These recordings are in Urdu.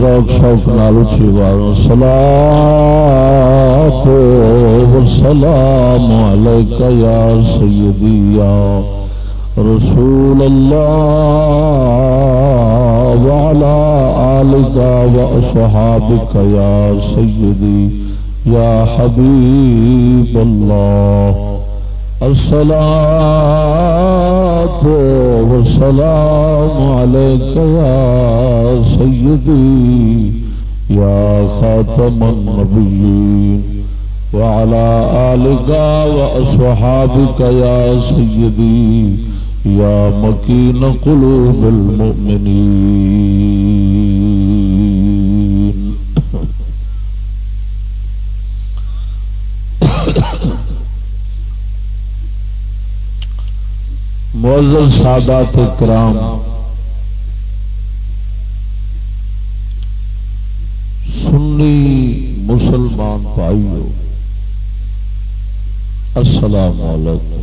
ذوق شوق نال اچھی بار۔ سلا تو سلام علیک یا سیدی، یا رسول اللہ وعلى آلك وأصحابك يا سيدي يا حبيب الله الصلاة والسلام عليك يا سيدي، يا خاتم النبيين، وعلى آلك وأصحابك يا سيدي، يا مكين قلوب المؤمنين. معزز سادات کرام، سنی مسلمان بھائیو، السلام علیکم۔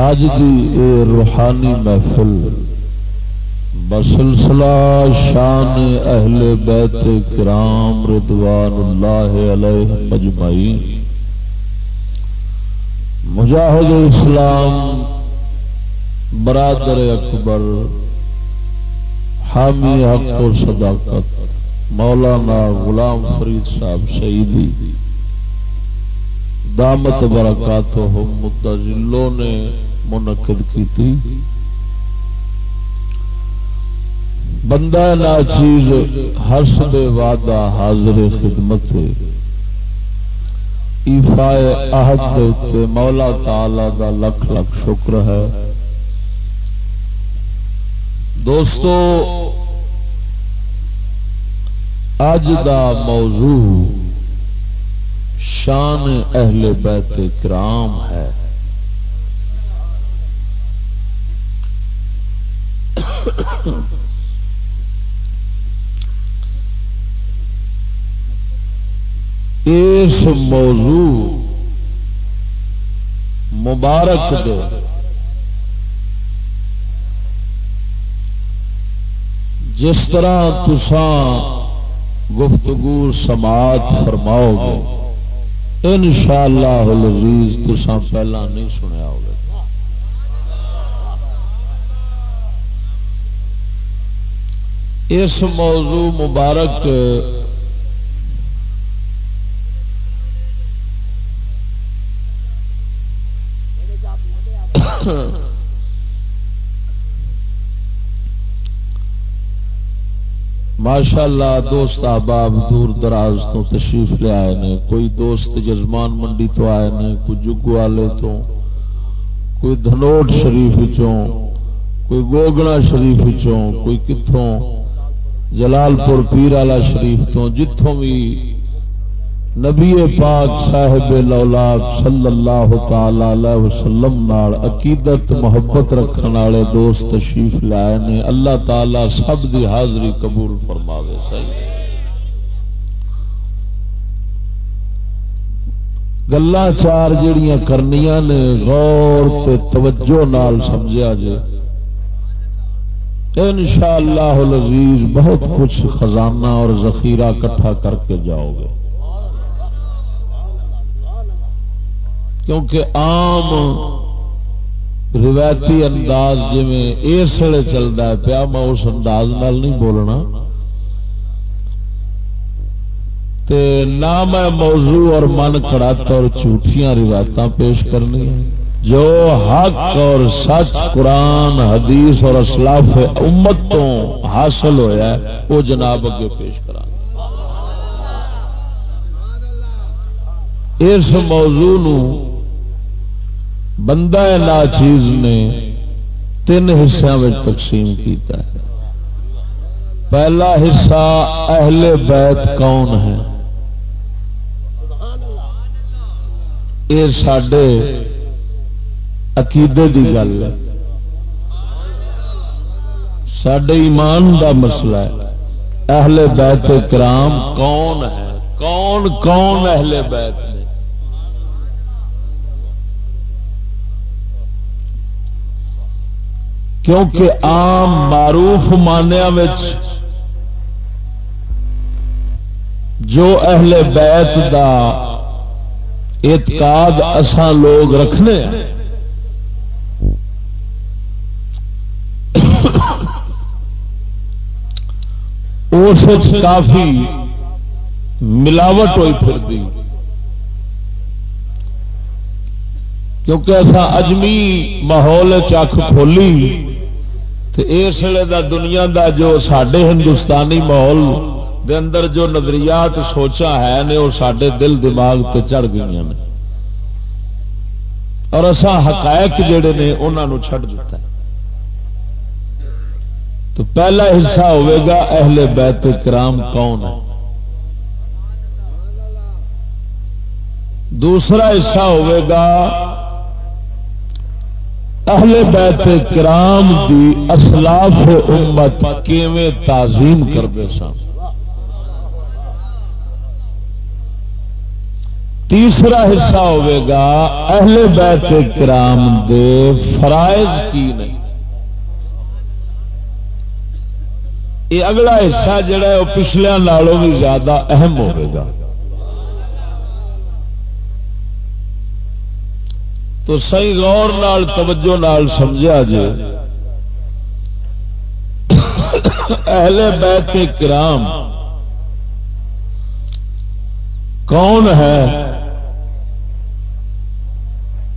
اج کی یہ روحانی محفل بسلسلہ شان اہل بیت کرام رضوان اللہ علیہ مجمعین مجاہد اسلام برادر اکبر، حامی حق و صداقت، مولانا غلام فرید صاحب شہیدی، دامت برکات متضلوں نے منعقد کی تھی بندہ نا چیز ہرس دے وعدہ حاضر خدمت ایفائے عہد مولا تعالی دا لکھ لکھ شکر ہے۔ دوستو اج دا موضوع شان اہل بیت کرام ہے۔ اس موضوع مبارک دے۔ جس طرح تسان گفتگو سماعت فرماؤ گے ان شاء اللہ لذیذ تسان پہلا نہیں سنیا ہوگا۔ اس موضوع مبارک ماشاء اللہ دوست احباب دور دراز تو تشریف لے آئے نے، کوئی دوست جزمان منڈی تو آئے نے، کوئی جگو والے تو، کوئی دھنوٹ شریف چوں، کوئی گوگنا شریف چوں، کوئی کتوں جلال پور پیر والا شریف تو جتوں بھی نبی پاک صاحب لولاک صلی اللہ تعالی علیہ وسلم نال عقیدت محبت رکھنے والے دوست تشریف لائے نے، اللہ تعالی سب دی حاضری قبول فرماوے، صحیح؟ گلا چار جڑیاں کرنیاں نے، غور تے توجہ نال سمجھا جے۔ ان شاء اللہ بہت کچھ خزانہ اور ذخیرہ کٹھا کر کے جاؤ گے۔ کیونکہ عام روایتی انداز جی اس ویلے چلتا ہے پیا میں اس انداز نال نہیں بولنا۔ تے نہ میں موضوع اور من کڑا اور جھوٹیاں روایت پیش کرنی جو حق اور سچ قرآن، حدیث اور اسلاف امت تو حاصل ہویا ہے، وہ جناب اگے پیش کرا۔ اس موضوع نو بندہ نا چیز نے تین حصوں میں تقسیم کیتا ہے۔ پہلا حصہ اہل بیت کون ہے؟ یہ سڈے عقیدے کی گل ہے۔ سڈے ایمان دا مسئلہ ہے۔ اہل بیت کرام کون ہے؟ کون کون اہل بیت نے کیونکہ عام معروف مانیا جو اہل بیت دا اعتقاد اسان لوگ رکھنے ہیں، اس کافی ملاوٹ ہوئی پھر دی کیونکہ ایسا اجمی ماحول چکھ کھولی۔ تو اس ویلے دا دنیا دا جو سڈے ہندوستانی ماحول دے اندر جو نظریات سوچا ہے نے، وہ سڈے دل دماغ پہ چڑھ گئی نے۔ اور اصا حقائق جڑے نے انہوں چھڈ دیتا ہے۔ تو پہلا حصہ ہوئے گا اہل بیت کرام کون ہے دوسرا حصہ ہوئے گا اہل بیت کرام دی اسلاف امت کیویں تعظیم کرتے سن؟ تیسرا حصہ ہوئے گا اہل بیت کرام دے فرائض کی نہیں یہ اگلا حصہ جڑا ہے، وہ پچھلے نالوں بھی زیادہ اہم ہوگا تو سی غور نال، توجہ نال سمجھا جی اہل بیت کرام، کون ہے؟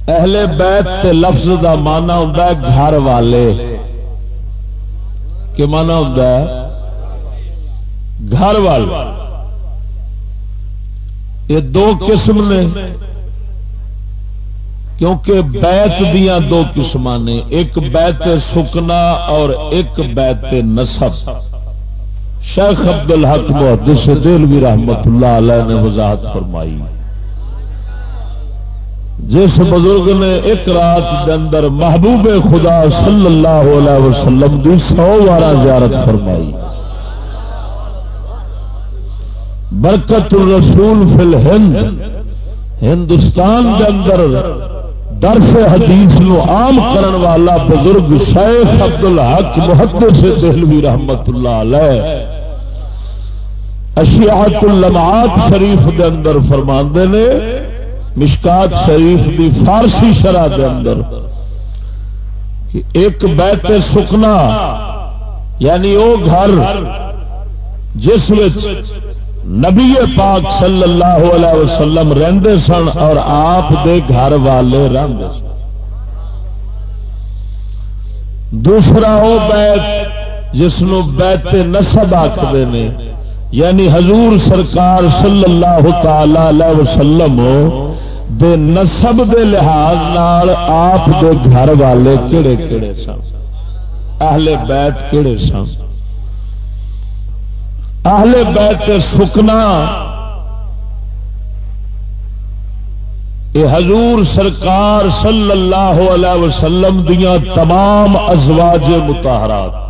اہل بیت کے لفظ کا مانا ہوتا ہے گھر والے۔ کہ مانا ہوتا ہے؟ گھر والے۔ یہ دو قسم نے۔ کیونکہ بیت دیا دو قسم نے، ایک بیت سکنا اور ایک بیت نسب شیخ عبد الحق محدث دلوی رحمت اللہ علیہ نے وضاحت فرمائی۔ جس بزرگ نے ایک رات کے اندر محبوب خدا صلی اللہ علیہ وسلم کی سو بارہ زیارت فرمائی۔ برکت الرسول فی الہند، ہندوستان کے اندر درس حدیث نو عام کرن والا بزرگ شیخ عبد الحق محدث دہلوی رحمت اللہ علیہ اشیات اللمعات شریف دے اندر فرماندے نے، مشکات شریف دی فارسی شرح دے اندر، کہ ایک بیت سکنا یعنی او گھر، جس وچ نبی پاک صلی اللہ علیہ وسلم رہندے سن اور آپ دے گھر والے رہتے سن۔ دوسرا وہ بیت جس بیت نسب آخر نے یعنی حضور سرکار صلی اللہ تعالی وسلم دے نسب دے لحاظ نال آپ دے گھر والے کہڑے کہڑے سن؟ اہل بیت کہڑے سن؟ اہل بیت سکنا۔ یہ حضور سرکار صلی اللہ علیہ وسلم دیا تمام ازواج متحرات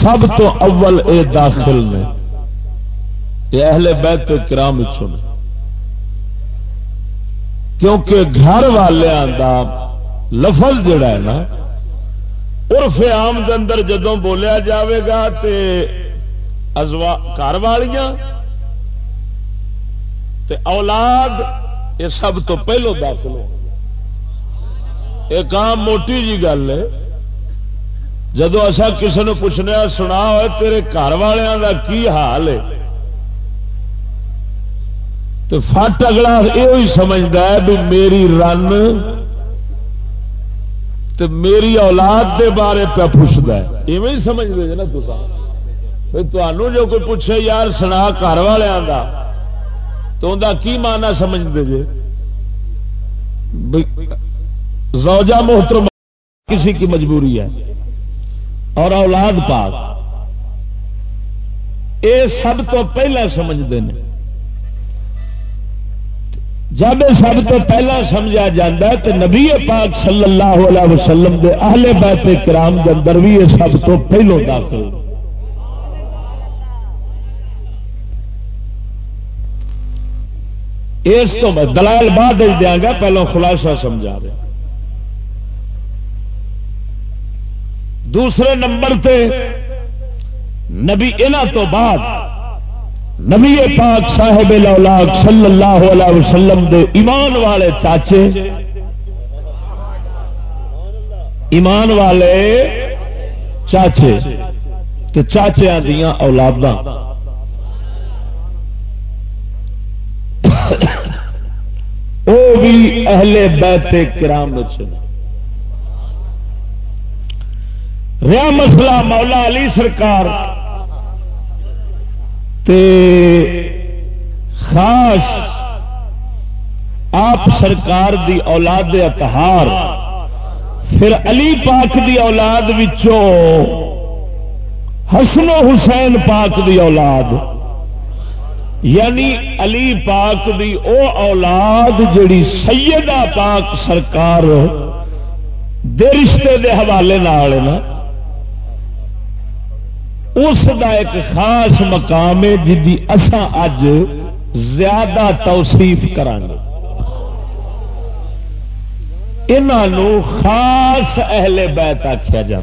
سب تو اول اے داخل نے۔ یہ اہل بیت کرام چن کیونکہ گھر والوں کا لفظ جڑا ہے نا عرف عام اندر جدو بولیا جاوے گا تے گھر والیاں تے اولاد یہ سب تو پہلو داخل ہو ایک عام موٹی جی گل ہے۔ جدو اصا کسی نے پوچھنے سنا ہوئے تیرے گھر والوں کا کی حال ہے؟ تو فٹ اگلا یہ سمجھتا ہے بھی میری رن تو میری اولاد دے بارے پہ پوچھتا ہے۔ ایویں سمجھتے جی نا تمہوں جو کوئی پوچھے یار سنا گھر والوں کا تو ان کی مانا سمجھتے جی زوجہ محترم، کسی کی مجبوری ہے۔ اور اولاد پاک۔ یہ سب تو پہلے سمجھتے ہیں جب سب تو پہلا سمجھا جا تو نبی پاک صلی اللہ علیہ وسلم دے اہل بیت کرام کے اندر بھی یہ سب تو پہلو داخل اس تو میں دلائل بعد دیا گا، پہلو خلاصہ سمجھا رہا دوسرے نمبر تے نبی انہ تو بعد نبی پاک صاحب الاولاد صلی اللہ علیہ وسلم دے ایمان والے چاچے، ایمان والے چاچے تے چاچیا دیا اولاداں۔ وہ بھی اہل بیت کرام رہا مسئلہ مولا علی سرکار تے خاص آپ سرکار دی اولاد اتہار پھر علی پاک دی اولاد وچوں حسن و حسین پاک دی اولاد۔ یعنی علی پاک دی او اولاد جڑی سیدہ پاک سرکار دے رشتے دے حوالے نال نا۔ اس دا ایک خاص مقام ہے جی اساں اج زیادہ توصیف کریں انہوں خاص اہل بیت آخیا جا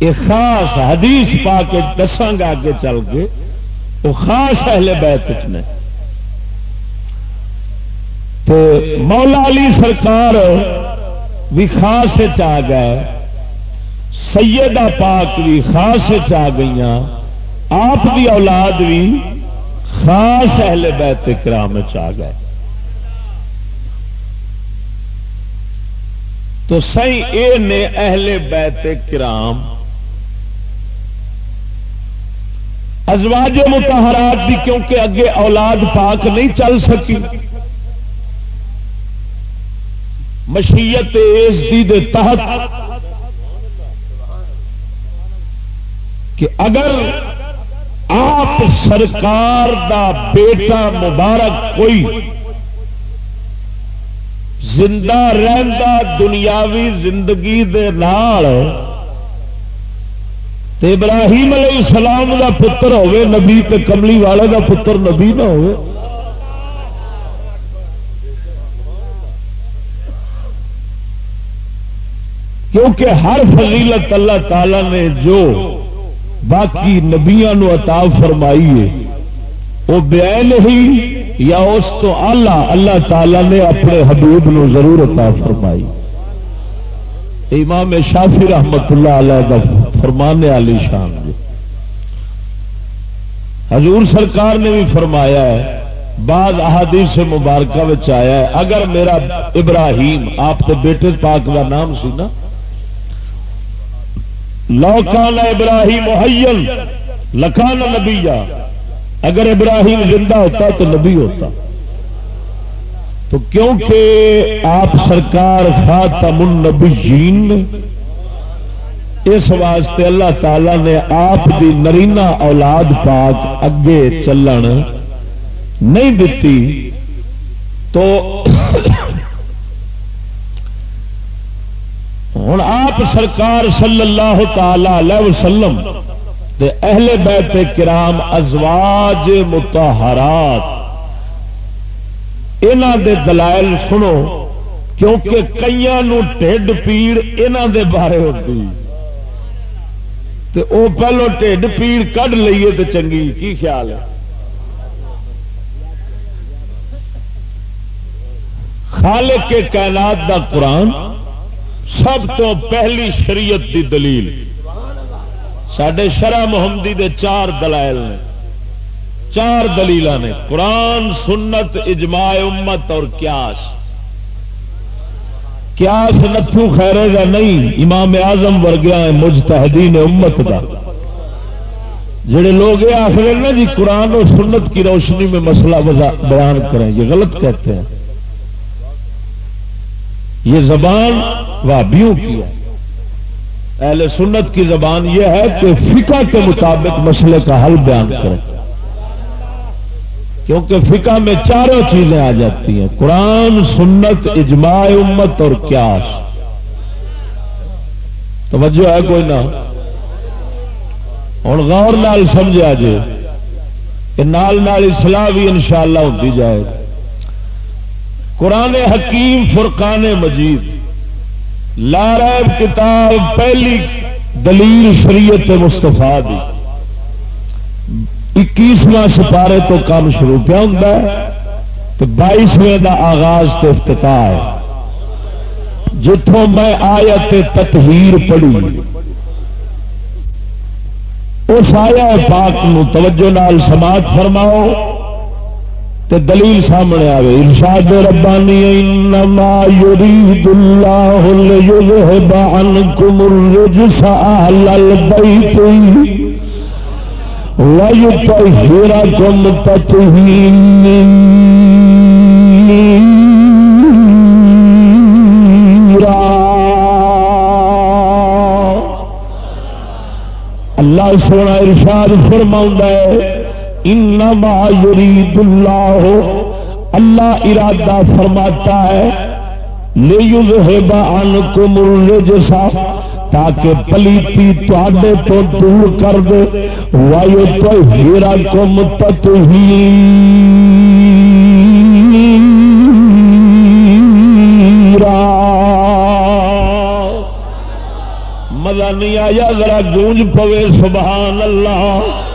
یہ خاص حدیث پا کے دساں گا اگے چل کے، وہ خاص اہل بیت نے۔ تو مولا علی سرکار بھی خاص آ گئے۔ سیدہ پاک بھی خاص آ گئی آپ کی اولاد بھی خاص اہل بیت کرام آ گئے۔ تو سی اے نے اہل بیت کرام، ازواج متحرات بھی کیونکہ اگے اولاد پاک نہیں چل سکی۔ مشیت اس دی دے تحت کہ اگر آپ سرکار دا بیٹا مبارک کوئی زندہ رہندا دنیاوی زندگی دے نال تے ابراہیم علیہ السلام دا پتر ہوئے، نبی تے کملی والے دا پتر نبی نہ ہوئے۔ کیونکہ ہر فضیلت اللہ تعالی نے جو باقی نبیا عطا فرمائی ہے وہ بیا نہیں یا اس تو آلہ اللہ تعالی نے اپنے حبیب نو ضرور عطا فرمائی۔ امام شافی رحمت اللہ علیہ دا فرمانے والی شان جی حضور سرکار نے بھی فرمایا ہے، بعض احادیث مبارکہ آیا ہے، اگر میرا ابراہیم آپ کے بیٹے پاک کا نام سی نا لوکان ابراہیم محین لکھان نبی اگر ابراہیم زندہ ہوتا تو نبی ہوتا۔ تو کیونکہ آپ سرکار خاتم النبیین اس واسطے اللہ تعالی نے آپ دی نرینا اولاد پاک اگے چلن نہیں دتی تو ہوں آپ سرکار صلی اللہ تعالی وسلم دے اہل بیت کرام ازواج متحرات انہ دے دلائل سنو، کیونکہ کئی ٹھڈ پیڑ انہ دے بارے ہوتی وہ پہلو ٹھڈ پیڑ کھ لیے تو چنگی، کی خیال ہے؟ خالق کے کائنات دا قرآن سب تو پہلی شریعت دی دلیل۔ سڈے شرح محمدی دے چار دلائل نے۔ چار دلیل نے۔ قرآن، سنت، اجماع امت اور کیاس کیاس نتھو خیرے گا نہیں، امام اعظم ورگیا ہے مجتہدین امت کا جڑے لوگ یہ آخر نا جی قرآن اور سنت کی روشنی میں مسئلہ بیان کریں، یہ غلط کہتے ہیں۔ یہ زبان وابیوں کی ہے۔ اہل سنت کی زبان یہ ہے کہ فقہ کے مطابق مسئلے کا حل بیان کریں۔ کیونکہ فقہ میں چاروں چیزیں آ جاتی ہیں۔ قرآن، سنت، اجماع امت اور کیاس توجہ ہے کوئی نہ؟ ہوں غور نال سمجھا جی کہ نال نال اصلاح بھی ان شاء اللہ ہوتی جائے۔ قرآن حکیم فرقان مجید لاریب کتاب پہلی دلیل شریعت مستفا دی۔ اکیسواں سپارے تو کام شروع کیا ہوں تو بائیسویں کا آغاز تو افتتاح ہے۔ جتوں میں آیت تطہیر پڑھی۔ اس آیا پاک نو توجہ نال سماعت فرماؤ۔ تے دلیل سامنے آئے ارشاد ربانی، انما یرید اللہ لیذہب عنکم الرجس اہل البیت ویطہرکم تطہیرا۔ اللہ سونا ارشاد فرماؤں فرما انما یرید اللہ اللہ ارادہ فرماتا ہے لیذہب عنکم الرجسا تاکہ پلیتی تے تو دور کر دے وایو تو ہیرا کم تطہیرا مزہ نہیں آیا، ذرا گونج پوے، سبحان اللہ۔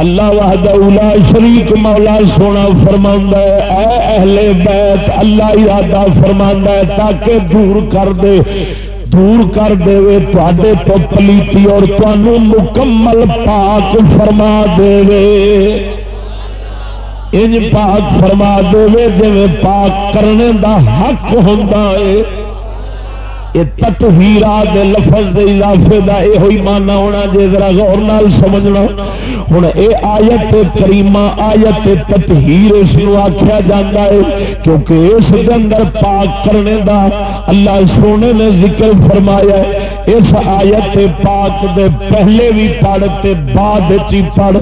اللہ وحد اولا شریک مولا سونا فرما ہے، اے اہل بیت، اللہ ارادہ فرما ہے، تاکہ دور کر دے، دور کر دے تے تو پلیتی اور تمہوں مکمل پاک فرما دے ان پاک فرما دے جی پاک کرنے دا حق ہوتا ہے تطہیرا دے لفظ دے اضافے دا اے ہوئی مانا ہونا جے ذرا غور نال سمجھنا۔ ہن اے آیت کریمہ، آیت تطہیر اس نو آکھیا جاندا ہے کیونکہ اس دے اندر پاک کرنے دا اللہ سونے نے ذکر فرمایا ہے۔ اس آیت پاک دے پہلے بھی پڑھ تے بعد وچ پڑھ۔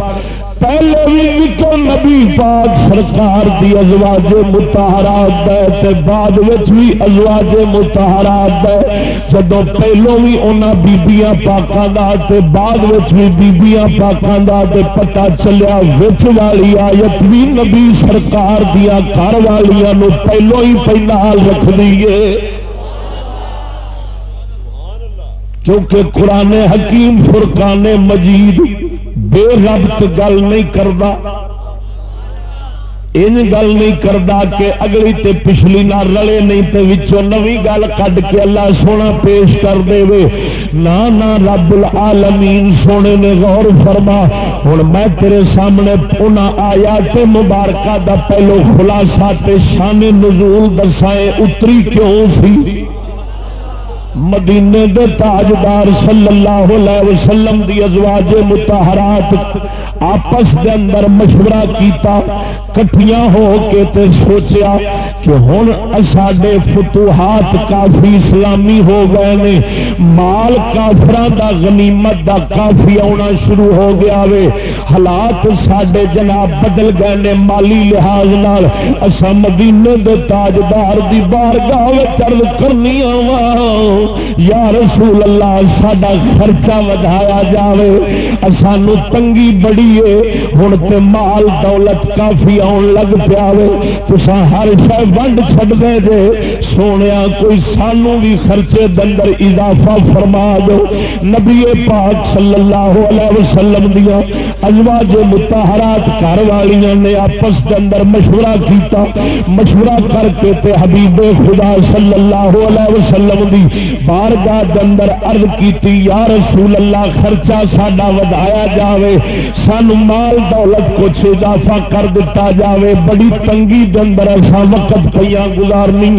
پہلے بھی نکو نبی پاک سرکار دی ازواج متحرات دے بعد وچ بھی ازواج متحرات دے جدو پہلو بھی انہوں بیبیاں پاکوں کا بعد وچ بھی بیبیاں پاکوں کا پتا چلیا وچ والی آیت بھی نبی سرکار دیا گھر والوں پہلو ہی پہنا رکھ دیے کیونکہ قرآن حکیم فرقان مجید بے ربط گل نہیں کرتا ان گل نہیں کرتا کہ اگلی تے پچھلی نہ رلے، نہیں تے وچوں نوی گل کڈ کے اللہ سونا پیش کر دے وے نہ نہ، رب العالمین سونے نے غور فرما۔ ہوں میں تیرے سامنے انہاں آیا تے مبارکہ دا پہلو خلاصہ تے شان نزول دسائے اتری کیوں سی؟ مدینے دے تاجدار صلی اللہ علیہ وسلم دی ازواج متحرات آپس دے اندر مشورہ کیتا، کٹھیاں ہو کے تے سوچیا کہ ہن ساڈے فتوحات کافی اسلامی ہو گئے نے، مال کافران دا، غنیمت دا کافی آنا شروع ہو گیا وے۔ حالات ساڈے جناب بدل گئے نے مالی لحاظ نال۔ اسا مدینے دے تاجدار دی بارگاہ وچ عرض کرنی آواں۔ یا رسول اللہ، ساڈا خرچہ ودایا جائے سانو تنگی بڑی ہے ہوں تو مال دولت کافی آن لگ پیا تسا ہر شہ ونڈ چڈ دے جے سونے کوئی سانو بھی خرچے دندر اضافہ فرما دو۔ نبی پاک صلی اللہ علیہ وسلم دیا ازواج متحرات گھر والیاں نے آپس کے اندر مشورہ کیتا۔ مشورہ کر کے تے حبیب خدا صلی اللہ علیہ وسلم دی بارگاہ اندر عرض کیتی، یا رسول اللہ، خرچہ ساڈا ودایا جاوے سن مال دولت کچھ اضافہ کر دیتا جاوے، بڑی تنگی اندر ایسا وقت پہ گزارنی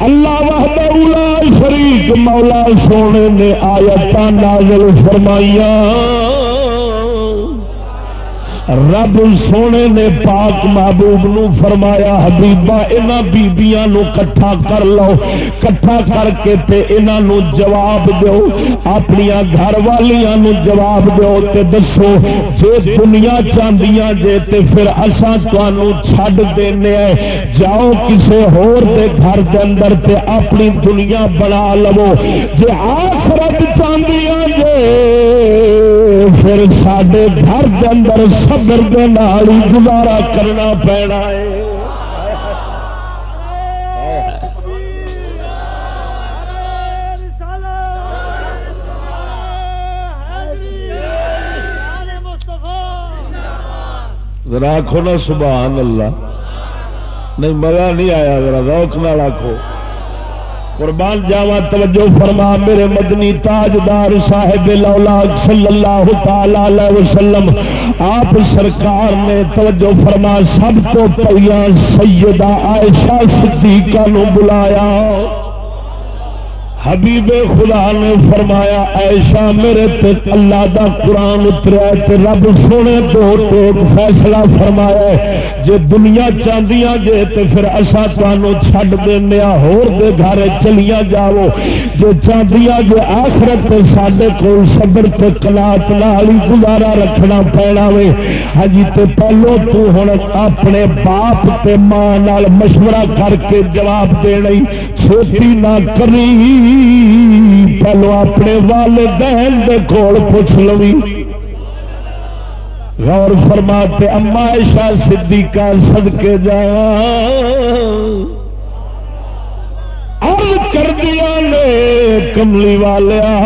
اللہ وحدہ اولا شریک، مولا سونے نے آیتاں نازل فرمائیاں۔ رب سونے نے پاک محبوب نو فرمایا، حبیبا یہاں بیبیاں نو کٹھا کر لو، کٹھا کر کے تے نو جواب دو اپنی گھر والیاں نو جواب دو تے دسو، جے دنیا چاندیاں جے تے پھر اساں تانوں چھڈ دینے جاؤ کسے ہور دے گھر دے اندر تے اپنی دنیا بنا لو، جے آخرت چاندیاں جے پھر سڈے گھر کے اندر صبر کے نال گزارا کرنا پینا ہے۔ راکھو نا سبحان اللہ۔ نہیں، مزہ نہیں آیا، ذرا روک نہ آخو قربان جاوا توجہ فرما، میرے مدنی تاجدار صاحب صلی اللہ تعالی علیہ وسلم، آپ سرکار نے توجہ فرما، سب تو پہیا سیدہ عائشہ صدیقہ نو بلایا۔ حبیب خدا نے فرمایا ایشا میرے تے اللہ دا قرآن اتریا تے رب سونے دو ٹوک فیصلہ فرمایا جے دنیا چاندیاں جے تے پھر اصا تمہوں چھڈ دینا ہور دے گھر چلیاں جاؤ۔ جو چاندیاں جے آخرت تے ساڈے کول صبر تے کلات نال ہی گزارا رکھنا پینا وے۔ ہجی تے پہلو تو ہن اپنے باپ تے ماں نال مشورہ کر کے جواب دے چھوٹی نہ کری پہلو اپنے والدین دے کول پوچھ لوی۔ غور فرماتے اما ایشا سدھی کا سد کے کر دیا نے کملی والیا۔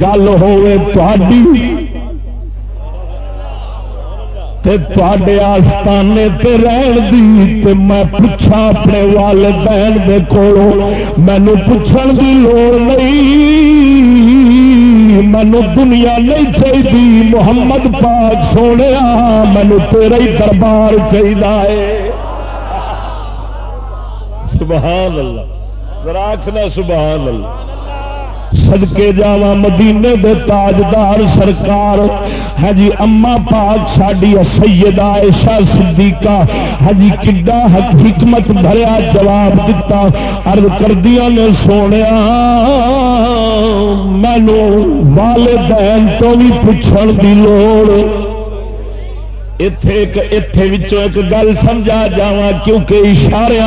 گل ہوئے تھی تے آستانے تے رہن دی تے میں پوچھا اپنے والدین دے کولو مینو پوچھن دی لوڑ نہیں مینو دنیا نہیں چاہیے محمد پاک سونے مینو تیرا ہی دربار چاہیے سبحان اللہ۔ راکھنا سبحان اللہ۔ سدکے جا مدینے دے تاجدار سرکار۔ ہجی ہاں جی، اما پاک ساڈی سیدہ عائشہ صدیقہ۔ ہجی ہاں جی، کڈا حکمت بھریا جواب دتا۔ عرض کردیا نے سونے مینو والدین تو بھی پوچھن دی لوڑ۔ اتے ایک گل سمجھا جا کیونکہ اشارے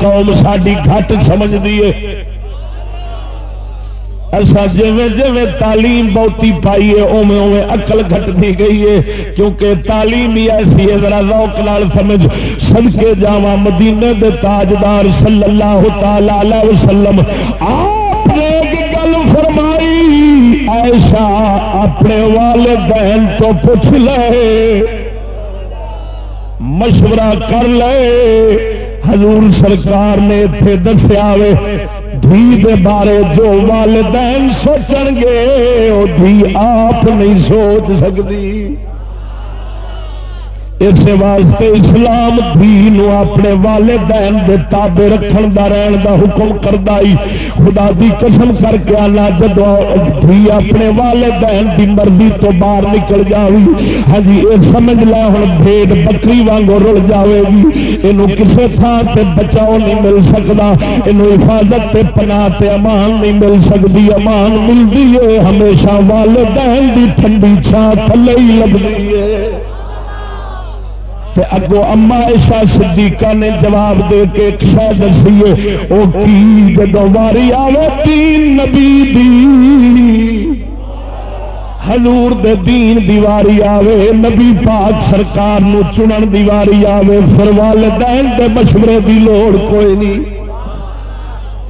قوم ساری گھٹ سمجھتی ہے۔ اچھا، ایسا جی جی تعلیم بہتی پائی ہے اوے اوے اقل گھٹتی گئی ہے۔ کیونکہ تعلیم ہی ایسی ہے، ذرا روک لال سمجھ۔ سد کے جا مدینے دے تاجدار صلی اللہ تعالی وسلم، آپ نے ایک گل فرمائی ایسا اپنے والدین تو پوچھ لے، مشورہ کر لے۔ حضور سرکار نے اتنے دسیا وے دھی دے بارے جو والدین سوچن گے وہ دھی آپ نہیں سوچ سکتی اس واسطے اسلام دین اپنے والدین دے تابے رکھن دا رہن دا حکم کردا ہی خدا دی قسم کر کے آنا جدو دھی اپنے والدین دی مرضی تو باہر نکل جاوی۔ ہاں جی یہ سمجھ لے ہوں بھیڑ بکری وانگو رل جاوے گی یہ کسے تھان سے بچاؤ نہیں مل سکتا یہ حفاظت تے پناہ تے امان نہیں مل سکتی امان ملتی ہے ہمیشہ والدین دی ٹھنڈی چھان تھلے ہی لگتی ہے تے اگو اما ایشا صدیقہ نے جواب دے کے ایک شہ دسی وہ کی جدو واری آوے تین نبی دی؟ حضور دے دین دیواری آوے، نبی پاک سرکار نو چنن دیواری آوے، پھر والدین دے مشورے دی لوڑ کوئی نہیں۔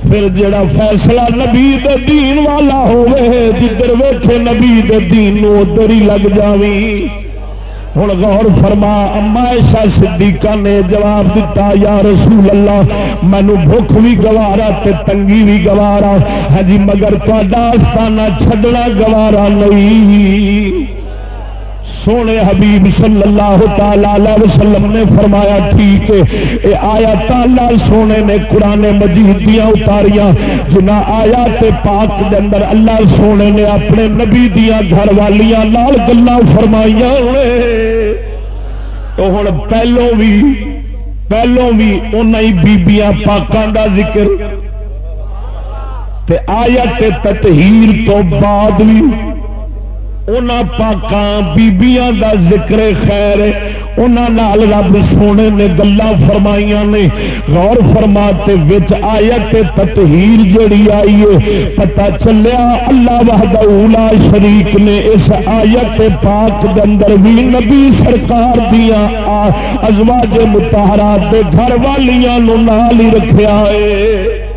پھر جڑا فیصلہ نبی دے دین والا ہوئے جدھر ویٹھے نبی دے دین نو ادھر ہی لگ جاویں۔ ہوں غور فرما، اما ایشا صدیقہ نے جواب دیتا، یا رسول اللہ مینو بھوک بھی گوارا تے تنگی بھی گوارا۔ ہجی مگر تا آستانہ چھڈنا گوارا نہیں۔ سونے حبیب صلی اللہ تعالی وسلم نے فرمایا، ٹھیک ہے۔ آیا تالا سونے نے قرآن مجید دیا اتاریاں جنا آیا تے پاک دے اندر اللہ سونے نے اپنے نبی دیا گھر والیاں لال گلا فرمائیاں تو ہوں پہلو بھی پہلو بھی ان بیبیاں پاکوں کا ذکر۔ تے آیت تطہیر تو بعد بھی ان پاکاں بیبیاں دا ذکر خیر انہوں رب سونے نے گلا فرمائیاں نے۔ غور فرماتے وچ آیت تطہیر جڑی آئی ہے۔ پتا چلیا اللہ وحدہ اولا شریک نے اس آیت پاک دے اندر بھی نبی سرکار دیا ازواج متحرات دے گھر والیاں نو نال ہی رکھیا ہے۔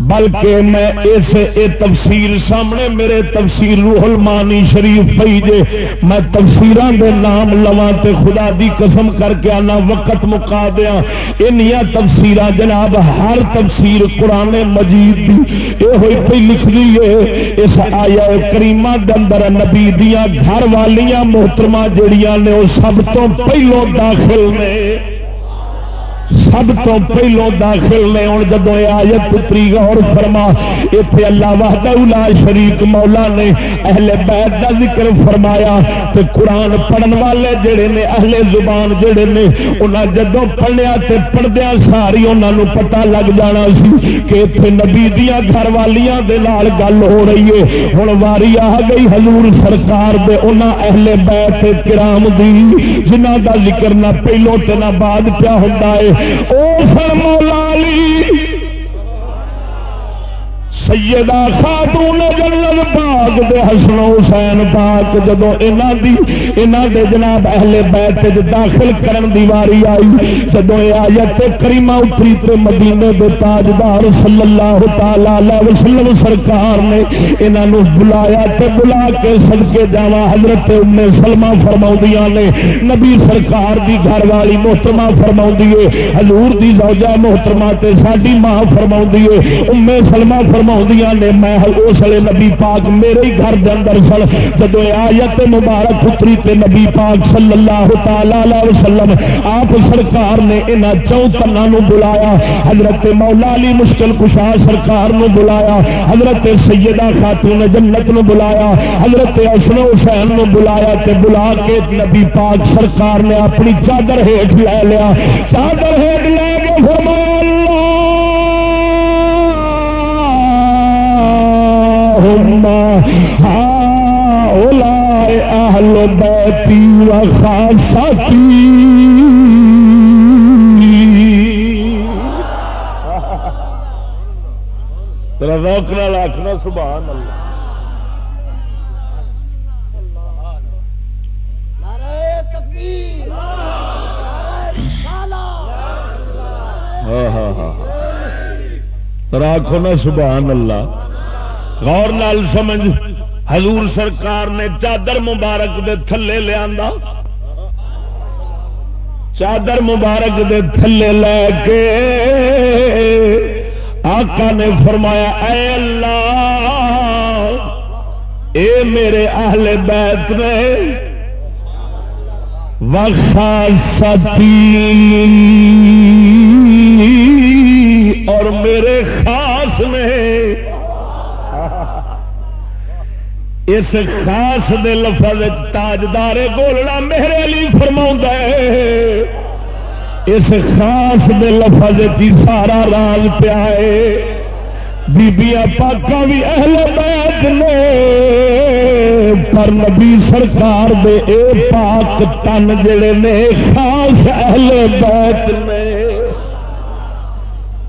بلکہ میں اس تفصیل سامنے میرے تفصیل روح المانی شریف پی جے، میں تفسیر دے نام لوا تے خدا دی قسم کر کے آنا وقت مکا دیا انیا تفسیر جناب، ہر تفسیر قرآن مجید دی۔ یہ ہوئی پہ لکھ دیے اس آیا کریمہ اندر نبی دیا گھر والیاں محترمہ جڑیاں نے، وہ سب تو پہلو داخل نے۔ سب تو پہلو داخل نے ہوں جب آیت پتری غور فرما اتنے اللہ وحدہ شریک مولا نے اہل بیت کا ذکر فرمایا تے قرآن پڑھن والے جڑے نے، اہل زبان جڑے نے انہیں جدو پڑھیا تے پڑھدیا ساری انہوں پتا لگ جانا سی کہ اتنے نبی دیا گھر والیاں دے نال گل ہو رہی ہے۔ ہوں واری آ گئی حضور سرکار دے انہاں اہل بیت کرام دی جنہ کا ذکر نہ پہلو تے نہ بعد کیا او ہے مولا علی سیدہ خاتون جنت پاک دے حسن حسین پاک جدو انہ دی انہ دے جناب اہل بیت جو داخل کرن دی واری آئی جدو یہ آیت کریمہ اتری تے مدینے دے تاجدار صلی اللہ تعالی علیہ وسلم سرکار نے انہاں بلایا تے بلا کے صدقے جاواں حضرت ام سلمہ فرماؤندیاں نے۔ نبی سرکار دی گھر والی محترمہ فرماؤندی ہے، حضور دی زوجہ محترمہ تے ساڈی ماں فرماؤندی ہے۔ ام سلمہ فرماؤ فرما نے میں اس لیے نبی پاک میرے ہی گھر کے اندر سل جب آیت مبارک اتری تے نبی پاک صلی اللہ تعالی وسلم، آپ سرکار نے یہاں چوتنا بلایا، حضرت مولا علی مشکل کشا سرکار نو بلایا، حضرت سیدہ خاتون جنت نو بلایا، حضرت حسن حسین نو بلایا تے بلا کے نبی پاک سرکار نے اپنی چادر ہیٹ لے لیا۔ چادر ہیٹ لے کے فرمایا اہل بیتی و آخنا سبحان اللہ۔ ہاں ہاں ہاں, ہاں۔ راکھو نا سبحان اللہ۔ غور نال سمجھ، حضور سرکار نے چادر مبارک دے تھلے لیا چادر مبارک دے تھلے لے کے آقا نے فرمایا، اے اللہ، اے میرے اہل بیت نے وخاصتی اور میرے خاص نے اس خاص دے لفظ تاجدار گولڑا میرے علی فرما اس خاص دے لفظ ہی سارا راز پیا بیبیا پاکا بھی اہل بیت نے۔ پر نبی سرکار دے اے پاک تن جڑے نے خاص اہل بیت نے۔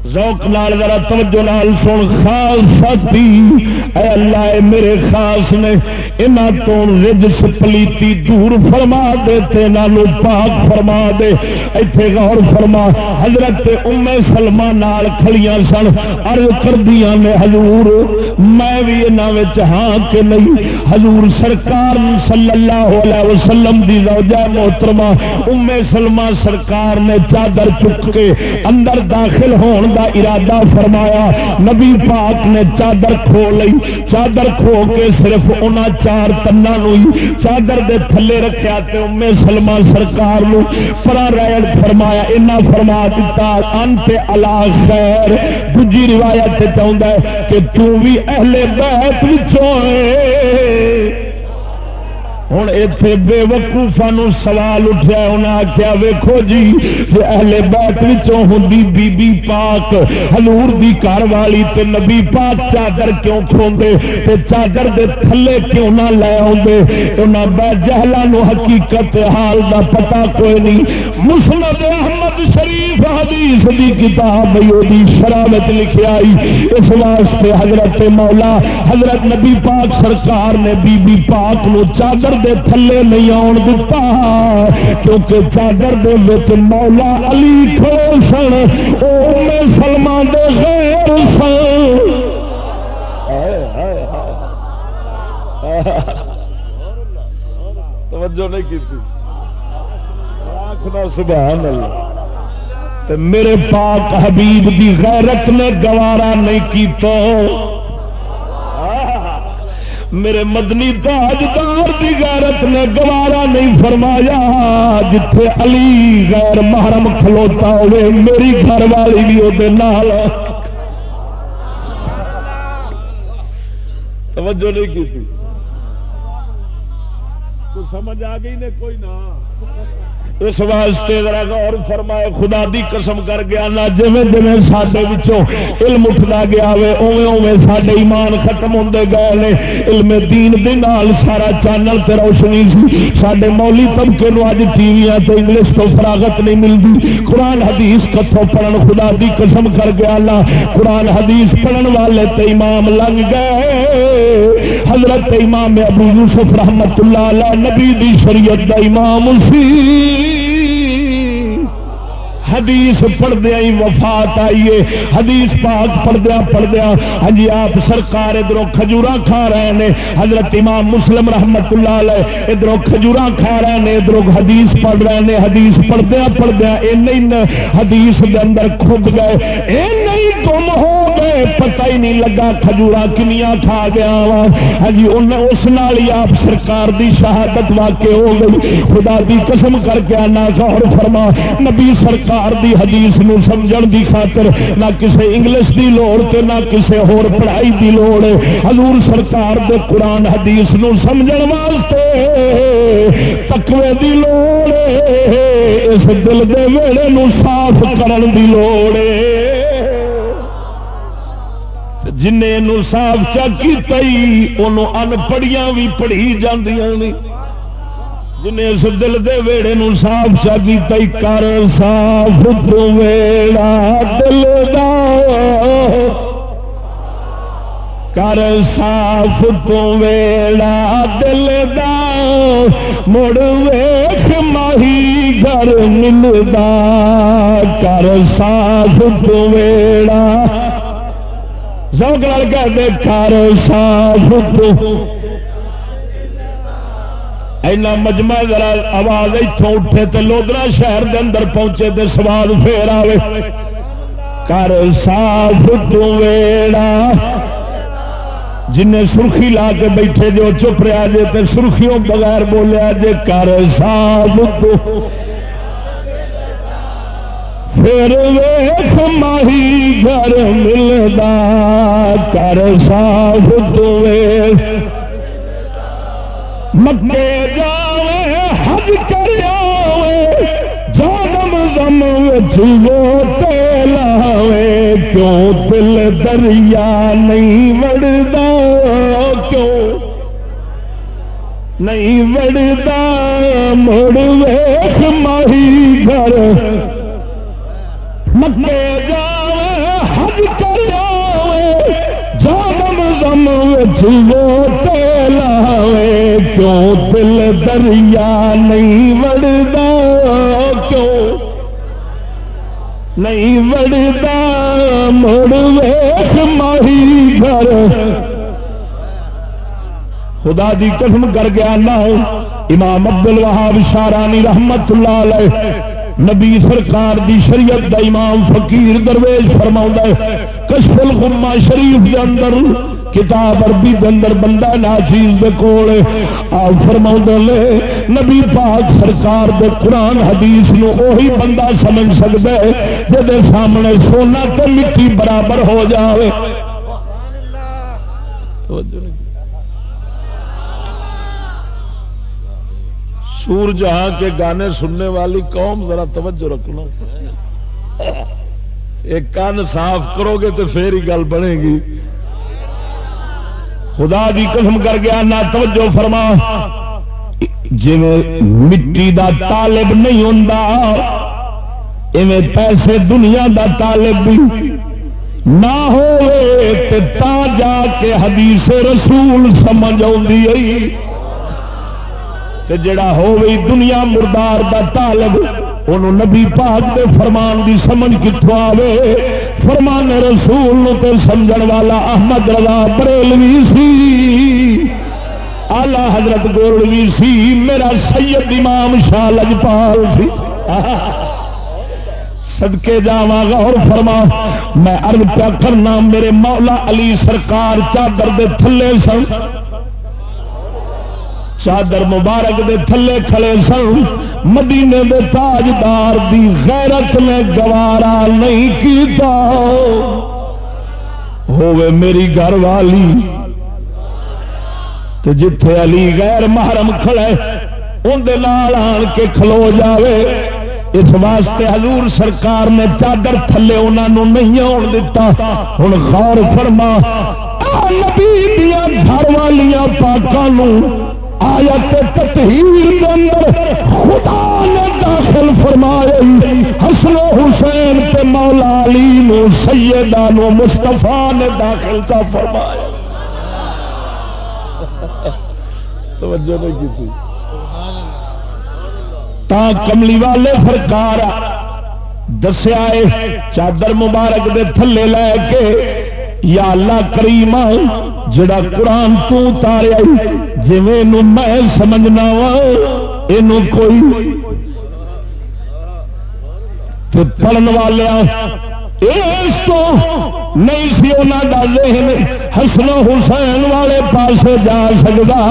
ذوق لال ذرا توجہ لال سن، خاص ساتھی اے اللہ، اے میرے خاص نے، انہاں تو رجس پلیتی دور فرما دے تے نالو پاک فرما دے۔ ایتھے غور فرما حضرت ام سلمہ نال کھڑیاں سن، عرض کردیاں نے، حضور، میں بھی انہاں وچ ہاں کہ نہیں؟ حضور سرکار صلی اللہ علیہ وسلم دی زوجہ محترمہ ام سلمہ سرکار نے چادر چک کے اندر داخل ہون دا ارادہ فرمایا۔ نبی پاک نے چادر کھو لی۔ چادر کھو کے صرف ان چار تنا چادر دے تھلے رکھا امے سلما سرکار پرا ریڑ فرمایا۔ اینا فرما دیتا انت الا خیر۔ دوجی روایت چاہتا ہے کہ تو بھی اہل بیت وچوں ہوں اتنے بے وقوفا سوال اٹھا انہیں آخیا ویکو جی اہل بیت ہوں بی بی پاک ہلور دی گھر والی تے نبی پاک چادر کیوں کھوندے؟ تے چادر دے تھلے کیوں نہ لے آدھے انہیں بے جہلا حقیقت حال دا پتا کوئی نہیں۔ مسلم احمد شریف حدیث دی کتاب دی شرح لکھی آئی۔ اس واسطے حضرت مولا، حضرت نبی پاک سرکار نے بی بی پاک نو چادر دے تھلے نہیں آن دتا، کیونکہ چادر دے وچ مولا علی کھڑے سن، او میں سلمان دے غیر سن۔ توجہ نہیں کی سبحان اللہ. میرے پاک حبیب دی غیرت نے گوارا نہیں کی تو میرے مدنی تاجدار کی غیرت نے گوارا نہیں فرمایا. جتھے علی غیر محرم کھلوتا ہوئے، میری گھر والی بھی وہ توجہ نہیں کی تھی؟ تو سمجھ آ گئی نے کوئی نہ. اس واسطے ذرا غور فرمائے، خدا دی قسم کر گیا نہ جویں جویں سڈے علم اٹھتا گیا وے اوے اوے سڈے ایمان ختم ہوتے گئے نے۔ علم دین دے نال سارا چینل تے روشنی سی۔ سڈے مولی طبقے نو اج ٹی وی تے انگلش تو فراغت نہیں ملتی قرآن حدیث کتوں پڑھن، خدا دی قسم کر گیا نہ قرآن حدیث پڑھن والے تے امام لنگ گئے۔ حضرت امام ابو یوسف رحمت اللہ علیہ نبی دی شریعت دا امام اسی حدیث پڑھدیا ہی وفات آئیے حدیث پاک پڑھدیا پڑھدیا ہاں جی آپ سرکار ادھر کھجورا کھا رہے ہیں۔ حضرت امام مسلم رحمت اللہ علیہ ادھر کھجورا کھا رہے ہیں، ادھر حدیث پڑھ رہے ہیں۔ حدیث پڑھدیا پڑھدیا یہ نہیں حدیث کے اندر کھب گئے۔ یہ نہیں گم ہو پتہ ہی نہیں لگا کھجورا کنیا کھا گیا وا۔ ہاں جی اس نال ہی آپ سرکار دی شہادت واقع ہو گئی۔ خدا دی قسم کر کے آنا غور فرما۔ نبی سرکار سرکار دی حدیث نو سمجھن دی خاطر نہ کسے انگلش دی لوڑ تے نہ کسے ہور پڑھائی دی لوڑ۔ حضور سرکار دے قرآن حدیث نو سمجھن واسطے تقوی دی لوڑ۔ اس دل دے ویڑے نو صاف کرن دی لوڑ۔ جن صاف چکی تئی بھی پڑھی جاندیاں نہیں جنہیں اس دل دے ویڑے نو صاف چاہی تئی، کر صاف تو ویڑا دل دا۔ کر صاف تو ویڑا دل دا۔ مڑ ویخ ماہی گھر ملدا کر صاف تو ویڑا سوکھ کہتے کر صاف تو اینا مجمع ذرا آواز اتوں اٹھے تے لودرا شہر دے اندر پہنچے تے سوال پھر آئے کر صاف ویڑا۔ جن سرخی لا کے بیٹھے جو چپ رہا جے تے سرخیوں بغیر بولیا جے، کر صاف تو پھر ویخ ماہی گھر ملدا، کر صاف ویخ مکے جاوے، حج کر جانم زم لاوے۔ کیوں دل دریا نہیں وڑدا، کیوں نہیں وڑدا؟ مڑ ویخ ماہی گھر مکے جاوے حج کر جانم زم لاوے، کیوں دل دریا نہیں وڑدا، کیوں نہیں وڑدا؟ مڑ ویخ ماہی گھر۔ خدا دی قسم کر گیا نہ امام ابدل وہاب شارانی رحمت اللہ علیہ۔ نبی سرکار دی شریعت دا امام فقیر درویش فرما کشف الغمہ شریف کے اندر کتاب عربی دے اندر بندہ نا چیز دے کول آپ فرما لے نبی پاک سرکار دے قرآن حدیث نو اوہی بندہ سمجھ سکتا ہے جہد سامنے سونا تو مٹی برابر ہو جاوے۔ سور جہاں کے گانے سننے والی قوم ذرا توجہ رکھنا ایک کان صاف کرو گے تو پھر ہی گل بنے گی۔ خدا دی قسم کر گیا نہ توجہ فرما۔ جی مٹی دا طالب نہیں ہوں پیسے دنیا دا طالب بھی نہ ہو جا کے حدیث رسول سمجھ آئی۔ تے جڑا ہو دنیا مردار دا طالب انہوں نبی پاک دے فرمان دی سمجھ کتوں آوے۔ فرمان رسول تے سمجھ والا احمد رضا بریلوی سی۔ آلہ حضرت گولوی سی، میرا سید امام شاہ لجپال سی۔ سدکے جا غور فرما، میں ارد پیا کرنا، میرے مولا علی سرکار چادر دے تھلے سن۔ چادر مبارک دے تھلے کھڑے سن۔ مدینے دے تاجدار دی غیرت نے گوارا نہیں کیتا۔ ہوے میری گھر والی۔ تو جتھے علی غیر محرم کھڑے اندر آن کے کھلو جاوے۔ اس واسطے حضور سرکار نے چادر تھلے انہوں نہیں آن دتا۔ ہوں غور فرما نبی دیا گھر والیا پاکوں آیت تطہیر اندر خدا نے داخل فرمائے حسن و حسین تے مولا علی نو، سیدہ نو، مصطفیٰ نے داخل کا فرمایا۔ توجہ نہیں کی تھی۔ تا کملی والے سرکار دسیا چادر مبارک دے تھلے لے کے یا اللہ کریم جڑا قرآن تاریا جی میں سمجھنا وا یہ کوئی پڑھن والے اس تو نہیں سی انہوں کا ذہن حسن حسین والے پاس جا سکتا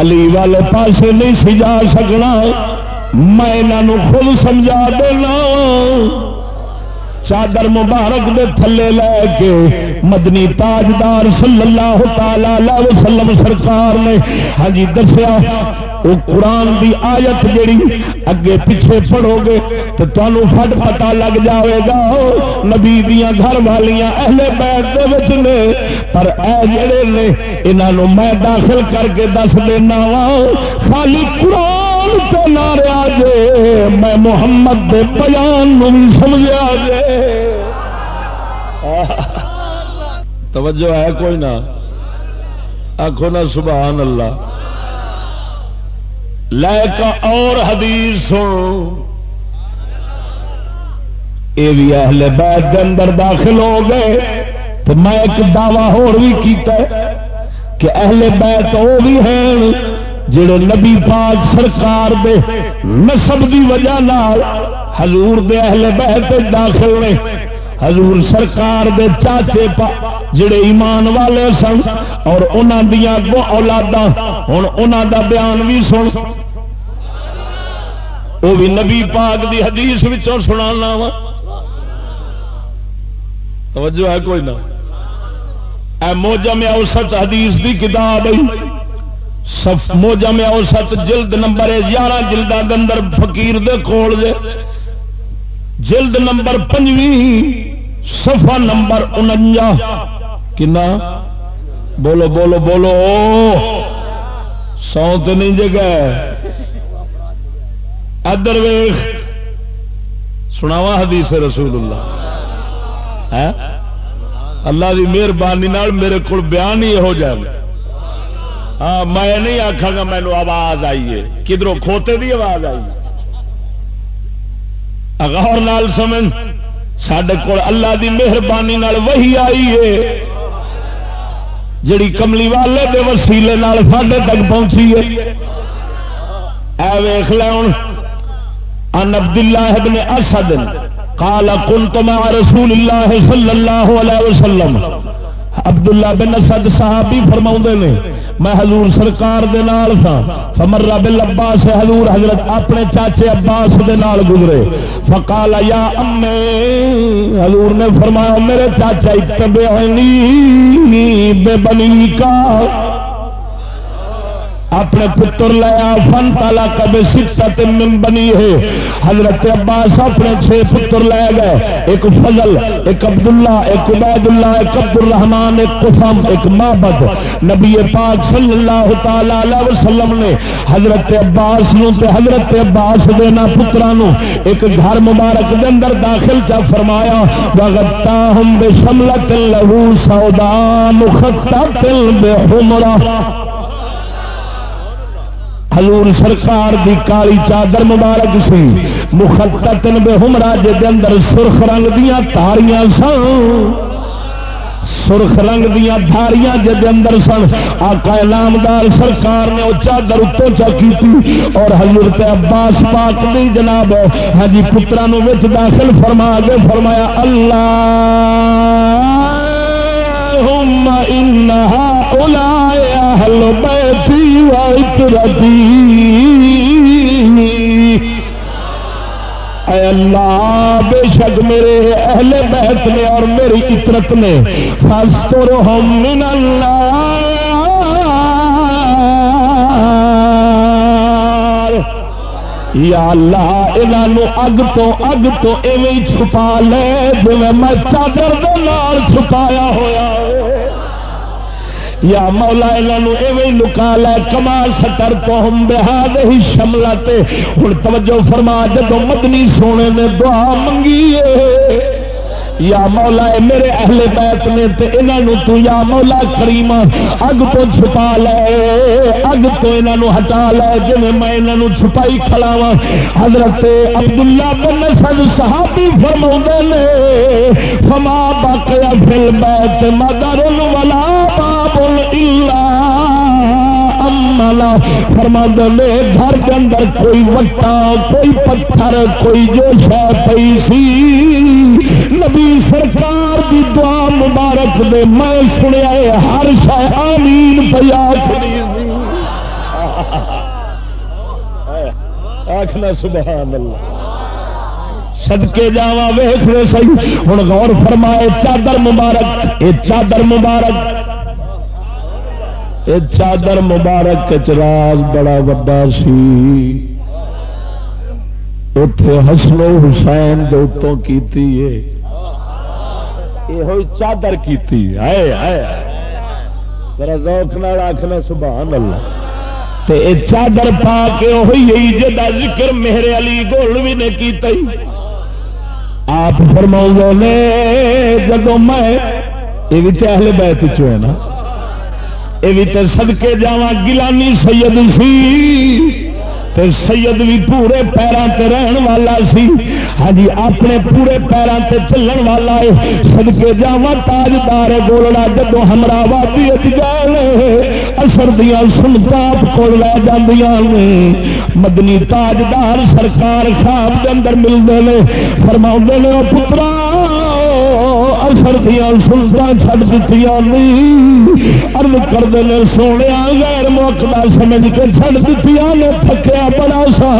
علی والے پاسے نہیں سی جا سکنا۔ میں انہوں خود سمجھا دینا۔ چادر مبارک دے تھلے لے کے مدنی تاجدار صلی اللہ تعالی وسلم سرکار نے ہاں جی دسیا، وہ قرآن دی آیت جڑی اگے پیچھے پڑھو گے تو تمہیں فٹ پتا لگ جاوے گا، نبی دیا گھر والیاں اہل بیت نے، پر اے جڑے نے انہوں میں داخل کر کے دس دینا وا، خالی قرآن تو نہ رہا جے، میں محمد دے بیان بھی سمجھا جے۔ توجہ ہے کوئی نہ؟ آخو نا سبحان اللہ۔ لے کا اور حدیث یہ بھی اہل بیت کے اندر داخل ہو گئے۔ تو میں ایک دعوی ہور بھی کیتا ہے کہ اہل بیت وہ بھی ہیں جڑے نبی پاک سرکار دے نسب دی وجہ نال حضور دے اہل بیت داخل نے۔ حضور سرکار دے چاچے پا جڑے ایمان والے سن اور انہاں دیاں گو اولادا ہن انہاں دا بیان بھی سن۔ وہ بھی نبی پاک دی حدیث وچوں سنانا وا۔ توجہ ہے کوئی نہ۔ اے موجم اوسط حدیث دی کتاب صف موجم اوسط جلد نمبر یارہ جلدہ اندر فقیر دے کول دے۔ جلد نمبر پنجویں۔ سفا نمبر انجا کنا؟ بولو بولو بولو. سو تو نہیں جگہ ادر ویخ. سناوا حدیث رسول اللہ. اللہ کی مہربانی میرے کو بیان ہی ہو جائے. ہاں میں نہیں آخا گا مینو آواز آئیے کدھروں کھوتے دی آواز آئی اغور نال سمجھ. سڈے کو اللہ دی مہربانی وہی آئی ہے۔ جڑی کملی والے دے وسیلے سڈے تک پہنچی ہے۔ اے ویخ لون ان عبد اللہ ابن اسد قال كنت مع رسول الله صلى الله عليه وسلم۔ عبداللہ بن اسد صحابی فرما نے۔ میں حضور سرکار دے نال تھا فمرا بل عباس حضور حضرت اپنے چاچے عباس دے نال گزرے۔ فقال، یا امی حضور نے فرمایا، میرے چاچا، اتبعنی بے بنی کا۔ اپنے پتر لیا فن تالا کب سکت من بنی ہے۔ حضرت عباس اپنے چھ پتر لے گئے۔ ایک فضل، ایک عبداللہ، ایک عبید اللہ ایک عبد الرحمان ایک قسم، ایک محبت نبی پاک صلی اللہ تعالی علیہ وسلم نے حضرت عباس نو تے حضرت عباس دینا پترا نو ایک گھر مبارک دے اندر داخل چا فرمایا وغتا ہم بے لہو سودا مخطط بے حمرہ حضور سرکار دی کالی چادر مبارک سی۔ مخطن بے ہمرا جے اندر سرخ رنگ دیا تاریاں سن۔ سرخ رنگ دیا دھاریاں جے اندر سن۔ آقا نامدار سرکار نے وہ چادر اتو چکی تھی اور حضرت عباس پاک دی جناب ہاں جی پترا داخل فرما دے فرمایا، اللہ انہا اولائے اہل بیتی و اطرتی اے اللہ، بے شک میرے اہل بیت نے اور میری اطرت نے فاسترہم من اللہ یا اللہ انہوں اگ تو اگ تو ایویں چھپا لے جی میں چادر چھپایا ہوا یا مولا ایویں لکا لے کما سٹر تو ہم بہاد ہی شملہ تے۔ ہوں توجہ فرما جدو مدنی سونے نے دعا منگی یا مولا میرے اہل بیت نے تے انہوں تو یا مولا کریم اگ تو چھپا لے، اگ تو انہوں ہٹا لے۔ جی میں انہوں چھپائی کھلاوا حضرت عبداللہ بن سد صحابی فرما نے، فما باقیا فل بیت مدر ولا باب فرما نے گھر کے اندر کوئی وٹا، کوئی پتھر، کوئی جو شہ پی سی۔ نبی سرکار دی دعا مبارک دے، میں سنیا ہر شہ آمین پیا آخنا سبحان اللہ۔ سدکے جا ویخ سی ہوں غور فرمائے، چادر مبارک یہ چادر مبارک۔ یہ چادر مبارک چراغ بڑا وڈا سی۔ اتے حسن حسین جو اتوں کیتی ہے یہ چادر کی ذوق نال آخنا سبحان اللہ تے اے چادر پا کے وہی جا ذکر میرے علی گول بھی نے کیتا ہی۔ آپ فرما نے جب میں، یہ بھی اہل بیت چ ہے نا۔ یہ بھی تے سدکے جا گلانی سید سی تے سید بھی پورے پیروں تے رہن والا سی۔ ہاں جی اپنے پورے پیروں تے چلن والا ہے۔ سدکے جا تاجدار گولڑا جدو ہمرا وادی گئے اثر دیا سنتا کو لے جاندیاں مدنی تاجدار سرکار خواب کے اندر ملتے ہیں فرما نے پترا اثر دیا سلطا چڈ دیتی ارد کرتے ہیں سونے غیر موقع سمجھ کے چڈ دیتی نے تھکیا بڑا سا۔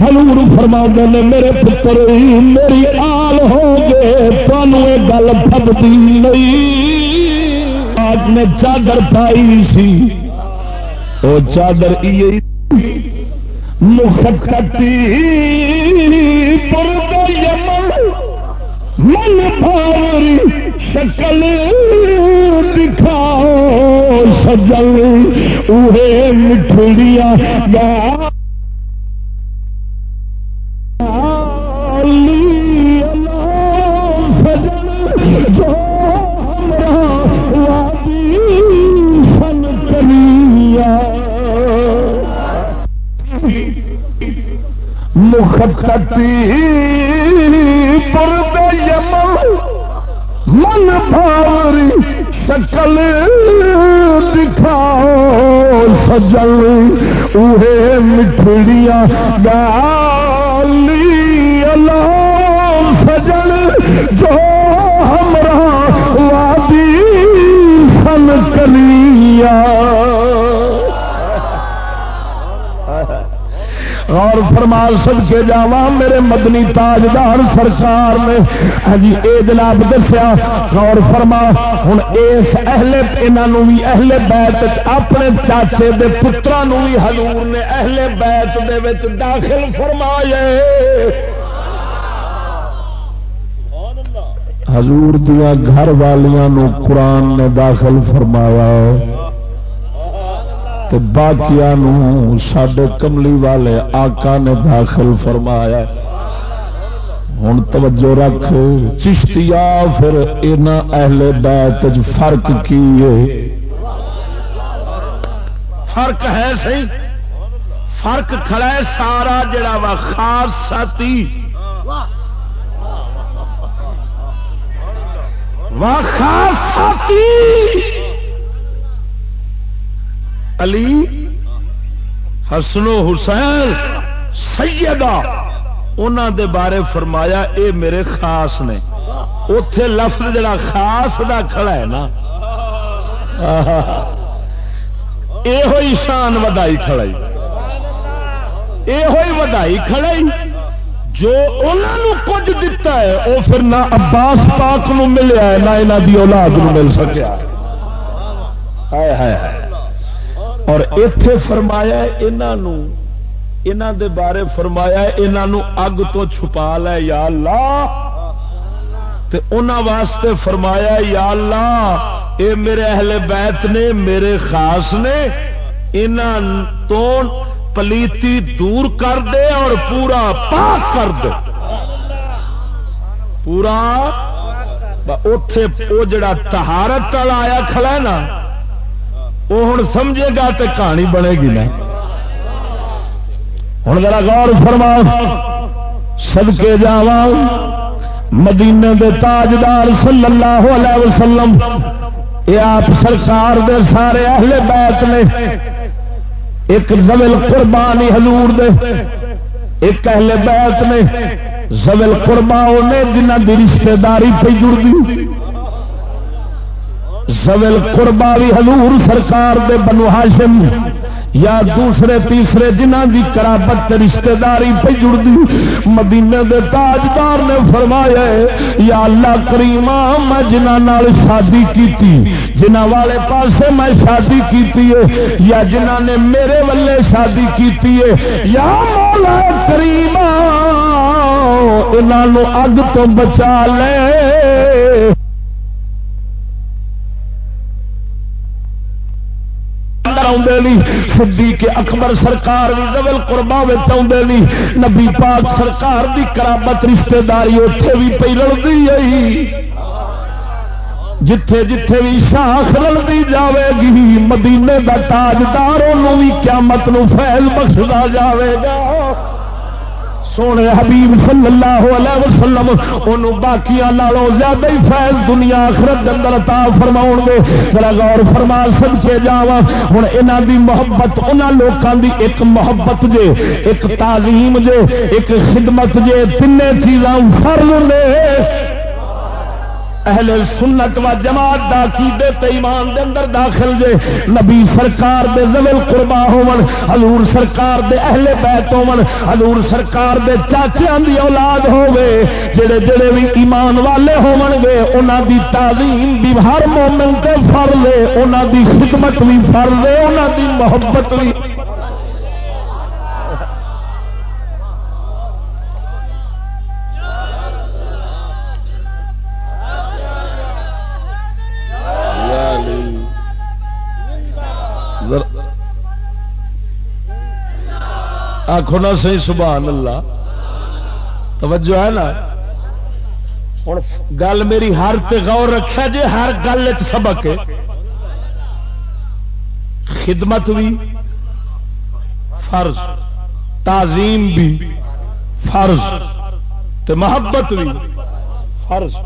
ہلور فرما نے میرے پتر، میری آل ہو گئے تمہوں یہ گل پبتی نہیں آج نے چادر پائی سی۔ وہ چادر مختی پر یمن من بھاری شکل دکھاؤ سجل اوہے مٹھڑیا گا پر من بھاری شکل دکھاؤ سجل اوہے مٹھڑیاں گالی اللہ سجل جو ہمراہ وادی سن کلیاں غور فرما سب کے جا میرے مدنی تاجدار سرکار نے۔ ہاں جی اے جناب دسیا، غور فرما ہوں اس اہل انہوں بھی اہل بیت اپنے چاچے دے پترا بھی حضور نے اہل بیت دے داخل فرمایا حضور دیا گھر والیاں نو قرآن نے داخل فرمایا ہے۔ باقیا سڈے کملی والے آقا نے داخل فرمایا ہوں توجہ رکھ چشتیا پھر یہاں اہل بیت فرق کی ہے؟ فرق ہے صحیح۔ فرق کھڑا ہے سارا جڑا وا خاص ساتھی۔ وا خاص ساتھی۔ علی، حسن و حسین، سیدہ انہوں دے بارے فرمایا، اے میرے خاص نے۔ اتے لفظ جڑا خاص دا کھڑا ہے نا یہ شان ودائی کھڑائی یہ ودائی کھڑائی جو انہوں کچھ دتا ہے وہ پھر نہ عباس پاک نو ملیا ہے، نہ یہاں کی اولاد نو مل سکیا۔ ہے ہے اور اتے فرمایا انہوں دے بارے فرمایا انہوں اگ تو چھپا لے یا اللہ۔ تے انہوں واسطے فرمایا یا اللہ، اے میرے اہل بیت نے، میرے خاص نے انہوں تو پلیتی دور کر دے اور پورا پاک کر دے۔ پورا اتے وہ جڑا تہارت والا آیا کھڑا ہے نا وہ ہوں سمجھے گا تو کہانی بنے گی نا۔ ہوں ذرا غور فرما سد کے جا مدینے دے تاجدار صلی اللہ علیہ وسلم، یہ آپ سرکار دے سارے اہل بیت نے، ایک زمل قربانی حضور دے، ایک اہل بیت نے زمل قربا نے جنہ کی رشتے داری پہ جڑ دی۔ زویل قربا بھی حضور سرکار دے بنو ہاشم یا دوسرے تیسرے جنہ دی کرابت رشتہ داری پہ جڑ دی مدینے دے تاجدار نے فرمایا یا اللہ کریما میں جنہ نال شادی کیتی جنہ والے پاسے میں شادی کیتی ہے، یا جنہ نے میرے والے شادی کیتی ہے، یا مولا کریما انہوں اگ تو بچا لے۔ صدیق اکبر سرکار بھی زبل قربا آدھے نہیں نبی پاک سرکار دی کرامت رشتہ داری اتے بھی پی رلتی جتھے جتھے بھی شاخ رلتی جاوے گی، مدینے کا تاجدار بھی قیامت نو فیل بخشا جاوے گا۔ سونے حبیب صلی اللہ علیہ وسلم انہوں باقی لالوں زیادہ ہی فیض دنیا آخرت اندر عطا فرماؤ گے۔ ذرا غور فرما سب سے جاوا ہوں یہاں دی محبت، انہاں لوکاں دی ایک محبت جے، ایک تعظیم جے، ایک خدمت جے تین چیزاں فرض نے۔ اہل سنت و جماعت دا عقیدے تے ایمان دے اندر داخل جے۔ نبی سرکار دے زویل قربا ہون، حضور سرکار دے اہل بیت ہون، حضور سرکار دے چاچیاں دی اولاد ہوے جڑے جڑے بھی ایمان والے ہون گے، انہاں دی تعظیم بھی ہر مومن تے فرض ہے۔ انہاں دی خدمت بھی فرض ہے، انہاں دی محبت بھی آخو نا سی سبحان اللہ۔ توجہ ہے نا؟ ہوں گل میری ہر تے غور رکھا جی ہر گل سبق خدمت بھی، فرض۔ تعظیم بھی، فرض۔ تے محبت بھی، فرض۔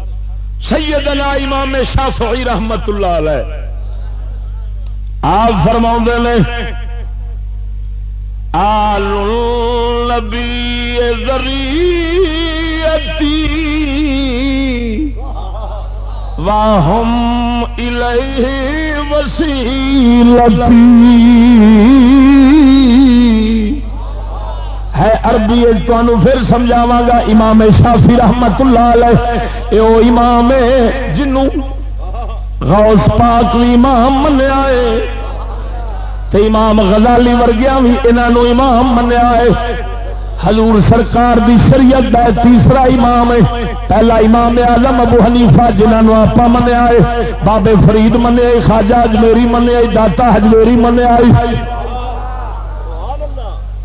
سیدنا امام شافعی رحمت اللہ علیہ۔ آپ فرما نے آل نبی ذریعتی واہم الیہ وسیلتی۔ ہے عربی پھر سمجھاوا گا، امام شافی رحمت اللہ علیہ، اے او امام جنوں غوث پاک بھی امام منیا ہے۔ تے امام غزالی ورگیا بھی انہوں امام منیا ہے۔ حضور سرکار دی شریعت دا تیسرا امام ہے۔ پہلا امام آلم ابو حنیفہ جنہوں آپ منیا ہے۔ بابے فرید منیا خواجہ اجمیری منیا داتا ہجمیری منیا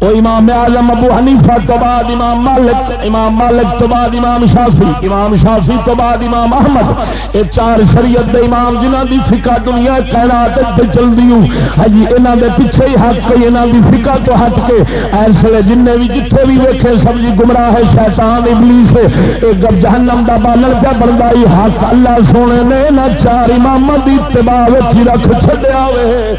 وہ امام اعظم ابو حنیفہ تو بعد امام مالک امام مالک تو بعد امام شافی امام شافی تو بعد امام احمد۔ یہ چار شریعت دے امام جنہ دی فقہ دنیا کائنات تے چلدی ہوں۔ ہجی انہاں دے پیچھے ہی ہٹ کے انہاں دی فقہ تو ہٹ کے۔ ایسے جن بھی جتھے بھی ویکھے، سب جی گمراہ ہے، شیطان، ابلیس ہے۔ اے گب جہنم دا بالل پہ بندا ہی حق اللہ سونے نے نہ چار امام دی اتباع وچ رکھ چھڈیا وے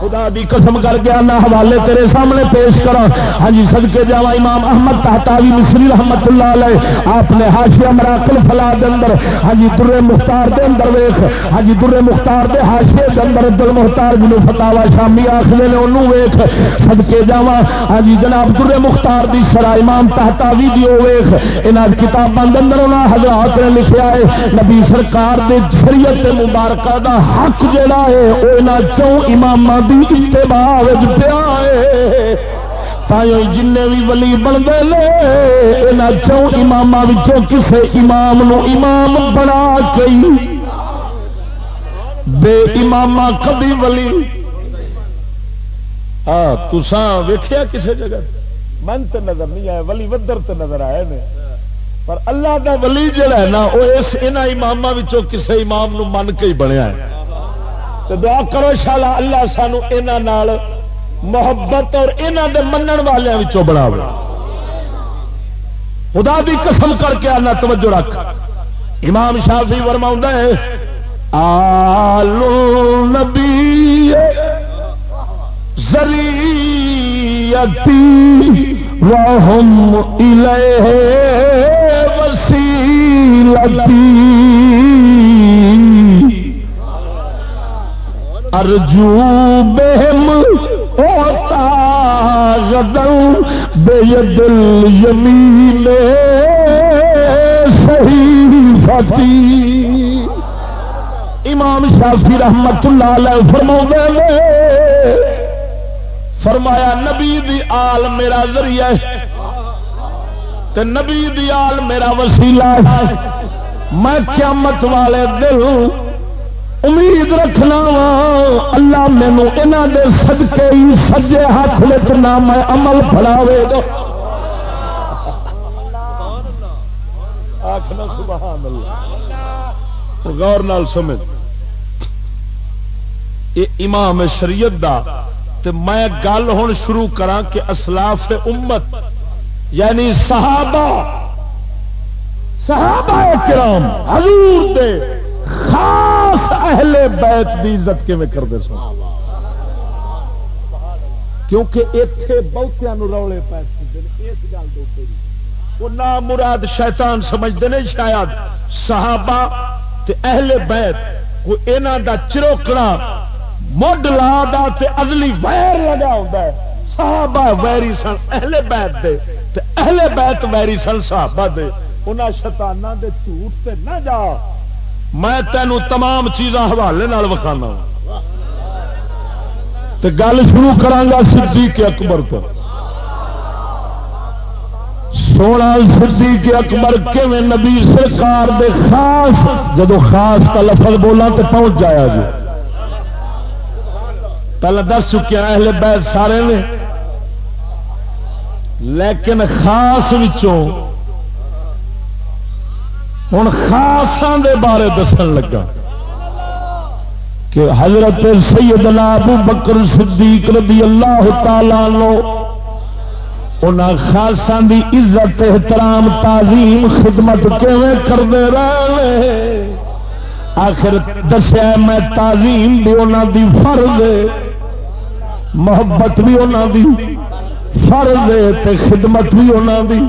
خدا دی قسم کر کے آنا حوالے تیرے سامنے پیش کرا۔ ہاں جی سدکے جا امام احمد تحتاوی مصری رحمت اللہ علیہ، آپ نے ہاشیا مراکل فلا دے اندر ہاں جی در مختار دے اندر ویخ ہاں جی در مختار دے ہاشے دے اندر عبد المختار جنو فتاوا شامی آخر نے انہوں ویخ سدکے جا ہاں جی جناب در مختار دی سرا امام تحتاوی دی او ویخ انہاں کتاباں دے اندر انہاں حضرات نے لکھیا ہے، نبی سرکار دے شریعت مبارکہ دا حق جڑا ہے، او انہاں چوں اماماں اتباع پیا جن بھی ولی بنتے ہیں چوں امام کسے امام نو امام بنا کے بے امام کبھی ولی۔ ہاں تسان ویخیا کسی جگہ؟ من تو نظر نہیں آیا ولی ودر تو نظر آئے نے۔ پر اللہ دا ولی جڑا ہے نا، وہ اس امام کسے امام نو من کے ہی بنیا ہے۔ تو دعا کرو شالا اللہ سانو نال محبت اور یہاں دے منن والوں بنا خدا دی قسم کر کے آنا توجہ رکھ۔ امام شافی ورما ہے، آلو نبی زریتی وهم إليه وسيلتي ارجو بہم ہوتا غدل بے دل یمین صحیح فتی امام شافی رحمت اللہ علیہ فرما فرمایا نبی دی آل میرا ذریعہ ہے، تے نبی دی آل میرا وسیلہ ہے۔ میں قیامت والے دل امید رکھنا وا، اللہ مینو یہاں دے سدکے ہی سجے ہاتھ لچنا میں عمل فڑاوے گا۔ غور نال سمجھ۔ یہ امام شریعت دا، تے میں گل ہوں شروع کرا کہ اسلاف امت یعنی صحابہ صحابہ کرام حضور دے خاص اہل بیت دی عزت میں کرتے سن؟ کیونکہ اتے بہتیا روڑے پیسے اس گل وہ نہ مراد شیطان سمجھتے ہیں شاید صحابہ تے اہل بیت کو یہاں دا چروکنا مڈ لا دا تے ازلی ویر لگا ہوتا ہے۔ صحابہ ویری سن، اہل بیت دے۔ تے اہل بیت ویری سن، صحابہ دے۔ انہاں شیطاناں دے جھوٹ تے نہ جا۔ میں تینوں تمام چیزاں حوالے وکھانا تو گل شروع کرا صدیق اکبر تو۔ سونا صدیق اکبر کیون نبی سرکار دے خاص جدو خاص کا لفظ بولا تو پہنچ جایا جی۔ پہلے دس چکے اہل بیت سارے نے۔ لیکن خاص وچوں ہوں خاصا دے بارے دسن لگا کہ حضرت سیدنا ابو بکر صدیق رضی اللہ تعالی لو ان خاصا دی عزت، احترام، تعظیم، خدمت کرتے رہے؟ آخر دسیا میں تعظیم بھی انہوں دی فرض محبت بھی انہوں دی فرض تے خدمت بھی انہوں دی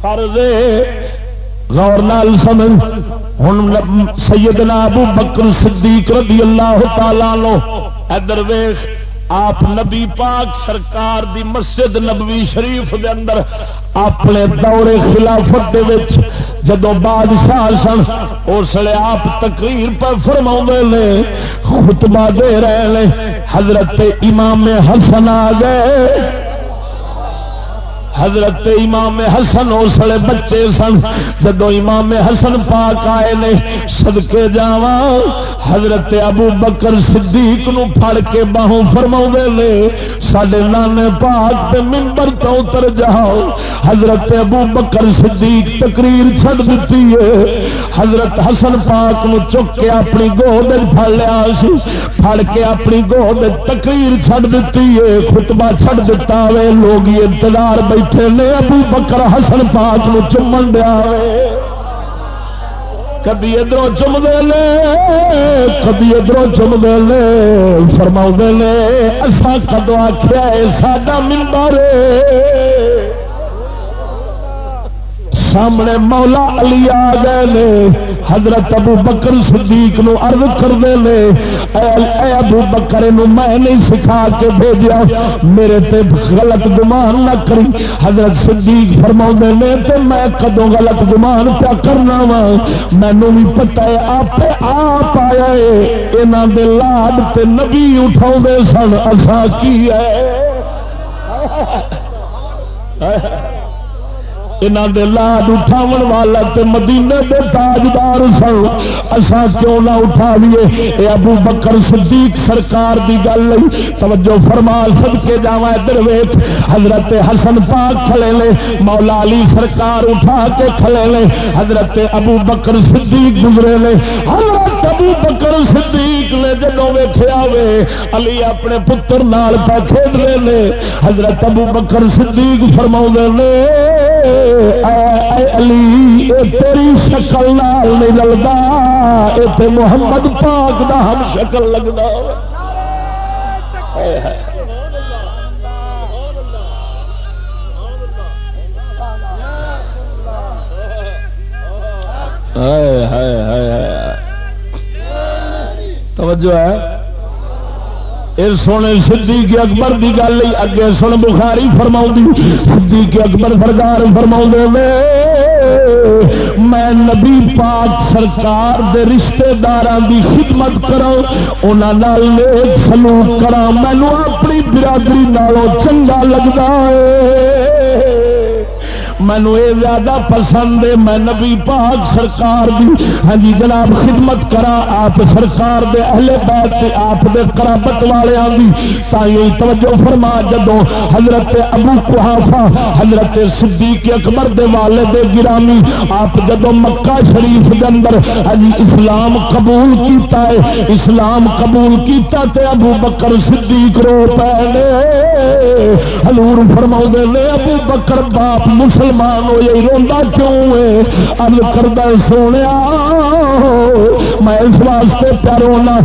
فرض غور نال سمجھ۔ ہوں سیدنا ابو بکر صدیق رضی اللہ تعالی لو ادھر ویخ آپ نبی پاک سرکار دی مسجد نبوی شریف دے اندر اپنے دورے خلافت دے وچ جدو بادشاہ سن، اس لیے آپ تقریر پر فرما نے، خطبہ دے رہے نے، حضرت امام حسن آ گئے۔ حضرت امام حسن اسلے بچے سن، جدو امام حسن پاک آئے نے سدکے جا حضرت ابو بکر صدیق نو پھڑ کے باہوں فرما نے سڈے نانے پاک تے ممبر تو اتر جاؤ، حضرت ابو بکر صدیق تقریر چھڑ دیتی ہے۔ حضرت حسن پاک نو چک کے اپنی گود پڑ لیا سی، پھڑ کے اپنی گود تقریر چھڑ دیتی ہے، خطبہ چھڑ دیتا وے، لوگ انتظار بیٹھے بیٹھے نے ابو بکر حسن پاک نو چمن دیا کدی ادھر چمتے لے کدی ادھر چمتے لے فرما نے اصا کدو آخیا ساڈا ممبر سامنے مولا علی آ گئے حضرت ابو بکر صدیق نو عرض کرتے نے اے ابو بکر نو میں نہیں سکھا کے بھیجا میرے تے غلط گمان نہ کری۔ حضرت صدیق فرما نے، تے میں کدو غلط گمان پیا کرنا وا مینو بھی پتا ہے آپ آپ آیا یہاں دے لاڈ تے نبی اٹھا سن اصا کی ہے؟ دے لاڈ اٹھاو والا تے مدینے دے تاجدار سن۔ اسا کیوں نہ اٹھا لیے؟ اے ابو بکر صدیق سرکار دی گل نہیں توجہ فرما سد کے جاوا ادھر ویخ حضرت حسن پاک کھلے لے، مولا علی سرکار اٹھا کے کھلے لے۔ حضرت ابو بکر صدیق گزرے لے۔ حضرت ابو بکر صدیق نے جدو ویخیا وے، علی اپنے پتر نال پہ کھیل رہے نے، حضرت ابو بکر صدیق فرما نے علی تیری شکل نال نہیں لگتا اتنے محمد پاک دا ہم شکل لگتا ہائے ہائے ہائے۔ توجہ ہے۔ سونے صدیق اکبر کی گل اگے سن بخاری فرما صدیق اکبر سرکار فرما میں نبی پاک سرکار دے رشتے دار کی خدمت کرا سلوک کرا مینو اپنی برادری نالوں چنگا لگتا ہے۔ مینو یہ زیادہ پسند ہے، میں نبی پاک سرکار دی ہاں جی جناب خدمت کرا آپ سرکار دے اہل بیت آپ دے قرابت والوں دی تائیں توجہ فرما جدو حضرت ابو کوحافا حضرت صدیق اکبر دے والد گرامی، آپ جدو مکہ شریف دے اندر ہاں جی اسلام قبول کیتا ہے، اسلام قبول کیتا تے ابو بکر صدیق رو پے حضور فرما نے، ابو بکر باپ مسلم مسلمان ہو جی روا کیوں ہے؟ ارد کردہ سونے میں اس واسطے پیا رونا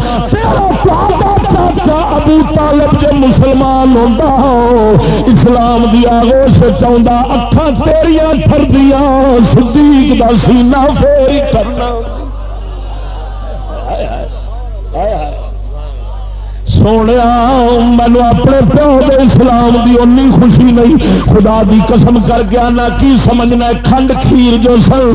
چاچا ابو طالب جو مسلمان ہوتا ہو، اسلام دی آگوش چاہتا اکھان تیریاں ٹردیاں صدیق دا سینہ فیری کرنا۔ سونے مینو اپنے پیو دے اسلام دی اونی خوشی نہیں، خدا دی قسم کر کے آنا، کی سمجھنا کھنڈ کھیر جو سر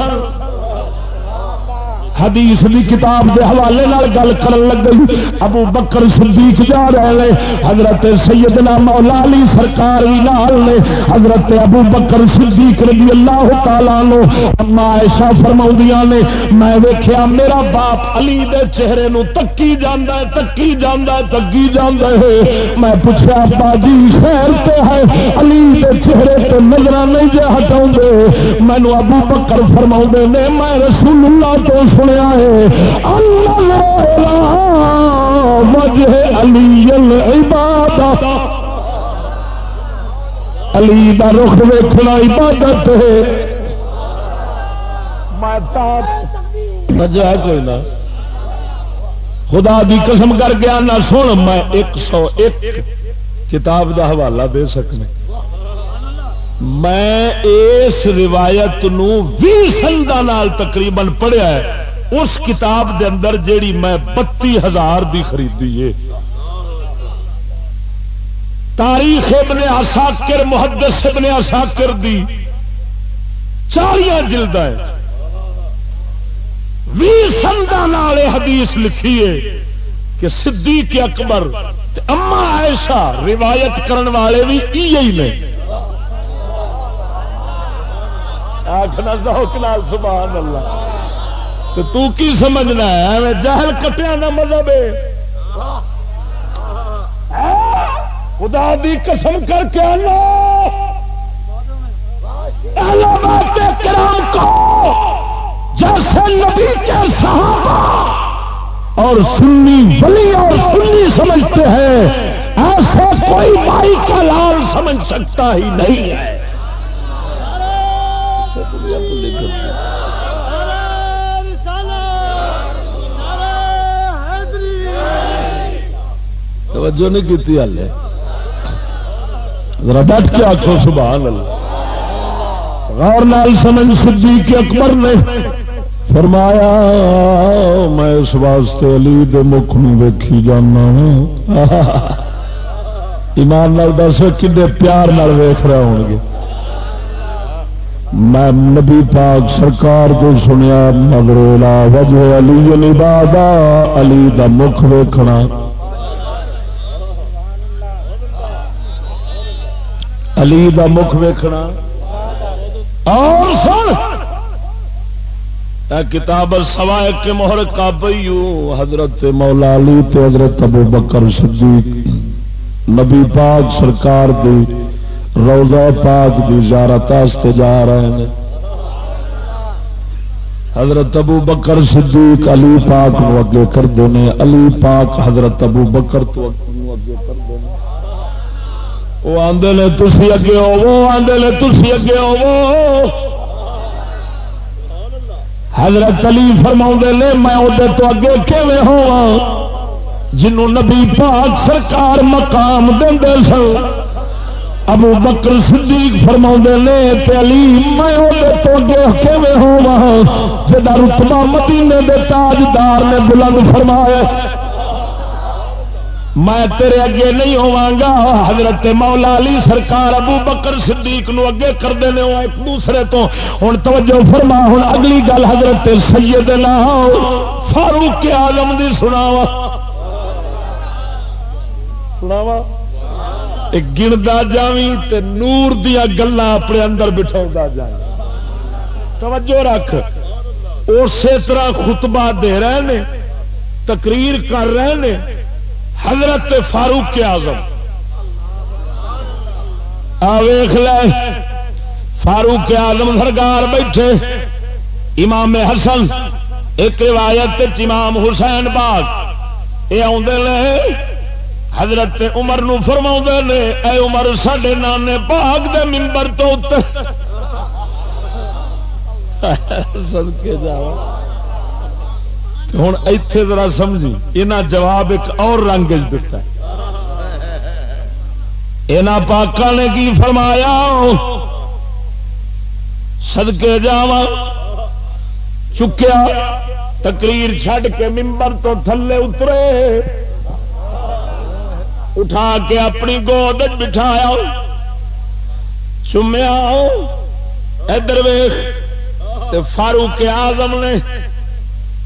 حدیث دی کتاب دے حوالے نال گل کرن لگ گئی ابو بکر صدیق جا رہے ہیں حضرت سیدنا مولا علی سرکار بھی نال نے، حضرت ابو بکر صدیق رضی اللہ تعالی نو اما عائشہ فرماؤندیاں نے، میں ویکھیا میرا باپ علی دے چہرے نو تکی جاندا ہے، تکی جاندا ہے، تکی جاندا ہے۔ میں پوچھا ابا جی خیر تے ہے؟ علی دے چہرے تے نظر نہیں جے ہٹاوندے مینوں ابو بکر فرماوندے نے، میں رسول اللہ تو سنیا ہے وجہ علی العباد علی دا رخ ویکھنا عبادت ہے۔ وجہ کوئی نہ۔ خدا دی قسم کر کے آنا، سن، میں ایک سو ایک کتاب دا حوالہ دے سکنے۔ میں اس روایت نو بھی سندا تقریباً پڑھیا ہے۔ اس کتاب دے اندر جیڑی میں بتی ہزار دی خریدی ہے۔ تاریخ ابن اساکر محدث ابن اساکر دی چالیاں جلد ہے۔ بھی سندان حدیث لکھیے کہ صدیق اکبر اما ایسا روایت کرن والے بھی یہی نے۔ آخنا سبحان اللہ۔ تو تو کی سمجھنا ہے؟ جہل کٹیا کا مذہب ہے۔ خدا دی قسم کر کے کرام کو جیسے نبی کے صحابہ اور سنی ولی اور سنی سمجھتے ہیں، ایسے کوئی بھائی کا لال سمجھ سکتا ہی نہیں ہے۔ توجہ نہیں کی ہل ڈٹ کے آخو سبحان اللہ۔ غور لال سمجھ سجی کے اکبر نے فرمایا، میں اس واسطے علی دے مکھ ویکھی جانا ایمان نال دس کھے پیار نال ویخ رہے ہو گے۔ میں نبی پاک سرکار کو سنیا نظر وجہ علی علی بابا، علی دا مکھ ویکھنا۔ علی دا مکھ ویکھنا۔ اور سن! کتاب سوائے کے مہر کا حضرت مولا علی تے حضرت ابو بکر صدیق، نبی پاک سرکار دی روزہ پاک دی زیارت جا رہے ہیں۔ حضرت ابو بکر صدیق علی پاک نو اگے کرتے ہیں علی پاک حضرت ابو بکر تو اگے کرتے ہیں وہ آدھے نے تھی اگے ہو آدھے نے تھی اگے ہو حضرت علی فرما نے میں وہ تو اگے کھے ہوا جنوں نبی پاک سرکار مقام دے سن ابو بکر صدیق فرما نے علی میں وہ تو اگے کھے ہوا جا رتبہ مدینے دے تاجدار نے بلند فرمایا میں تیرے اگے نہیں ہوا گا حضرت مولا علی سرکار ابو بکر صدیق نو اگے کرتے ہیں ایک دوسرے تو۔ ہوں توجہ فرما ہوں اگلی گل حضرت سیدنا فاروق آلم دی سناوا سناوا گنتا جاوی تے نور دیا گلا اپنے اندر بٹھا جا توجہ رکھ، اسی طرح خطبہ دے رہے ہیں تقریر کر رہے ہیں حضرت فاروق کے آزم آخ لے، فاروق کے آزم سرکار بیٹھے۔ امام حسن، ایک روایت امام حسین باغ یہ آدھے حضرت عمر نو فرما نے، اے عمر سڈے نانے باغ دے ممبر تو سد کے جاؤ ہوں اتے ذرا سمجھی یہاں جواب ایک اور رنگ دتا یہاں پاکا نے کی فرمایا سدکے جا چکیا، تقریر چھڈ کے ممبر تو تھلے اترے۔ اٹھا کے اپنی گود بٹھایا۔ چومیا۔ ادھر ویخ فاروق آزم نے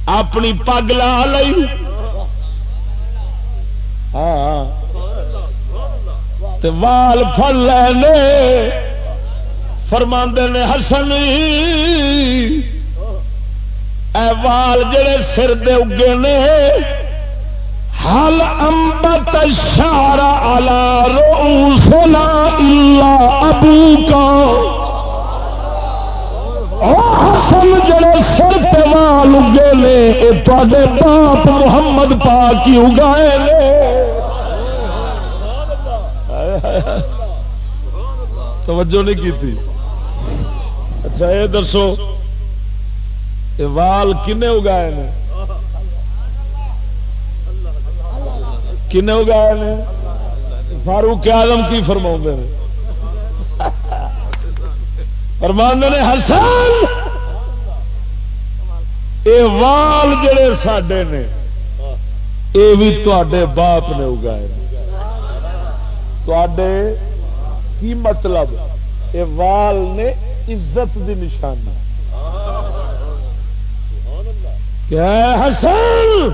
اپنی پگ لا لی ہاں۔ وال فل لے فرما نے ہسن اے وال جڑے سر دے اگے نے ہل امبت شارا الا رو سنا ابو کا حسن جڑے سر پہ اگے نے یہ تے باپ محمد پاک ہی اگائے نے توجہ نہیں کی تھی اچھا یہ دسو یہ وال کنے اگائے نے؟ کنے اگائے نے؟ فاروق آلم کی فرما نے؟ فرمان نے، حسن! اے وال جڑے سڈے نے یہ بھی تے باپ نے اگائے کی مطلب؟ یہ وال نے عزت دی نشانی۔ حسن؟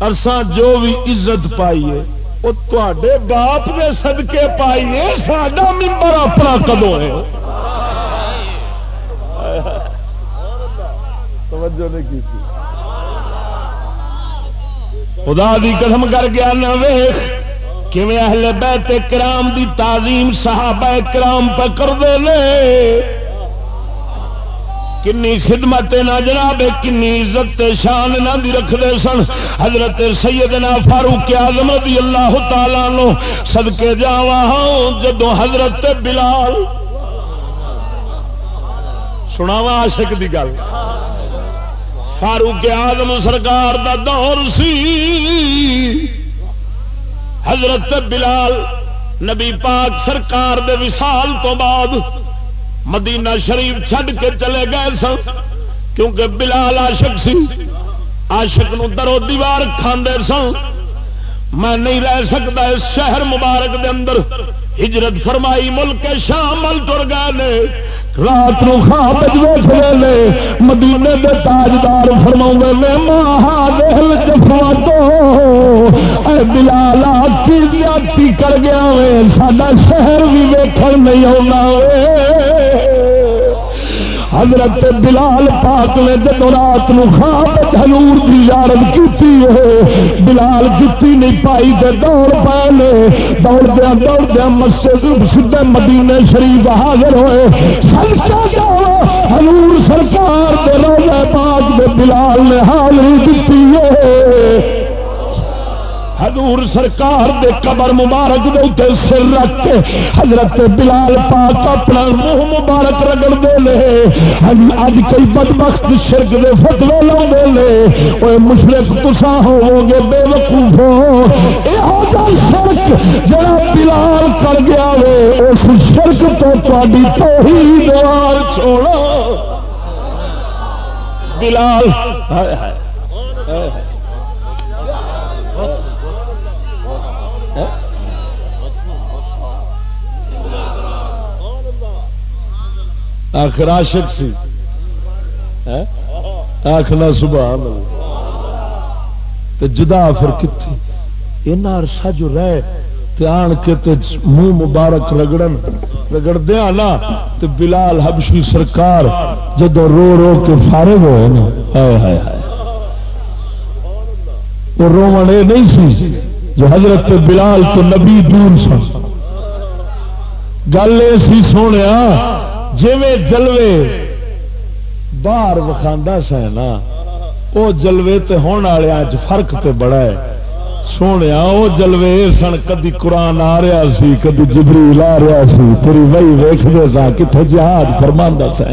ارساں جو بھی عزت پائیے وہ تے باپ نے سدکے پائیے ساڈا ممبر اپنا کدو ہے؟ توجہ نہیں کی تھی۔ خدا دی قدم کر گیا نہ ویخ، کیویں اہل بیت کرام دی تعظیم صحابہ کرام پہ کر دے لے کنی خدمت نہ جناب، کنی عزت شان نہ دی رکھتے سن۔ حضرت سیدنا فاروق آزم رضی اللہ تعالی نو سدکے جا ہاں، جدو حضرت بلال۔ سناوا عاشق دی گل۔ فاروق آزم سرکار دا دور سی۔ حضرت بلال نبی پاک سرکار دے وصال تو بعد مدینہ شریف چھڈ کے چلے گئے سن، کیونکہ بلال عاشق سی۔ عاشق نو درو دیوار کھاندے سن۔ میں نہیں رہ سکتا اس شہر مبارک دے اندر۔ ہجرت فرمائی ملک شام تر گئے رات نو خواب لے مدینے دے تاجدار فرما نے، ماہا مہادل جفا تو بلالا کی زیادتی کر گیا وے سڈا شہر بھی ویکھن نہیں آنا وے حضرت بلال پاک نے جب رات خواب ہلور کی یارت کی ہے، بلال جتی نہیں پائی تے دوڑ پائے دوڑ دیا دوڑ دیا مسجد سدھے مدینے شریف حاضر ہوئے۔ ہلور سرکار دے روزے پاک دے بلال نے حاضری دیتی ہے۔ حضور سرکار دے قبر مبارک دے اتنے سر رکھ کے حضرت بلال پاک اپنا منہ مبارک رگڑ دے لے۔ ہاں جی، اج کئی بدبخت شرک دے فتوے لا دے لے۔ وہ مشرق تسا ہو گے بے وقوف ہو یہ شرک جڑا بلال کر گیا وے، اس شرک تو تاری توحید وار چھوڑو۔ بلال، ہائے ہائے۔ آخر عاشق سی۔ آخنا سبحان اللہ۔ جدا پھر کتنی اینا عرصہ جو رہے تے آن کے تے منہ مبارک رگڑن۔ رگڑ دیا نا تے بلال حبشی سرکار جدو رو رو کے فارغ ہوئے نا۔ ہائے ہائے ہائے۔ وہ رومن یہ نہیں سی جو حضرت بلال تو نبی دور سن۔ گل یہ سی سونے جی جلوے باہر وکھا سا نا وہ جلوے تے ہونے والے اج فرق تے بڑا ہے۔ سونے وہ جلوے سن، کدی قرآن آ رہا سی، کدی جبریل آ رہا سی، تیری وہی ویختے سا کتنے جہاد فرما سا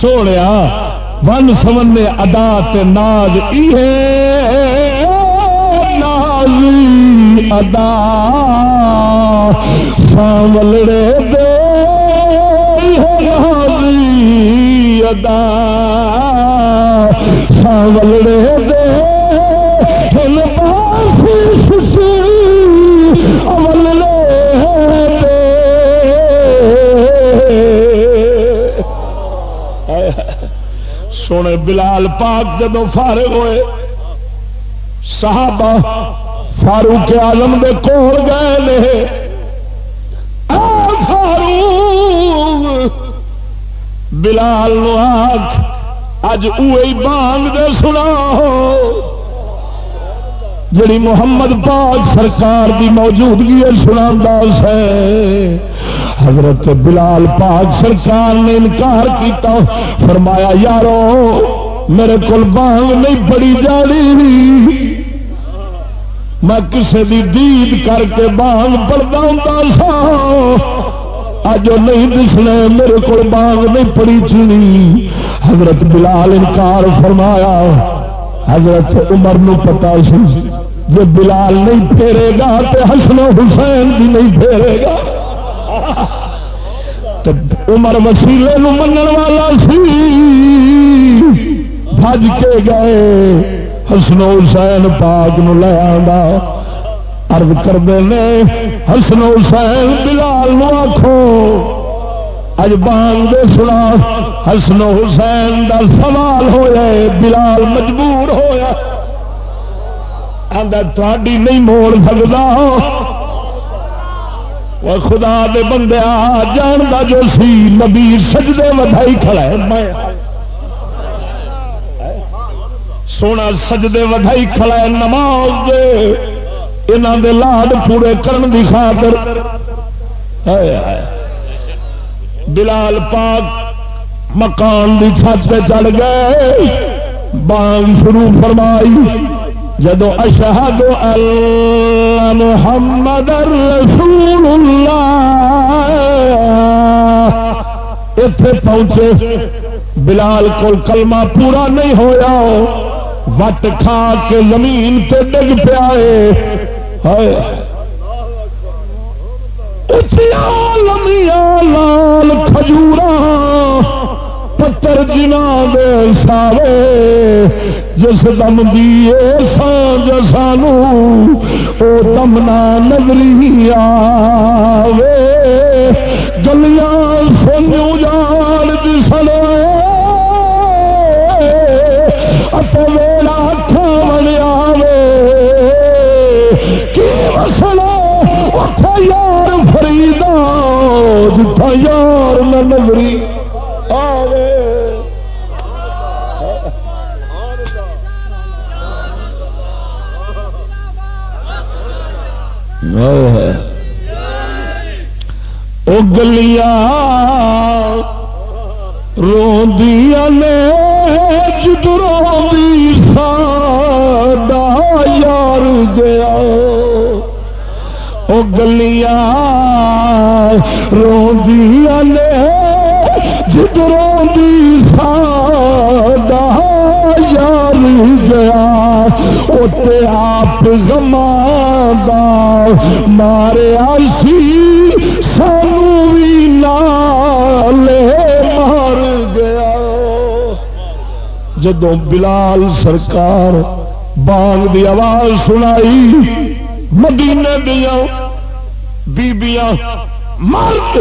سونے ون سمنے ادا تے ناز نازی ادا۔ ساملڑے دے۔ ادا۔ ساولڑے دے سونے بلال پاک جب فارغ ہوئے، صحابہ فاروق آلم دے کول گئے بلال نو آخ اج بانگ دے سنا۔ جڑی محمد پاک سرکار دی موجودگی سنا سے حضرت بلال پاک سرکار نے انکار کیتا۔ فرمایا، یارو، میرے کو بانگ نہیں پڑی جانی۔ میں کسی دی دید کر کے بانگ پڑتا ہوں سا اج نہیں دسنا میرے کو باغ نہیں پڑی چنی حضرت بلال انکار فرمایا، حضرت عمر نو پتا سی جی بلال نہیں پھیرے گا تو حسن حسین بھی نہیں پھیرے گا۔ عمر وسیلے من والا سی۔ بج کے گئے، حسن حسین پاک نو لے آ ارد کرتے ہیں حسن حسین بلال آخو اج بان سنا، حسن حسین دا سوال ہوا بلال مجبور ہوا تھوڑی نہیں موڑ سکتا وہ خدا دے بندے آ جان دا جو سی، نبی سجدے ودائی کھڑا ہے۔ میں سونا سجدے ودائی کھڑا ہے نماز دے۔ انہوں دے لاڈ پورے کرن دی خاطر۔ بلال پاک مکان دی چھت پہ چڑھ گئے۔ بانگ شروع فرمائی۔ جدو اشہد اللہ محمد رسول اللہ۔ اتے پہنچے۔ بلال کو کلمہ پورا نہیں ہویا۔ وٹ کھا کے زمین تے ڈگ پیا لمیاں لال کھجورا، پتر جنا دے سارے جس دم دیے سانج سانو، او دم نہ نگری آوے۔ گلیاں سن جان دسن ویلا کھان آوے۔ کی مسلا اتنا یار فریدا جتھا یار نہ نگری آوے۔ گلیاں روندیا نے جدروں ساڈا یار گیا۔ وہ گلیاں روندیا نے جدروں ساڈا یار گیا۔ اتے آپ گما مارے آسی، سانو بھی نالے مار گیا۔ جدو بلال سرکار بانگ دی آواز سنائی، مدینے دیا بیبیاں مرد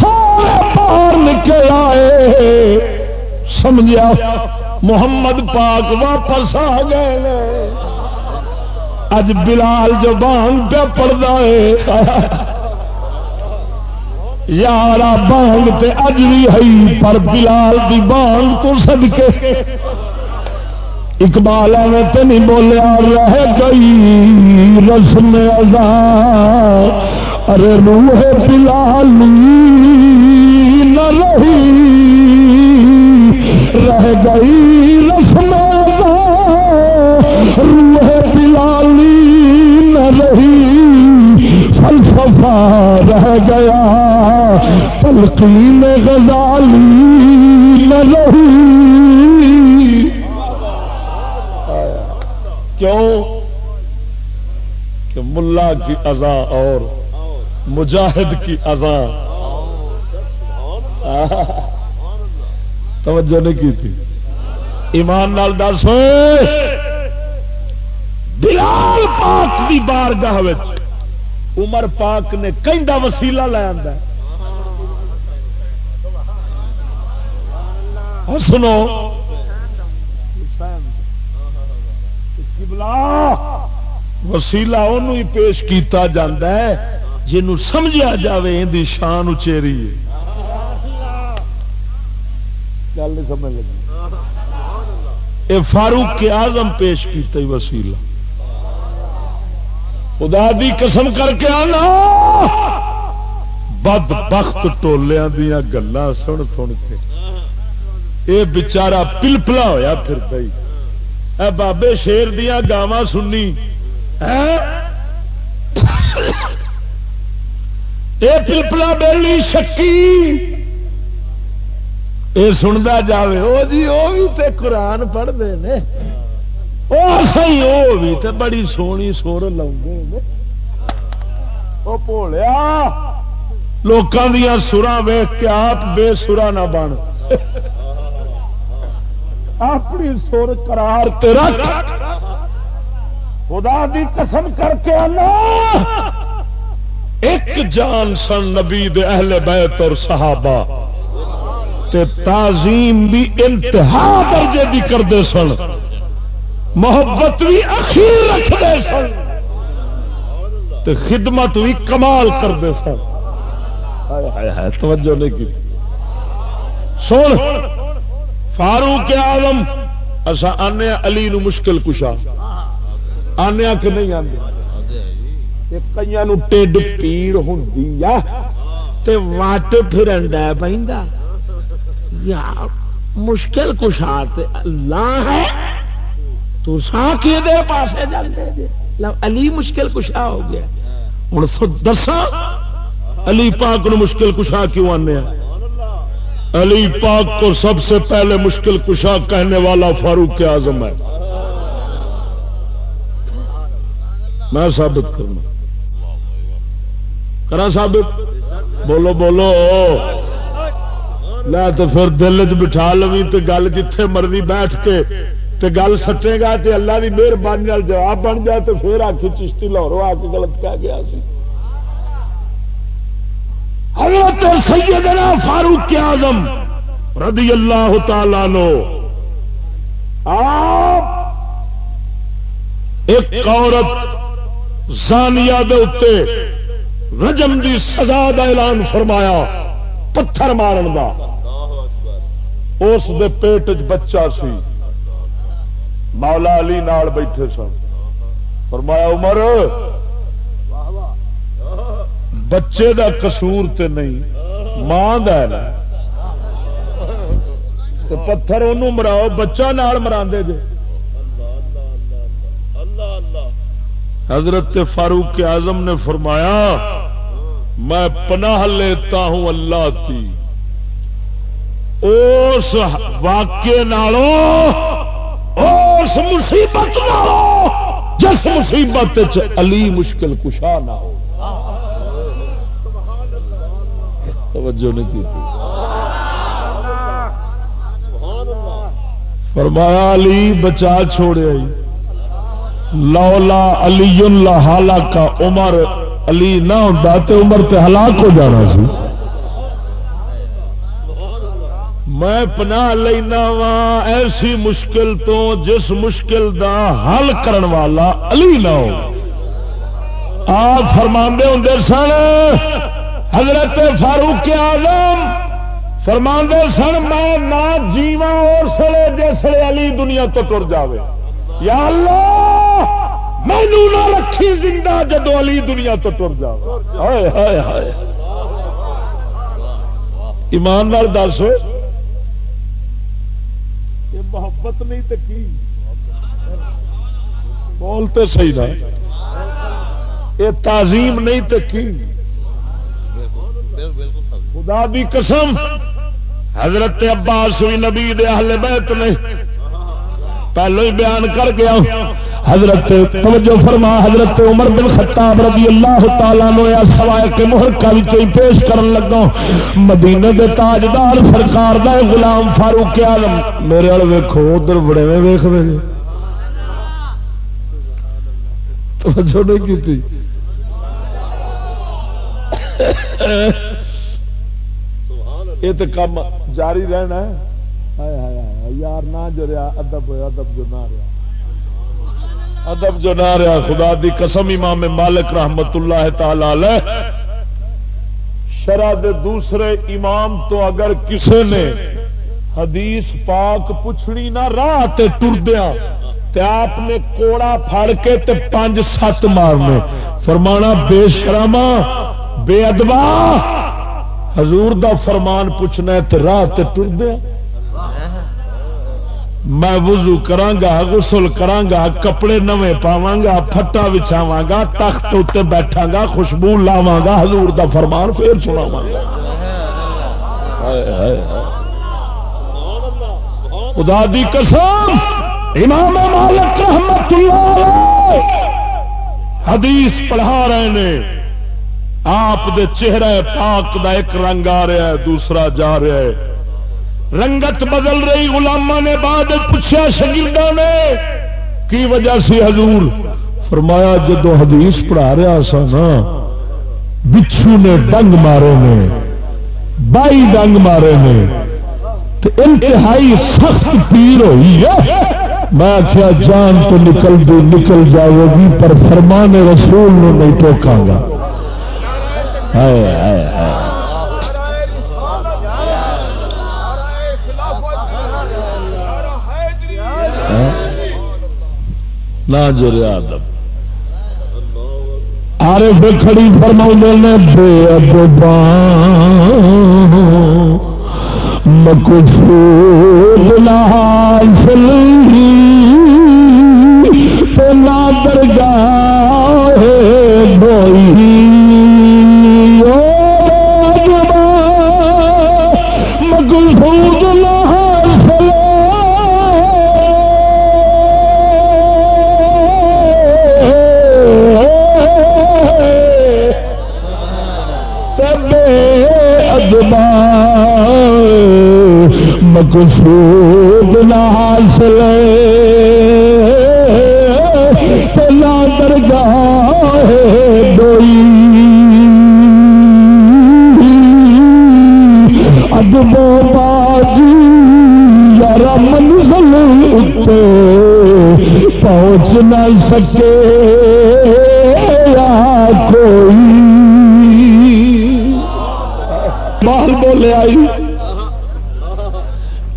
سارے باہر نکل آئے۔ سمجھا محمد پاک واپس آ گئے اج بلال جو بانگ پہ پڑتا ہے۔ یار بانگ تے اج بھی ہے پر بلال دی بانگ تو سد کے اقبال ایویں تو نہیں بولیا رہ گئی رسم ازا ارے روح بلال نہ رہی، رہ گئی رسم روح بلالی نہ رہی، فلسفہ رہ گیا۔ تلقین غزالی نہ رہی۔ کیوں کہ ملا کی ازا اور مجاہد کی ازا توجہ نہیں کی تھی۔ ایمان نال دس بلال پاک کی بارگاہ عمر پاک نے کہیں وسیلہ لے آتا ہاں، سنو۔ وسیلا ان پیش کیتا جاندہ ہے، جنوں سمجھا جاوے ان دی شان اچیری گل نہیں سمجھ لگی۔ یہ فاروق کے آزم پیش کیتا ہی وسیلہ۔ خدا دی قسم کر کے آنا۔ بد بخت ٹولیا دیا گلا سن سن کے۔ یہ بچارا پلپلا ہوا پھر گئی اے بابے شیر دیا گاواں سننی۔ اے پلپلا بیلی شکی۔ یہ سنتا جاوے او جی وہ بھی تے قرآن پڑھتے ہیں وہ سی وہ بھی تے بڑی سونی سور لاؤں وہ بولیا لوگوں دیا سرا ویخ کے آپ بے سرا نہ بن۔ اپنی سر کرار رکھ۔ خدا دی قسم کر کے آنا ایک جان سن نبی دے اہل بیت اور صحابہ۔ تے تعظیم بھی انتہا درجے دی کرتے سن۔ محبت بھی اخیر رکھتے سن۔ تے خدمت بھی کمال کرتے سن۔ توجہ نہیں کی۔ سن۔ فاروق آلم اصا آنے علی نو مشکل کشا۔ آنے کہ نہیں آتے کئی ٹھڈ پیڑ ہوں وٹ پھرن ڈ مشکل کشا اللہ ہے۔ تو دے پاسے جانے علی مشکل کشا ہو گیا۔ ہوں دسا علی پاک نو مشکل کشا کیوں آنے علی پاک کو سب سے پہلے مشکل کشا کہنے والا فاروق اعظم ہے۔ میں ثابت کرنا کرا ثابت؟ بولو بولو۔ لے تو پھر دل چ بٹھا لوی تو گل جتھے مرضی بیٹھ کے تے گل سٹے گا تے اللہ کی مہربانی جواب بن جائے تو پھر آ کے چشتی لاہورو آ کے غلط کہہ گیا سی۔ حضرت سیدنا فاروق اعظم رضی اللہ تعالی لو آپ ایک عورت زانیا دے رجم دی سزا دا اعلان فرمایا، پتھر مارن دا۔ اس دے پیٹ چ بچہ سی۔ مولا علی نال بیٹھے سن۔ فرمایا، عمر بچے دا قصور تے نہیں، ماں دا ہے نا۔ پتھر انہوں مراؤ، بچہ نال مرا دے جے۔ حضرت فاروق اعظم نے فرمایا، میں پناہ لیتا ہوں اللہ کی اس واقعے نالوں، اس مصیبت نالوں، جس مصیبت علی مشکل کشا نہ ہو۔ توجہ نہیں کی فرمایا، علی، بچا چھوڑے لولا علی اللہ حالا کا عمر علی نہ ہوتا تو عمر تے ہلاک ہو جانا سی۔ میں پناہ لینا وا ایسی مشکل تو جس مشکل دا حل کرن والا علی نہ ہو۔ آپ فرما ہوں سن حضرت فاروق آزم فرما سن، میں نہ جیوا اور سڑے جسے علی دنیا تو تر جائے یا اللہ مینو نہ رکھی زندہ جدو علی دنیا تو ٹر جا ایمان نال دس یہ محبت نہیں تو کی؟ بولتے صحیح نا۔ یہ تعظیم نہیں تو کی؟ خدا بھی قسم حضرت عباس بھی نبی دے اہل بیت نہیں پہلو ہی بیان کر گیا۔ حضرت توجہ فرما حضرت عمر بن خطاب رضی اللہ تعالیٰ نو یا سوائے کے محرکہ بھی پیش کرن لگا۔ مدینے دے تاجدار سرکار دا غلام فاروق عالم میرے والے ویکھو ادھر بڑے میں ویخ رہے توجہ نہیں کی یہ تو کام جاری رہنا ہے۔ یار نہ جو رہا، ادب ادب جو نہ رہا۔ ادب جو نہ رہا، خدا دی قسم امام مالک رحمت اللہ تعالی شرح دے دوسرے امام تو اگر کسے نے حدیث پاک پوچھنی نہ، راہ تے ٹردیا تے آپ نے کوڑا پھڑ کے تے پانچ سات مارنے فرمانا، بے شرما بے ادبا. حضور دا فرمان پوچھنا ہے تے راہ تے ٹردیا میں وضو کرانگا غسل کرانگا کپڑے نوے پاواں پھٹا بچھاواں گا تخت اتنے بیٹھا گا خوشبو لاواں گا حضور دا فرمان پھر سناواں گا خدا دی قسم، امام مالک رحمت اللہ حدیث پڑھا رہے نے. آپ دے چہرے پاک دا ایک رنگ آ رہا ہے، دوسرا جا رہا ہے۔ رنگت بدل رہی غلامہ نے بعد پوچھا شگیردہ نے، کی وجہ سے حضور؟ فرمایا، جدو حدیث پڑھا رہا سا نا، بچھو نے ڈنگ مارے نے، بائی ڈنگ مارے نے انتہائی سخت پیر ہوئی ہے۔ میں آخیا جان تو نکل دو نکل جاؤ گی، پر فرمان رسول نو نہیں ٹوکا گا۔ نہ جریا ادب آرے کھڑی فرما نے، بے ادبا مکفور حاصل تو نہ درگاہ بوئی مقصود نہ حاصل پلا درگاہ ڈوئی ادبو باجی یار منزل اتنے پہنچ نہ سکے یا کوئی۔ مال بولے آئی۔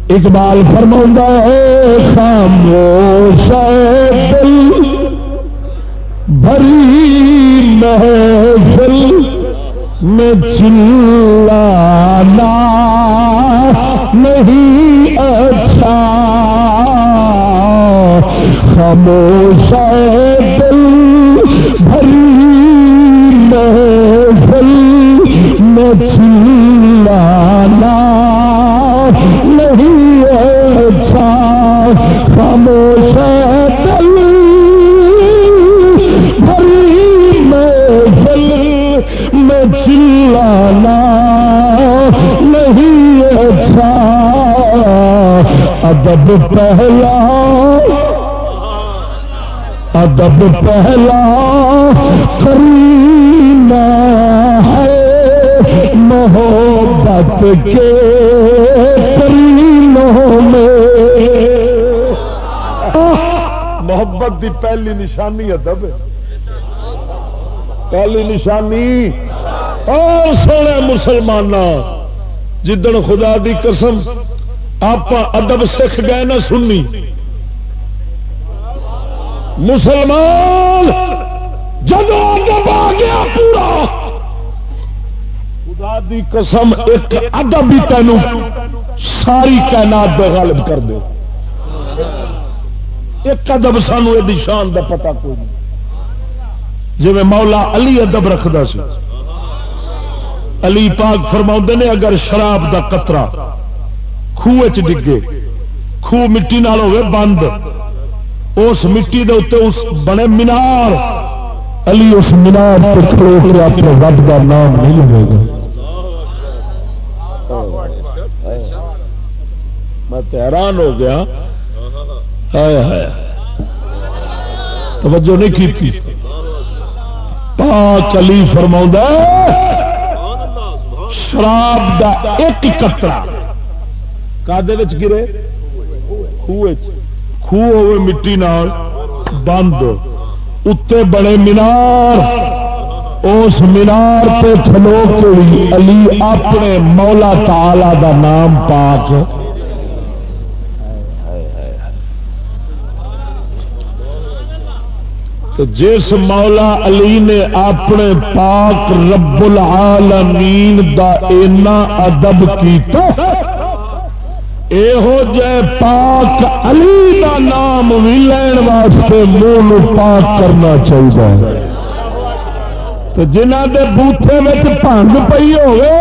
اقبال فرما ہے، خاموش دل، بھری محفل میں چلانا نہیں اچھا۔ خاموش دل، بھری محفل میں چلانا نہیں اچھا خاموش دل بھری میں چلانا نہیں اچھا۔ ادب پہلا ادب پہلا کرینا محبت کے محبت دی پہلی نشانی ادب پہلی نشانی۔ اور سونے مسلمان جدن خدا دی قسم آپ ادب سکھ گئے نا سننی۔ مسلمان جب ادب آ گیا پورا خدا دی قسم، ایک ادب بھی تینوں ساری کائنات بے غالب کر دے۔ ایک ادب سانو یہ شان کا پتا کوئی نہیں۔ جی مولا علی ادب رکھتا سی۔ علی پاک فرما نے، اگر شراب دا قطرہ خوہ چ ڈگے خوہ مٹی نال ہوئے بند، اس مٹی دے اتنے اس بنے مینار، علی اس مینار پر کھلو کے اپنے رب کا نام نہیں لگے گا۔ میں حیران ہو گیا۔ توجہ نہیں کی تھی۔ پاک علی فرما شراب دا ایک کترا کدے گرے؟ خوہ ہوئے مٹی نال بند۔ اتنے بڑے مینار۔ اس مینار پہ کھلو کے علی اپنے مولا تالا دا نام پاک تو جس مولا علی نے اپنے پاک رب العالمین دا اینا ادب کیتا یہو جے پاک علی دا نام بھی لین واسطے منہ پاک کرنا چاہیے تو جنہ دے بوٹے میں پنگ پی ہوئے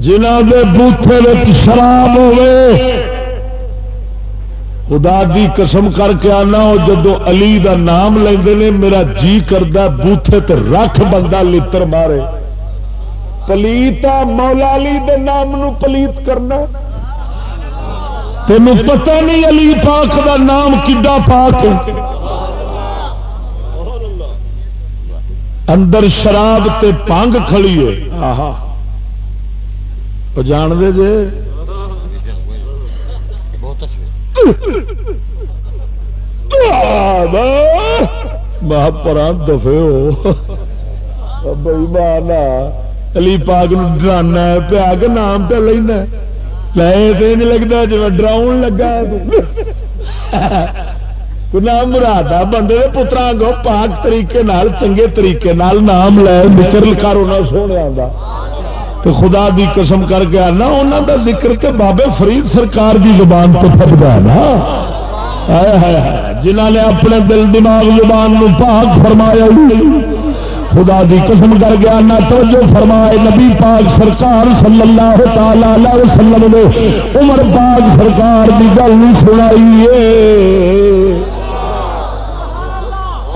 جنہ دے بوٹے میں شراب ہوئے خدا دی قسم کر کے آنا وہ جدو علی دا نام لے میرا جی کرتا بوتھے تے رکھ بندہ لتر مارے۔ پلیتا مولا علی دے نام نو پلیت کرنا۔ تینوں پتہ نہیں علی پاک دا نام کڈا پاک اندر شراب تے پانگ کھڑی ہے۔ جان دے جے؟ پران دفے ہو۔ بھائی مانا، علی پاک ڈرانا پیا کے نام پہ لینا لے تو نہیں لگتا جی ڈراؤن لگا نام مراد بندے پترا گو پاک طریقے نال، چنگے طریقے نال نام لے نکل کر سونے آتا تو خدا دی قسم کر کے آنا انہوں دا ذکر تے بابے فرید سرکار دی زبان تو پڑتا ہے نا۔ جنہ نے اپنے دل، دماغ، زبان نو پاک فرمایا خدا دی قسم کر گیا نہ توجہ فرمائے نبی پاک سرکار صلی اللہ تعالی وسلم نے، عمر پاک سرکار دی گل سنائی ہے۔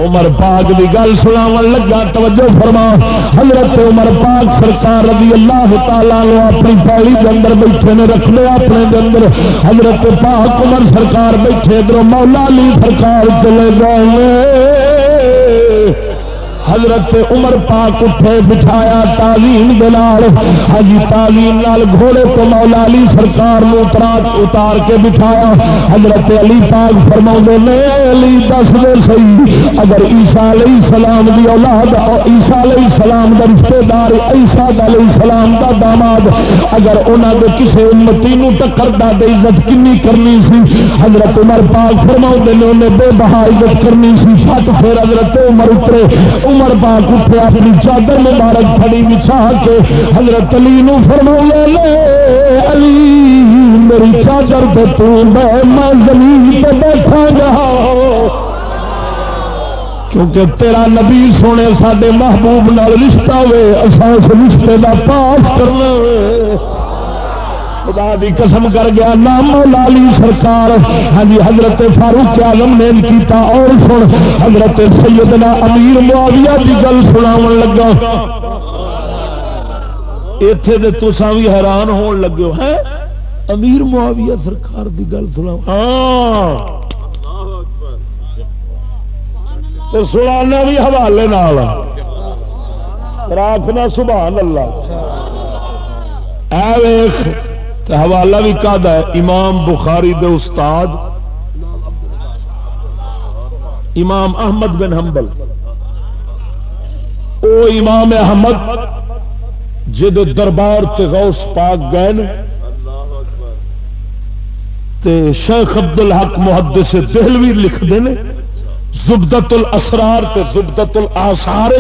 عمر پاک کی گل سنا لگا، توجہ فرما۔ حضرت عمر پاک سرکار رضی اللہ تعالیٰ لو اپنی پیڑی کے اندر بیٹھے نے رکھ لیا اپنے کے اندر۔ حضرت پاک عمر سرکار بیٹھے، ادھر مولا علی سرکار چلے گئے۔ حضرت عمر پاک اٹھے بٹھایا تعلیم دلال ہاں تعلیم نال گھوڑے تو مولا علی سرکار نو اتار کے بٹھایا۔ حضرت علی پاک فرما نے، علی دس دے سی اگر عیسا علیہ السلام دی اولاد عیسا علیہ السلام کا رشتے دار عیسا علیہ السلام کا داماد، اگر انہوں نے کسی امتی نو ٹکر دا دے عزت کنی کرنی سی؟ حضرت عمر پاک فرما نے، انہیں بے بہا عزت کرنی سی۔ فٹ پھر حضرت عمر اترے۔ عمر پاک اٹھے اپنی چادر مبارک پڑی بچھا کے حضرت علی نو فرما لے علی، میری چادر پہ تو میں زمین پہ بیٹھا گا کیونکہ تیرا نبی سونے سڈے محبوب نال رشتہ ہوئے اصا اس رشتے کا پاس کرنا ہوئے۔ خدا دی قسم کر گیا، نام لالی سرکار۔ ہاں جی حضرت فاروق آلم نے کیتا اور سن۔ حضرت سیدنا امیر معاویہ دی گل سنا لگا۔ اتے تو تسا بھی حیران ہون لگے ہے؟ امیر معاویہ سرکار دی گل سنا ہاں۔ سنا بھی حوالے نال۔ راکھنا سبحان اللہ۔ اے حوالہ بھی کد ہے، امام بخاری دے استاد، امام احمد بن حنبل۔ او امام احمد جد دربار تے غوث پاک گئے تے شیخ عبد الحق محدث دہلوی لکھ دے زبدت الاسرار تے زبدت الاسار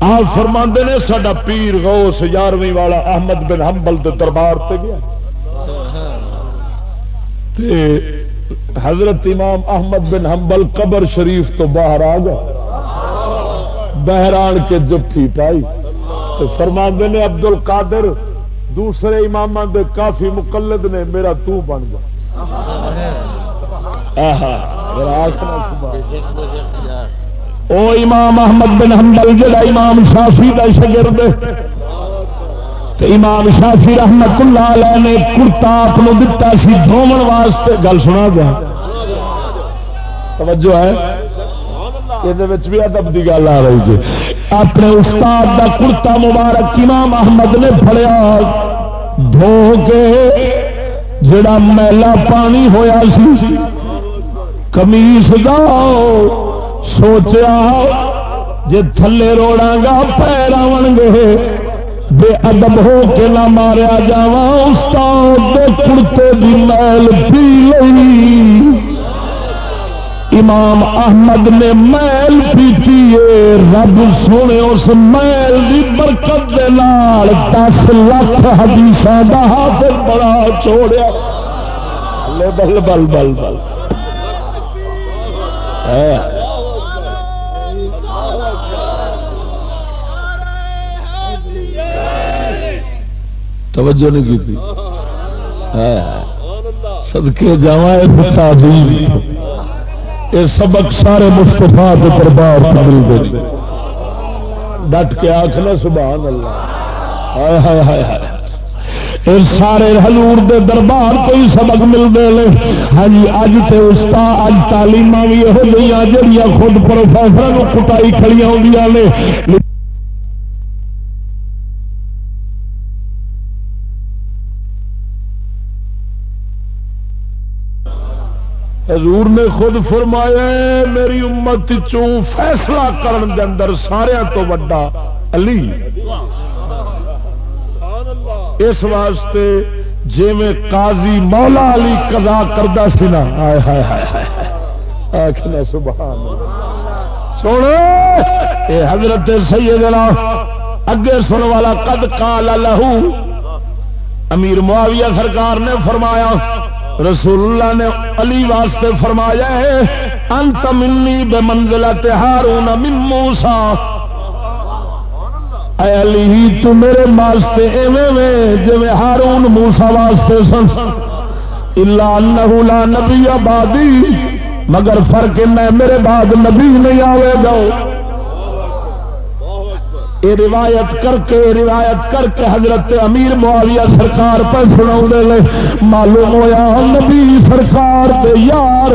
آپ فرما نے سڈا پیر غوث یارویں والا احمد بن حنبل دے دربار تے گیا۔ تے حضرت امام احمد بن حنبل قبر شریف تو باہر آ گیا بہران کے جفی پائی۔ تو فرما نے ابد ال کادر دوسرے امام دے کافی مقلد نے میرا تو بن گیا۔ او امام احمد بن حنبل جڑا امام شافی کا شگرد امام شافی رحمت اللہ علیہ نے کرتا آپ دتا سی دھومن واسطے۔ گل سنا گیا توجہ ہے۔ یہ ادب کی گل آ رہی جی۔ اپنے استاد کا کرتا مبارک امام احمد نے پڑیا دھو کے جڑا میلا پانی ہویا سی کمیس کا سوچیا جی تھلے روڑا گا، پیر آن گے بے ادب ہو کے نہ ماریا جا استاد کڑتے کی میل پی لئی۔ امام احمد نے میل پیتی ہے رب سونے، اس میل کی برکت دے نال دس لاکھ حدیث کا حافظ بڑا چھوڑیا۔ بل بل بل بل۔ بل توجہ نہیں کی سدکے جا یہ سبق سارے مستفا کے دربار مل گئے۔ ڈٹ کے آخ سبحان اللہ۔ ہائے ہائے ہائے ہائے۔ سارے ہلور دے دربار کو ہی سبق ملتے ہیں ہاں جی اج تے استاد، اج تعلیم بھی یہ جہیا خود پروفیسر کٹائی کھڑی ہو حضور نے خود فرمایا میری امت چوں فیصلہ کرن دے اندر سارا تو وڈا علی۔ اس واسطے جی میں قاضی مولا علی قضا کرتا سنا سبحان سونے، اے حضرت سیدنا اگے سن والا قد قال لہو۔ امیر معاویہ سرکار نے فرمایا رسول اللہ نے علی واسطے فرمایا ہے، انت منی بے منزلت ہارون من موسا اے علی، تو میرے واسطے ایویں میں جویں ہارون موسا واسطے سن۔ الا لا نبی آبادی، مگر فرق میرے بعد نبی نہیں آئے گا۔ یہ روایت کر کے، روایت کر کے حضرت امیر معاویہ سرکار پہ سنا معلوم ہوا نبی سرکار دے یار،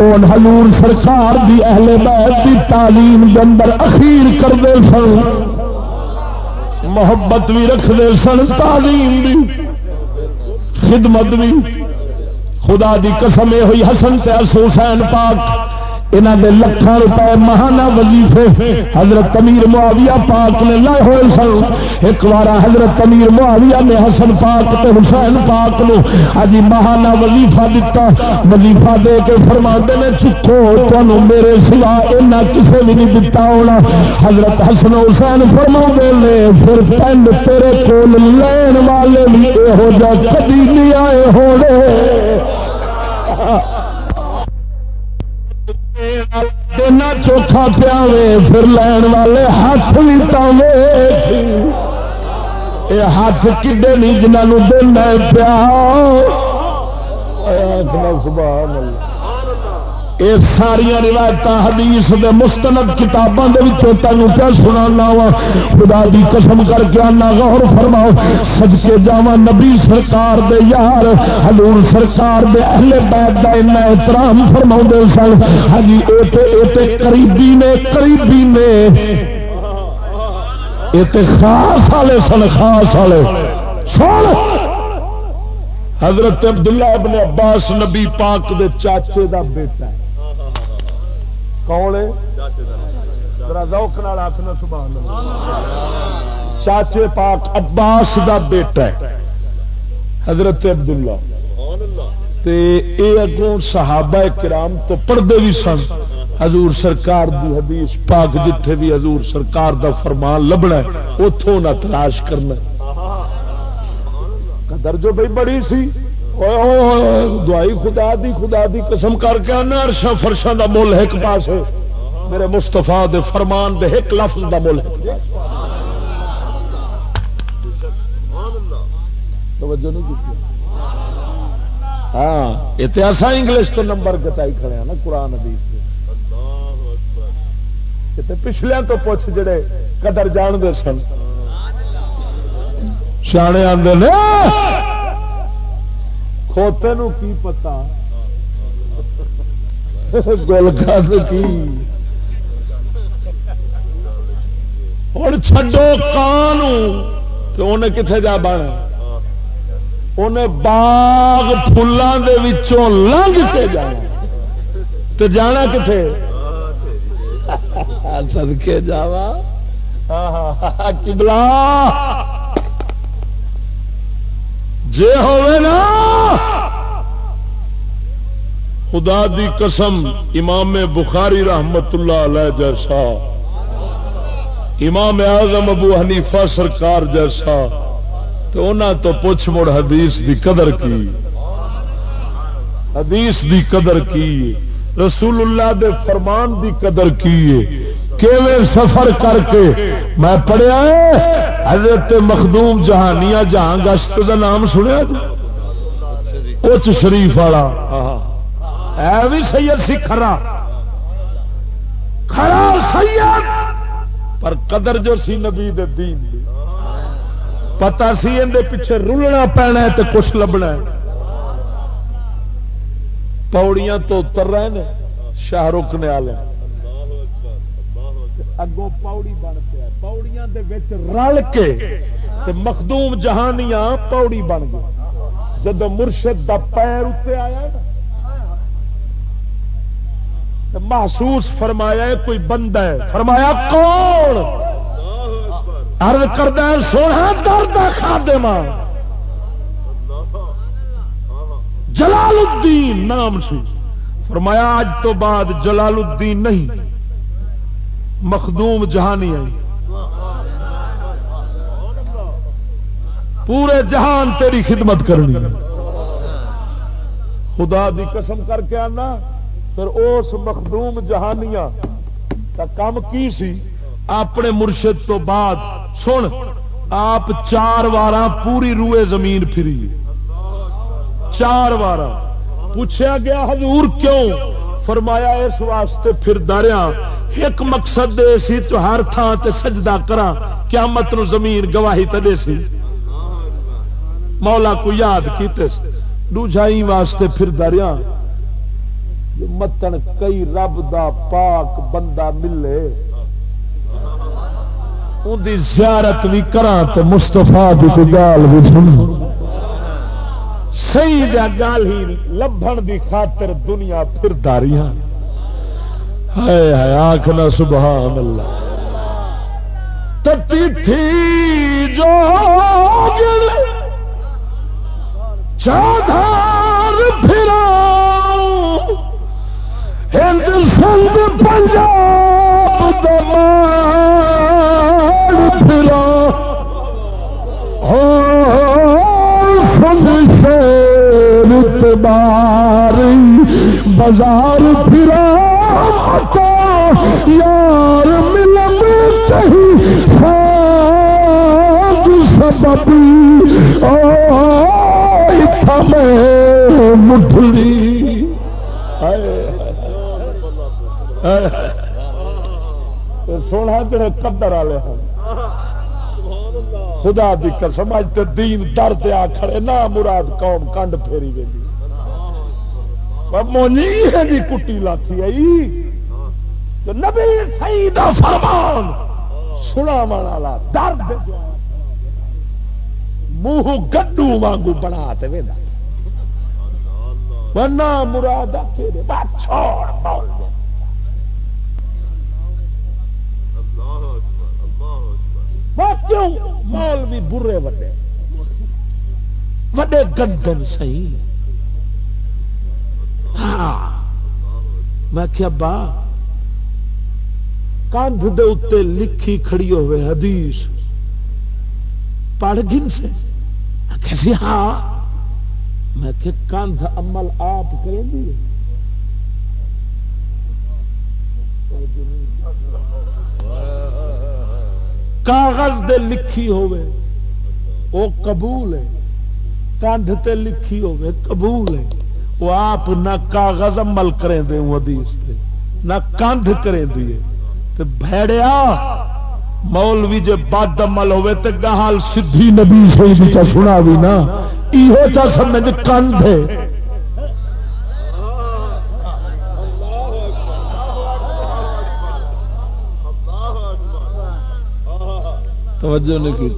اون حضور سرکار دی اہل بیت دی تعلیم دے اندر اخیر کرتے سن، محبت بھی رکھتے سن، تعلیم بھی، خدمت بھی۔ خدا دی قسم ہوئی حسن سے حسین پاک انہوں نے لکھان روپئے مہانا وظیفے حضرت امیر معاویہ پاک نے لائے ہوئے سن۔ ایک بار حضرت امیر معاویہ نے حسن پاک تے حسین پاک نو اجی مہانا وظیفہ دتا۔ وظیفہ دے کے فرما نے چکو تمہوں میرے سوا اینا کسے بھی نہیں دتا ہونا۔ حضرت حسن حسین فرما نے، پھر پنڈ تیرے کول لین والے بھی یہو جا کبھی نہیں آئے ہونے۔ چوکھا پیا پھر لین والے ہاتھ بھی یہ ہاتھ کڈے نہیں جنہوں دینا پیا سبحان اللہ یہ ساریا روایت حدیث دے مستند کتابوں کے تینوں پہ سنا وا خدا دی قسم کر کے آنا غور فرماؤ سج کے جا نبی سرکار دے یار، حضور سرکار دے اہل بیت دا اتنا احترام فرما سن۔ ہاں جی قریبی نے قریبی نے۔ یہ خاص والے سن، خاص والے سن! حضرت عبداللہ ابن عباس نبی پاک دے چاچے دا بیٹا ہے۔ کون ہے؟ آخنا سبحان اللہ۔ چاچے پاک عباس دا بیٹا ہے، حضرت عبداللہ۔ تے اے اگوں صحابہ کرام تو پڑھتے بھی سن۔ حضور سرکار دی حدیث پاک جتھے بھی حضور سرکار دا فرمان لبنا ہے اتوں نہ تلاش کرنا۔ قدر جو بھائی بڑی سی۔ دعائی خدا دی خدا دی قسم کر کے آنا ارشا فرشا دا مل ایک پاس میرے مستفا دے فرمان دے ایک لفظ دا مل توجہ نہیں کی ہاں اتہاس انگلش تو نمبر کٹائی کھڑے ہیں نا قرآن حدیث پچھلے تو پوچھ جڑے قدر جان دے سن سیانے آدھے کھوتے نو کی پتا؟ گل کس کی؟ ہوں چڈو کان تو انہیں کتنے جا بن انہیں باغ فلان دے وچوں لنگ کے جانا۔ تو جانا کتنے سدکے جاوا۔ کبلا جے ہوئے نا، خدا دی قسم امام بخاری رحمت اللہ علیہ جیسا، امام اعظم ابو حنیفہ سرکار جیسا تو انہوں تو پوچھ مڑ حدیث دی قدر کی۔ حدیث دی قدر کی۔ رسول اللہ دے فرمان دی قدر کی۔ سفر کر کے؟ میں پڑھیا حضرت مخدوم جہانیا جہاں گشت کا نام سنیا جی؟ اچ شریف والا۔ ہے بھی سید سی کھرا۔ کھڑا سید! پر قدر جو سی نبی دین دی۔ پتا سی اندر پیچھے رلنا پینا ہے تو کچھ لبنا ہے۔ پوڑیاں تو اتر رہے ہیں شاہ رخ نے آ اگوں پاؤڑی بن پیا۔ پاؤڑیاں رل کے مخدوم جہانیاں پاؤڑی بن گئی جب مرشد دا پیر اتنے آیا محسوس فرمایا کوئی بندہ ہے فرمایا، کون؟ ارد کردہ سونا درد کھا جلال الدین نام سی۔ فرمایا، آج تو بعد جلال الدین نہیں مخدوم جہانی آئی۔ پورے جہان تیری خدمت کرنی۔ خدا دی قسم کر کے آنا، پھر اس مخدوم جہانیاں کا کام کی سی؟ اپنے مرشد تو بعد، سن، آپ چار وار پوری روئے زمین پھری۔ چار وار پوچھا گیا، حضور کیوں؟ فرمایا اس واسطے پھر داریا ایک مقصد دے سی تو ہر تھان تے سجدہ کرا قیامت نو زمین گواہی تے دے سی۔ مولا کو یاد کیتے دوجائی واسطے پھر داریا متن کئی رب دا پاک بندہ ملے ان دی زیارت بھی کرا تو مستفا کی کوئی گال بھی سن صحیح گال ہی لبن دی خاطر دنیا پھر داریاں آخنا سبحان اللہ۔ تتی تھی جو چادھار پھرا ہند سنگ پنجاب دمار سے باری بازار پھرا تو یار ملم کہیں سببی میں مٹھلی۔ سونا تیرے قدر والے ہیں۔ خدا دی قسم اج تے دین درد آ کھڑے نہ مراد قوم کنڈ پھیری گئی مونی جی کٹی لاتی آئی۔ نبی سعید فرمان سنا والا درد منہ گڈو وانگو بنا تے بنا مراد چھوڑ بول کیوں مال بھی برے وڈے؟ وڈے گندن سی ہاں ہاں۔ میں کیا با کندھ دے اتنے لکھی کھڑی ہوئے حدیث۔ پڑھ گن سے؟ کیسی ہاں۔ میں کہ کندھ عمل آپ کریں گی؟ کاغذ دے لکھی ہوئے وہ قبول ہے۔ کندھ تے لکھی ہوئے قبول ہے۔ وہ آپ نہ کاغذ عمل کریں دے حدیث نہ کندھ کریں دیے بھڑیا مولوی جے بد عمل ہوے تے گال سدھی نبی سی چا سنا بھی نا۔ یہ چا سمجھ کندھ ہے۔ توجہ نہیں کی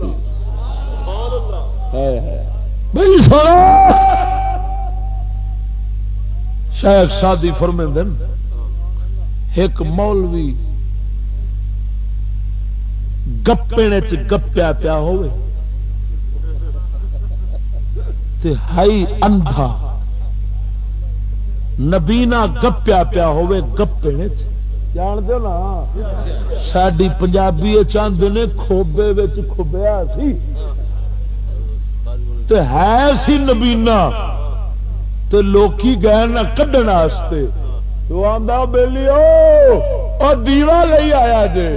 شاید شادی فرمے دن ایک مولوی گپے گپیا پیا ہائی اندھا نبینا گپیا پیا ہوپے جان دو نا؟ ساری پنجابی چاند نے کھوبے کھبیا سی۔ ہے سی نبینا۔ تو لوکی گئے نہ کھڈن واسطے۔ تو آدھا بہلی او دیوا لئی آیا جے۔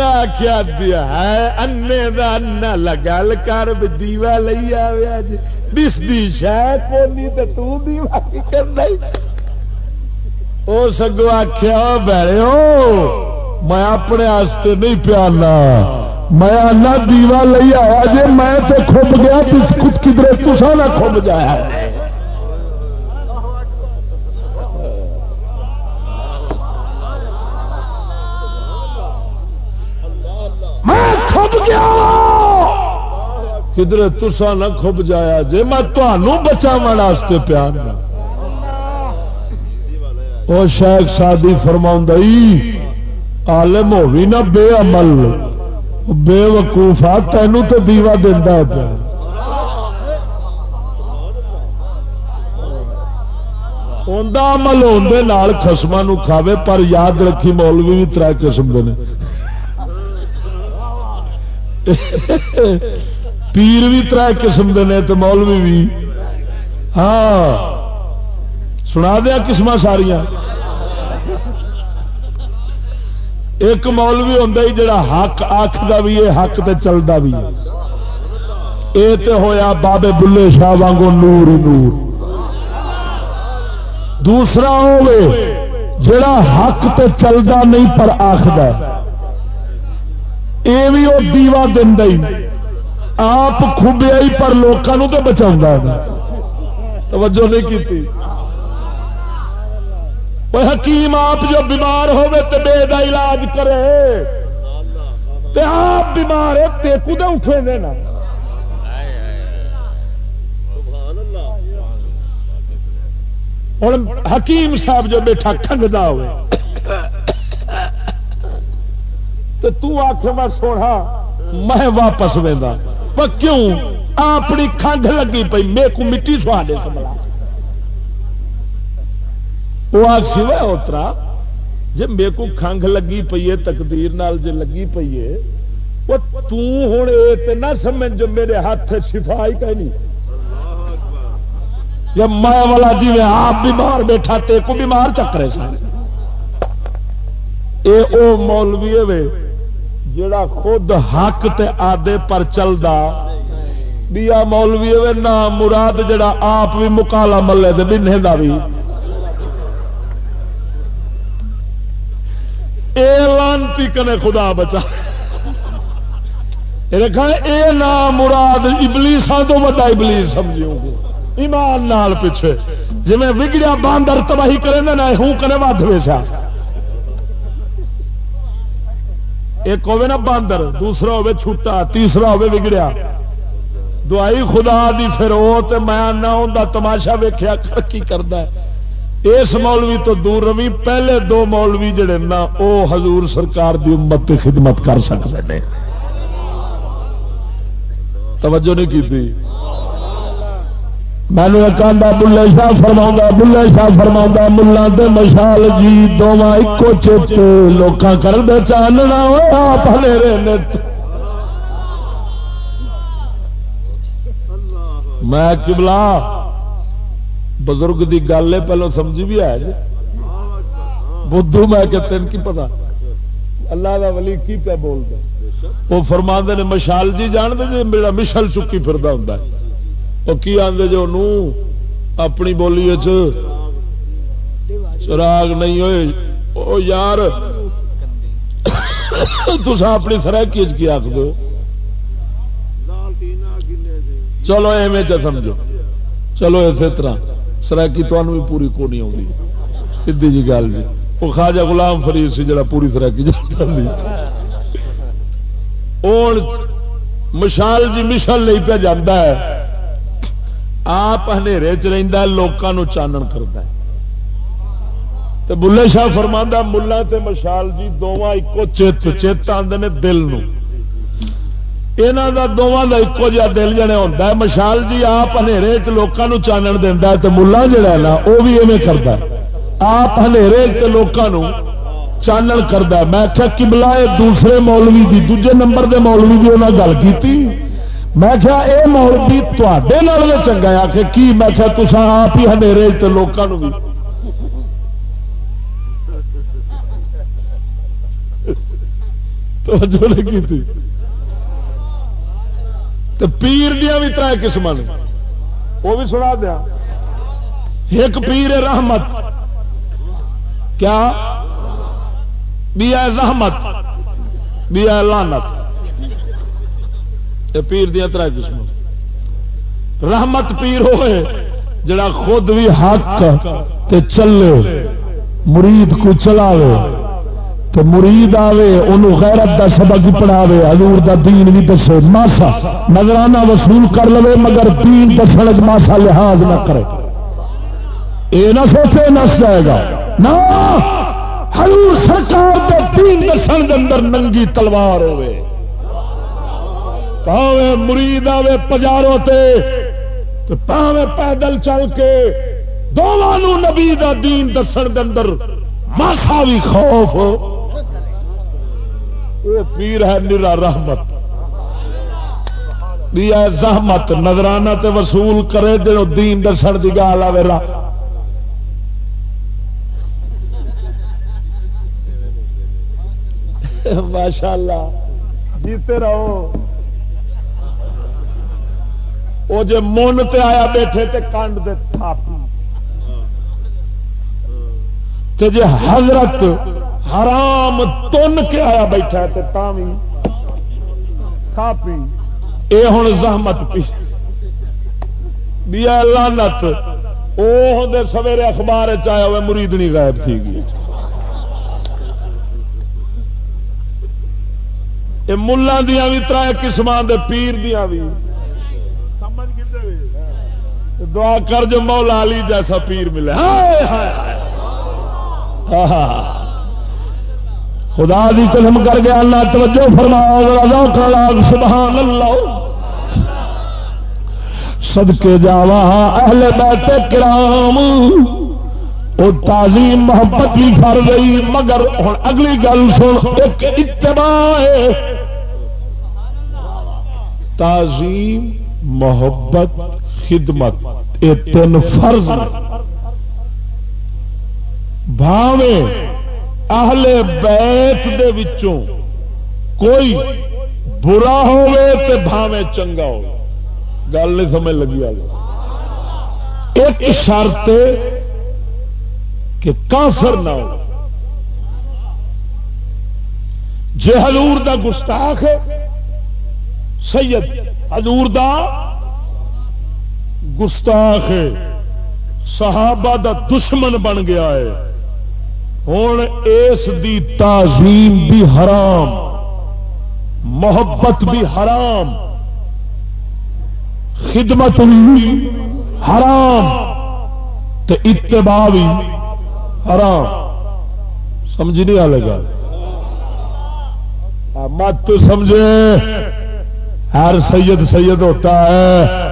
آخیا دیا ہے، انے کا انا لگل کر دیوا لئی آیا جی بس دی شہ کونی تو تو دیوا کی کر وہ سگو آخیا بڑے میں اپنے نہیں پیانا۔ میں آنا دیوا لے آیا جی میں تو کھب گیا کچھ کدھر تسا نہ کھب جایا میں کھب گیا۔ کدھر تسا نہ کھب جایا جی میں تمہوں بچاو پیار وہ شیخ شادی فرما عالم ہوئی نہ بے عمل۔ بے وقوفا تینوں تو دیوا دینا پیا۔ عمل اندر خسما کھاوے، پر یاد رکھی مولوی بھی تر قسم کے پیر بھی تر قسم کے تو مولوی بھی ہاں سنا دیا قسم ساریا ایک مولوی ہوں جڑا حق آخر بھی ہے، حق تے چلتا بھی یہ تو ہوا بابے بلے شاہ وانگو نور نور۔ دوسرا ہوے جڑا حق تے چلتا نہیں پر آخر یہ بھی وہ دیوا دینا آپ خوبیا ہی پر لوگوں تو بچا توجہ نہیں کی حکیم آپ جو بیمار ہوے تو بے دا علاج کرے تے آپ بیمار ہے تے کدے اٹھے دینا ہوں حکیم صاحب جو بیٹھا کھنگتا ہوئے تو تو آخ میں سونا میں واپس وہدا کیوں اپنی کھنگ لگی پی میرے کو مٹی سواڈے سمجھا وہ آگ سوا اترا جی میرے کو کھنگ لگی پی ہے، تقدیر نال جی لگی پی ہے، وہ توں یہ نہ سمجھ جو میرے ہاتھ شفا ہی کہ نہیں۔ جب میں والا جی میں آپ بیمار بیٹھا، تے کو بیمار چکرے سارے۔ اے او مولوی وے جڑا خود حق تے آدے پر چلدا۔ بیا مولوی وے نہ مراد جڑا آپ بھی مکالا ملے دے، بننے دا بھی اے لانتی کنے خدا بچا۔ رکھا اے نام مراد ابلیساں تو بڑا ابلیس سمجھوں گے۔ ایمان نال پیچھے۔ جی میں وگڑیا باندر تباہی کرے نا ہوں کرے ود ویسا ایک ہوے نا باندر، دوسرا ہوے چھوٹا، تیسرا ہوے وگڑیا۔ دعائی خدا دی پھر وہ میں نہ ہوں تماشا ویخیا کی کرتا ہے؟ اس مولوی تو دور روی پہلے دو مولوی جڑے نا، او حضور سرکار دی امت کی خدمت کر سکتے ہیں توجہ نہیں کی تھی۔ میں نے کہا بلے شاہ فرما بلے شاہ فرما ملا مشال جی دونوں ایکو چیت لوگ کر دے چاننا آپ میں کبلا بزرگ دی گل ہے، پہلو سمجھی بھی ہے جی؟ بدھو میں کہ تین کی پتا؟ اللہ دا ولی کی پہ بولتا؟ وہ فرما نے، مشال جی جان دے جی میرا مشل چکی پھر ہوں وہ کی آدھے جو جی، نو اپنی بولی چراغ نہیں ہوئے۔ او یار تسا اپنی سرکی کی آخ دو چلو ایویں سمجھو۔ چلو اسی طرح۔ سرائکی تو بھی پوری کو نہیں آتی سی جی گل جی۔ وہ خواجہ غلام فرید سی جڑا پوری سرائکی جانتا سی۔ اور مشال جی مشل نہیں پہ جانا ہے۔ آپ ہنیرے چ لوگوں چانن کرتا ہے۔ تو بلے شاہ فرما ملا تے مشال جی دونوں ایکو چت چت آدھے دل نو۔ یہاں کا دونوں کا ایکو جہا دل جنے ہوتا ہے۔ مشال جی آپ ہنیرے چانن دینا تو ملا جڑا نا وہ بھی ایویں کرتا آپ ہنیرے چوکوں چانن کرتا میں کیا کملا دوسرے مولوی دی، دوجے نمبر دے مولوی کی انہیں گل کی میں کیا اے مولوی تے چنگا آ کہ کی؟ میں کیا تسا آپ ہی ہنیرے لوگوں بھی توجہ نہیں کی تو پیر دیا بھی تر قسم وہ بھی سنا دیا ایک پیر رحمت۔ کیا؟ بھی ہے زحمت۔ بھی ہے لانت پیر دیا تر قسم رحمت پیر ہوئے، جڑا خود بھی حق تے چلے، مرید کو چلاوے تو مرید آوے انہوں غیرت دا سبق پڑھاوے، حضور دا دین بھی دسے، ماسا، نظرانہ وصول کر لو مگر دین دسن ماسا لحاظ نہ کرے۔ اے نہ سوچے نس جائے گا نہ! حضور سرکار دے دین دسن دے اندر ننگی تلوار ہوئے پاوے مرید آوے پجاروں تے تو پاوے پیدل چل کے دونوں نبی دا دین دسن دے اندر ماسا بھی خوف۔ یہ پیر ہے نرا رحمت۔ زحمت نظرانہ تے وصول کرے جو دین دسن کی گال آئے ماشاء اللہ جیتے رہو۔ وہ جی من تے آیا بیٹھے تے کانڈ دے تھاپی۔ تے جی حضرت حرام تن کے آیا بیٹھا تے تاوی تھاپی اے ہوں زحمت پی بیا لانت وہ ہوں سویرے اخبار چیا ہوئے مریدنی غائب تھی گئی۔ یہ ملان دیا بھی تر قسم دے پیر دیا بھی دعا کر جو مولا علی جیسا پیر ملے۔ ہائے ہائے ہائے۔ ہاں، ہاں، ہاں۔ خدا دی قسم کر گیا اللہ توجہ فرماؤ سبحان اللہ۔ صدقے جاوا اہل بیت کرام۔ وہ تعظیم محبت بھی فر گئی مگر ہوں اگلی گل سن، ایک اتباع تعظیم، محبت، خدمت، یہ تین فرض بھاوے اہل بیت دے وچوں کوئی برا ہوے تے بھاوے چنگا ہو گل نہیں سمجھ لگی آگے ایک شرط کہ کافر نہ ہو۔ جے حضور دا گستاخ ہے، سید حضور دا گستاخ صحابہ دا دشمن بن گیا ہے۔ ہوں اس دی تعظیم بھی حرام، محبت بھی حرام، خدمت بھی حرام تو اتباع بھی حرام۔ سمجھ نہیں آ لگا مت سمجھے۔ ہر سید سید ہوتا ہے۔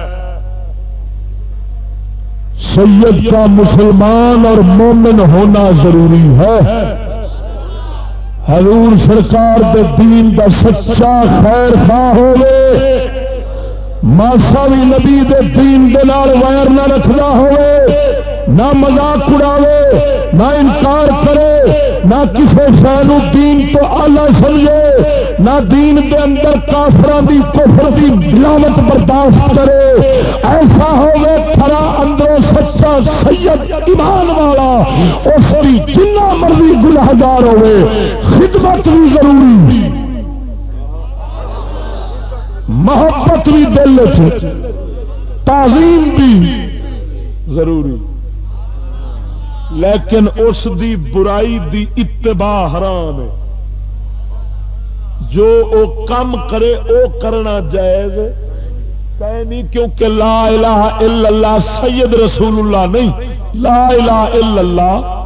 سید کا مسلمان اور مومن ہونا ضروری ہے۔ حضور سرکار کے دین کا سچا خیر خواہ ہوئے۔ ماسا بھی نبی دے دین دے نال ویر نہ رکھنا ہوئے۔ نہ مزاق اڑاوے، نہ انکار کرے، نہ کسی شہر دین تو آلہ سمجھے، نہ دین دے اندر کافران دی کفر دی بلاوت برداشت کرے۔ ایسا ہوگا کھڑا اندروں سچا سید ایمان والا، اس کی جنا مرضی گناہگار ہوئے خدمت بھی ضروری۔ محبت بھی دل تعظیم بھی ضروری۔ لیکن اس دی برائی دی اتباع حرام ہے۔ جو او کم کرے او کرنا جائز نہیں کیونکہ لا الہ الا اللہ سید رسول اللہ نہیں۔ لا الہ الا اللہ۔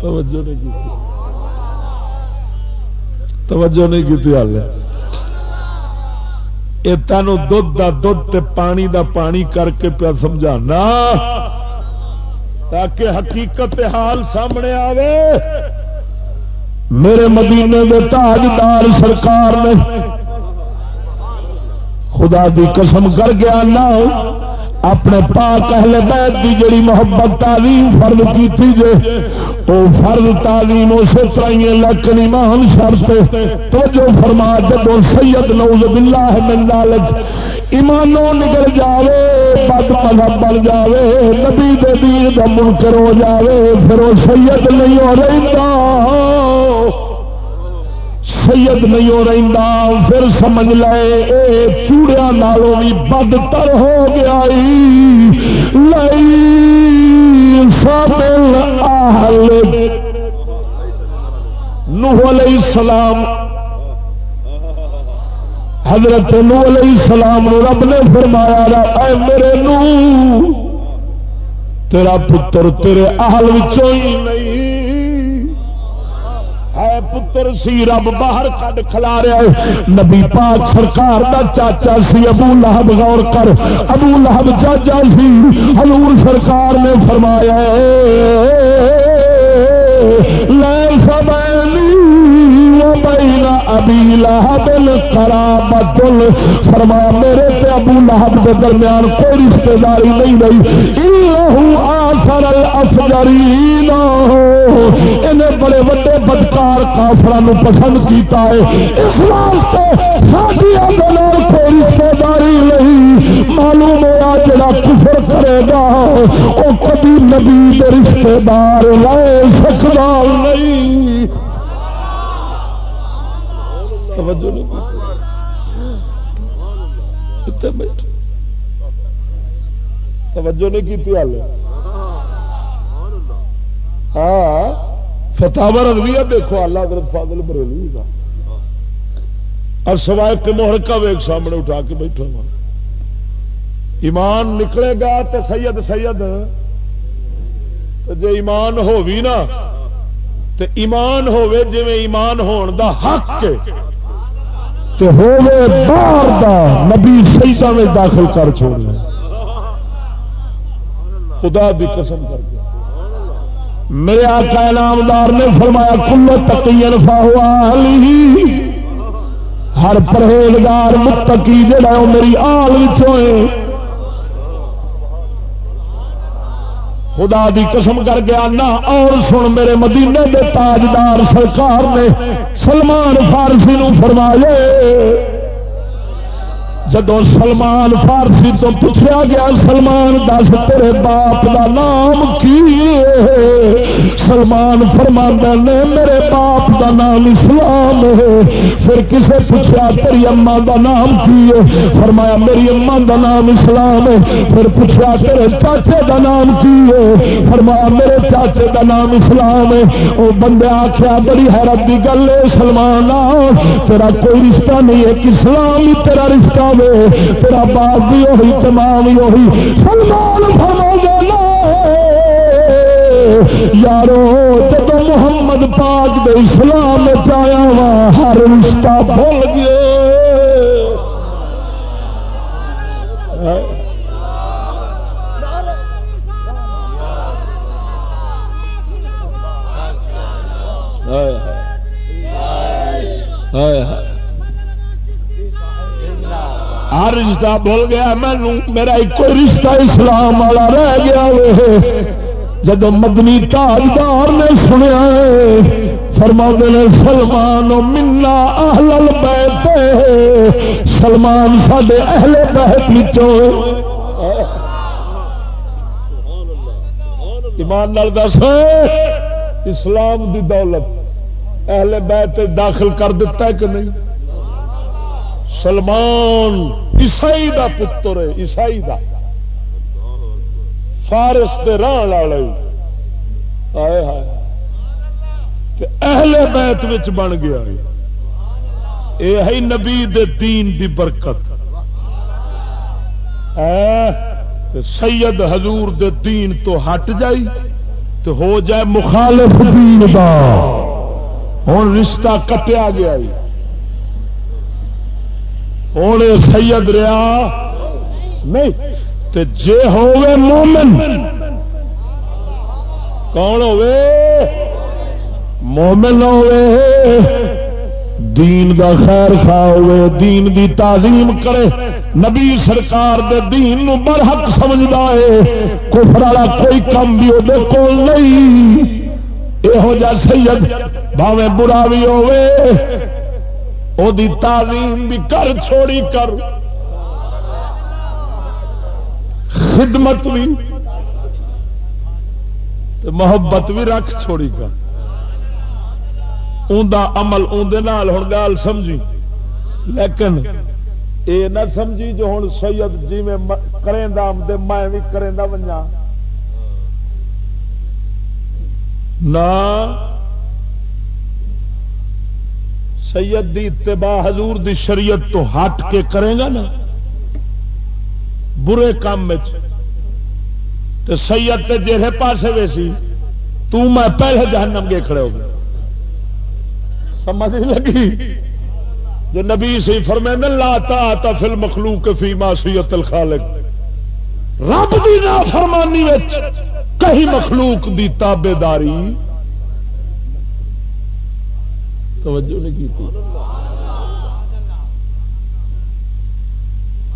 توجہ نہیں کی توجہ نہیں کی حال یہ تینوں دھد کا دھد پانی دا پانی کر کے پیا سمجھانا۔ تاکہ حقیقت حال سامنے آوے۔ میرے مدینے میں تاجدار سرکار نے خدا دی قسم کر گیا نہ اپنے پاک اہل بیت دی جڑی محبت تعلیم فرم کی تھی جے او فرض تعلیم اسی طرح لیکن ایمان شرط تو جو فرما جب سید نوز باللہ من ذالک ایمانوں نکل جاوے، بد مذہب بن جاوے، نبی دے دین دا منکر ہو جاوے، پھر وہ سید نہیں ہو رہا سید نہیں ہو رہا پھر سمجھ لے، اے چوڑیا نالوں بھی بدتر ہو گیا لئی سامل آہل نوح علیہ السلام. حضرت نو علیہ السلام رب نے فرمایا اے میرے نو تیرا پتر تیرے اہل ہی نہیں۔ ہے پتر سی رب باہر کڈ کھلا رہا ہے۔ نبی پاک سرکار دا چاچا سی ابو لہب غور کر۔ ابو لہب چاچا سی حضور سرکار نے فرمایا لے سب بین ابی لہب قرابت فرما میرے تے ابو لہب کے درمیان کوئی رشتہ داری نہیں رہی۔ انہو آثر الافجرین۔ انہیں بڑے بڑے بدکار کافران پسند کیتا ہے۔ اس واسطے ساتھی آدھے کوئی رشتہ داری نہیں۔ معلوم ہوا جڑا کفر کرے گا وہ کبھی نبی رشتہ دار لے سکتا نہیں۔ توجہ نہیں توجہ نہیں کی حال ہاں فتح رضویہ دیکھو، اللہ حضرت فاضل بریلوی کا اور سوائے کے محرکہ ویگ سامنے اٹھا کے بیٹھا ہوا۔ ایمان نکلے گا تو سید سید۔ تو جی ایمان ہو بھی نا تو ایمان ہوے جی ایمان ہون دا حق باہر دا نبی سیسا میں داخل کر چھوڑ خدا بھی قسم کر کے۔ میرے آقا انعامدار نے فرمایا، کل تقین فاہوا ہر پرہیزگار متقی جڑا میری آل وچوں ہے۔ خدا دی قسم کر گیا نہ اور سن میرے مدینے دے تاجدار سرکار نے سلمان فارسی نو فرمایا۔ جدو سلمان فارسی تو پوچھا گیا، سلمان، دس تیرے باپ دا نام کی سلمان فرما نے میرے باپ دا نام اسلام ہے۔ پھر کسے پوچھا تیری اما دا نام کی ہے؟ فرمایا، میری اما دا نام اسلام ہے۔ پھر پوچھا تیرے چاچے دا نام کی ہے؟ فرمایا، میرے چاچے دا نام اسلام ہے۔ وہ بندے آخیا بڑی حیرت کی گل ہے، سلمان تیرا کوئی رشتہ نہیں ہے اسلام ہی تیرا رشتہ تیرا باپ بھی وہی تمام بھی وہی سلمان فرما یارو جب محمد پاک دے اسلام چایا وا، ہر رشتہ بھول گئے۔ ہر رشتہ بھول گیا مینو میرا ایک رشتہ اسلام والا رہ گیا جب مدنی تاجدار نے سنیا فرما نے، سلمان منا اہل بیت سلمان سڈے اہل بہت ایمان نال دس، اسلام دی دولت اہل بیت داخل کر دیتا ہے کہ نہیں؟ سلمان عیسائی دا پتر ہے، عیسائی دا۔ فارس دے ران والے۔ آئے ہائے۔ اہل بیت بن گیا یہ ہے نبی دے دین دی برکت۔ اے سید حضور دے دین تو ہٹ جائی تو ہو جائے مخالف دین دا۔ ہوں رشتہ کٹیا گیا ہوں سید رہا نہیں تے جے ہوئے مومن، کون ہوئے مومن ہوئے دین دا خیر خواہ ہوئے دین دی تعظیم کرے۔ نبی سرکار دے دین نو برحق سمجھدا ہے۔ کفر والا کوئی کم بھی وہ کول نہیں۔ یہو جا سید بھاوے برا بھی ہوئے دی تعلیم بھی کر، چھوڑی کر۔ خدمت بھی محبت بھی رکھ چھوڑی کر عمل اندر ہوں گال سمجھی۔ لیکن یہ نہ سمجھی جو ہوں سید جی میں کریں دے میں بھی کریں بنیا نہ سید دی اتباع حضور دی شریعت تو ہٹ کے کرے گا نا۔ برے کام میں تو سید تے جہے پاسے ویسی تو میں پہلے جہنم گے کھڑے ہو گئے سمجھ لگی؟ جو نبی سی فرمے لا تا فل مخلوق فی معصیت الخالق۔ رب دی نا فرمانی کہیں مخلوق دی تابے داری توجہ نہیں کی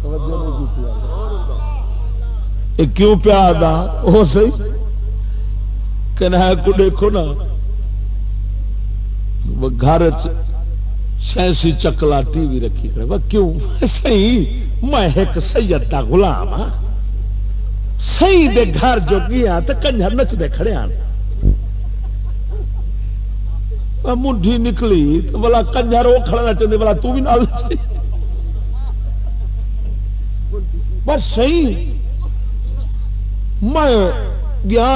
توجہ نہیں کی کیوں پیا دا؟ وہ صحیح؟ کہنا کو دیکھو نا۔ گھر سینسی چکلا ٹی وی رکھی کرے کیوں؟ صحیح؟ میں ایک سید کا گلام ہاں۔ سی دے گھر جو گیا ہاں تو کنجر نچتے کھڑے ہاں۔ آنے منڈی نکلی تو بلا کنجر وہ کھڑنا چاہتے بلا تو بھی نال بس صحیح۔ میں گیا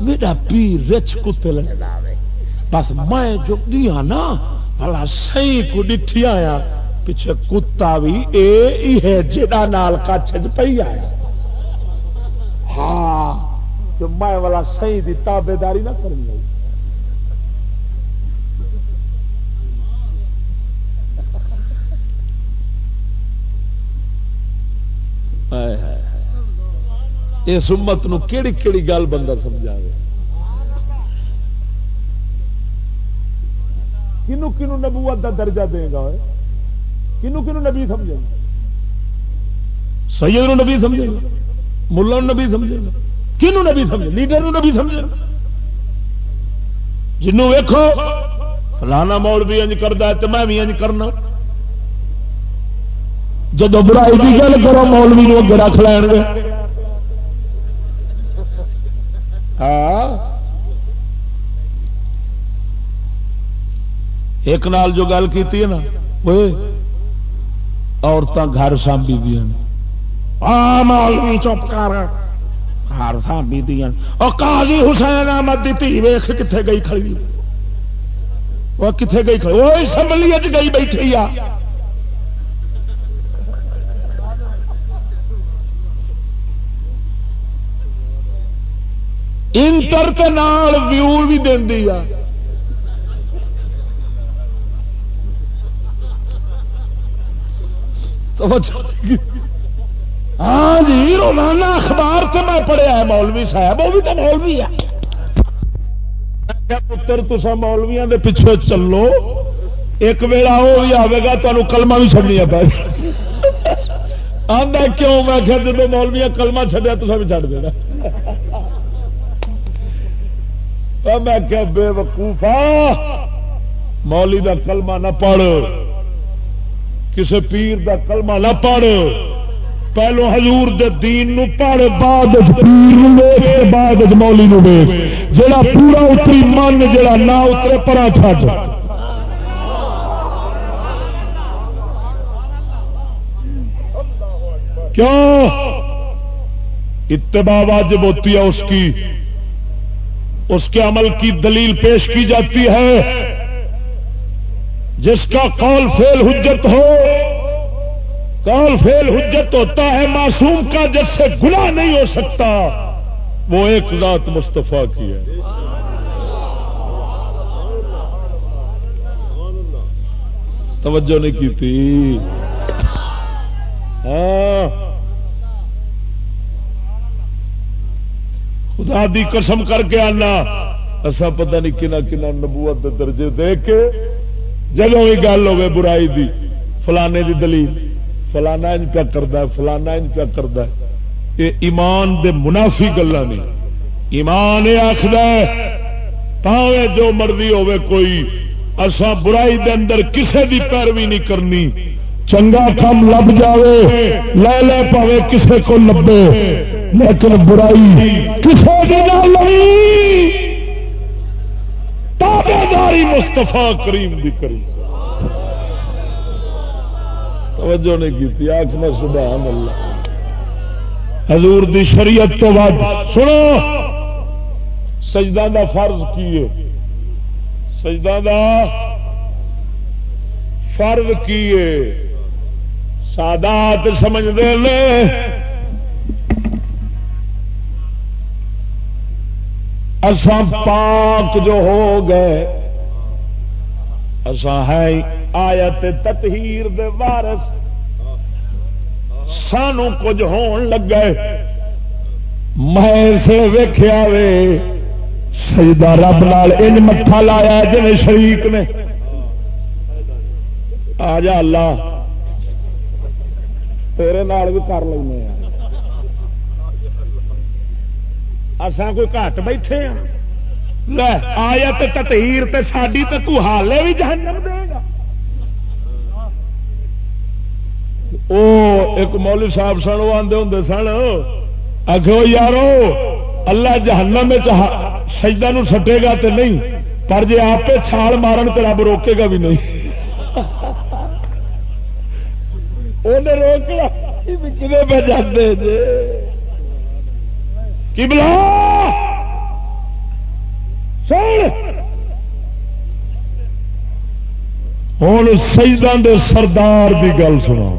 میرا پیر رچ کتے لگا بس میں جو گیا نا بلا سی کو ڈٹھی آیا۔ پیچھے کتا بھی اے ہے جا نال کچھ پہ آیا۔ ہاں جو میں والا سی دی تابے داری نہ کرنی لگی اس امت نو کیڑی کیڑی گل بندہ سمجھا کنو کنو نبوت دا درجہ دے گا کنو کنو نبی سمجھے گا؟ سید نبی سمجھے گا؟ ملا نبی سمجھے گا؟ کنو نبی سمجھے لیڈر نبی سمجھے گا؟ جنوں ویکو فلانا مول بھی انج کرتا ہے تو میں بھی انج کرنا۔ جب برائی کی گل کرو، مولوی نو اگے رکھ لین گے ہاں۔ ایک نال جو گل کی نا وہ عورتیں گھر سانبی دیا چپ کر، گھر سانبی دیا اور قاضی حسین احمد دی تھی ویخ کتنے گئی کھڑی۔ وہ کتنے گئی کھڑی؟ وہ اسمبلی گئی بیٹھی آ۔ انٹر کے نال ویو بھی دینی آ۔ ہاں جی روزانہ اخبار سے میں پڑھیا ہے، مولوی صاحب، وہ بھی تو مولوی ہے۔ پتر تسا مولویا کے پیچھے چلو۔ ایک ویلا وہ بھی آئے گا تمہیں کلما بھی چڑنیا پہ آدھا کیوں؟ میں کہ جب مولویا کلما چڈیا تو بھی چڑھ دینا۔ میں کیا بے وقوفا مولی دا کلمہ نہ پڑھ۔ کسے پیر دا کلمہ نہ پڑھ۔ پہلو حضور دے دین نو پڑھ، بعد پیر بعد مولی نو دیکھ جڑا پورا اتری من جڑا نہ اترے پرا چھٹ۔ کیوں؟ اتباع واجب ہوتی ہے اس کی۔ اس کے عمل کی دلیل پیش کی جاتی ہے۔ جس کا قول فیل حجت ہو، قول فیل حجت ہوتا ہے معصوم کا، جس سے گناہ نہیں ہو سکتا، وہ ایک ذات مستفا کی ہے۔ توجہ نہیں کی تھی۔ ہاں۔ خدا دی قسم کر کے آنا۔ اصا پتہ نہیں کنا کنا نبوت دے درجے دے کے جب بھی گل ہوگی برائی دی، فلانے دی دلیل۔ فلانا ان پیا کرتا ہے، فلانا ان پیا کرتا ہے۔ یہ ایمان دے منافی گلا نہیں ایمان یہ آخر پاوے جو مرضی ہوے کوئی اسا برائی دے اندر کسے دی پیروی نہیں کرنی۔ چنگا کام لب جاوے، لے لے پاوے کسے کو لبے لیکن برائی کسی تابے داری مستفا کریم دی کری توجہ نہیں کی آخ میں سبحان اللہ۔ حضور دی شریعت تو بعد، سنو۔ سجدہ دا فرض کیے سجدہ دا فرض کیے سادات سمجھ دے اسان پاک جو ہو گئے اسان ہے آیت تطہیر دے وارث۔ سانو کچھ ہون لگ گئے میں سے ویخیا وے۔ سجدہ رب نال ان متھا لایا جن شریک نے۔ آ جا اللہ۔ تیرے نال بھی کر لینا اسان کوئی گھٹ بیٹھے ہاں۔ لے آیا تو تطہیر تے ساڈی تے تو حالے بھی جہنم دے گا۔ او ایک مولوی صاحب سن وہ آدھے ہوں سن آخو یارو، اللہ جہنم میں سجدہ نو سٹے گا تے نہیں، پر جی آپ چھال مارن تو رب روکے گا بھی نہیں۔ انہیں روک لا کدے پہ جاتے جی کی بلا ہوں سجدان دے سردار دی گل سنا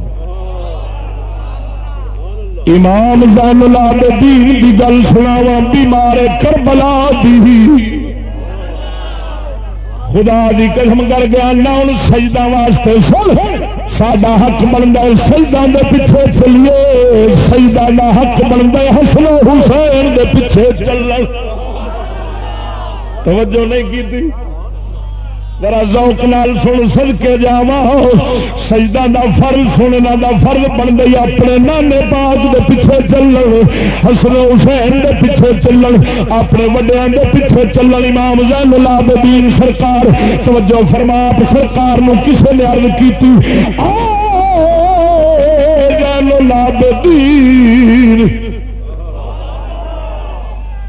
امام زین العابدین دی گل سناوا بیمار کربلا دی۔ خدا دی قسم کر گیا نہ ہوں سجدہ واسطے سن۔ سڈا حق بنتا شہیدان کے پیچھے چلیے۔ شہیدان کا حق بنتا حسن حسین دے پیچھے چلن توجہ نہیں کی ذرا ذوق نال سن سد کے جا سجدہ دا فرض سننا دا فرض بن گئی، اپنے نانے باغ دے پیچھے چلن، حسن حسین دے پیچھے چلن، اپنے وڈیا دے پیچھے چلن۔ امام زین العابدین سرکار، توجہ فرما سرکار نو کسے نے عرض کیتی؟ زین العابدین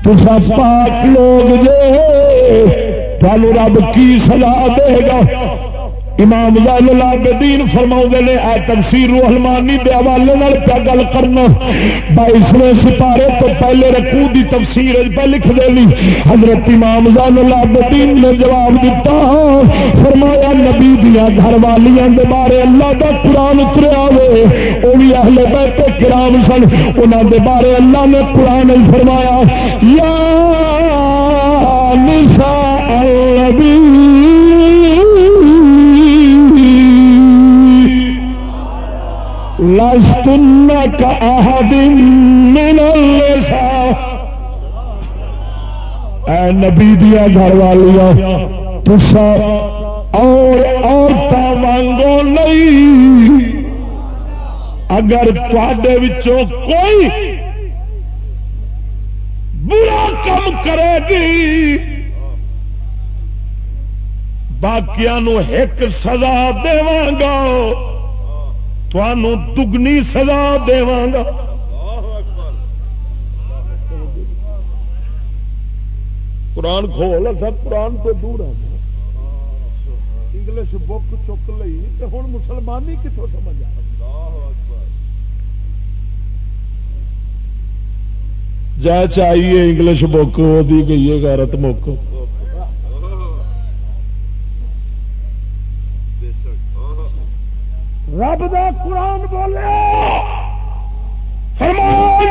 تسا پاک لوگ جے۔ تھانو رب کی سلا دے گا؟ امام زال العابدین فرماؤ نے، اے تفسیر روحلمانی دے حوالے نال کیا گل کرنا؟ بائیسویں سپارے تو پہلے رکوع دی تفسیر پہ لکھ دینی۔ حضرت امام زال العابدین نے جواب دیتا فرمایا، نبی دیا گھر والیاں دے بارے اللہ دا قرآن اتریا ہوئے وہ بھی اہل بیت کرام سن۔ انہاں دے بارے اللہ نے قرآن فرمایا، یا نساء النبی لستن من النساء اے نبی دیا گھر والیا تسا اور عورتوں وانگو نہیں، اگر تے کوئی برا کم کرے گی باقیا ایک سزا داں دگنی سزا داں قرآن کھول سب قرآن تو دور ہے۔ انگلش بک چک لی تو ہوں مسلمانی کتوں سمجھ آ جا چاہیے انگلش بک، وہ دی گئی ہے، غیرت مک۔ رب دا قرآن بولے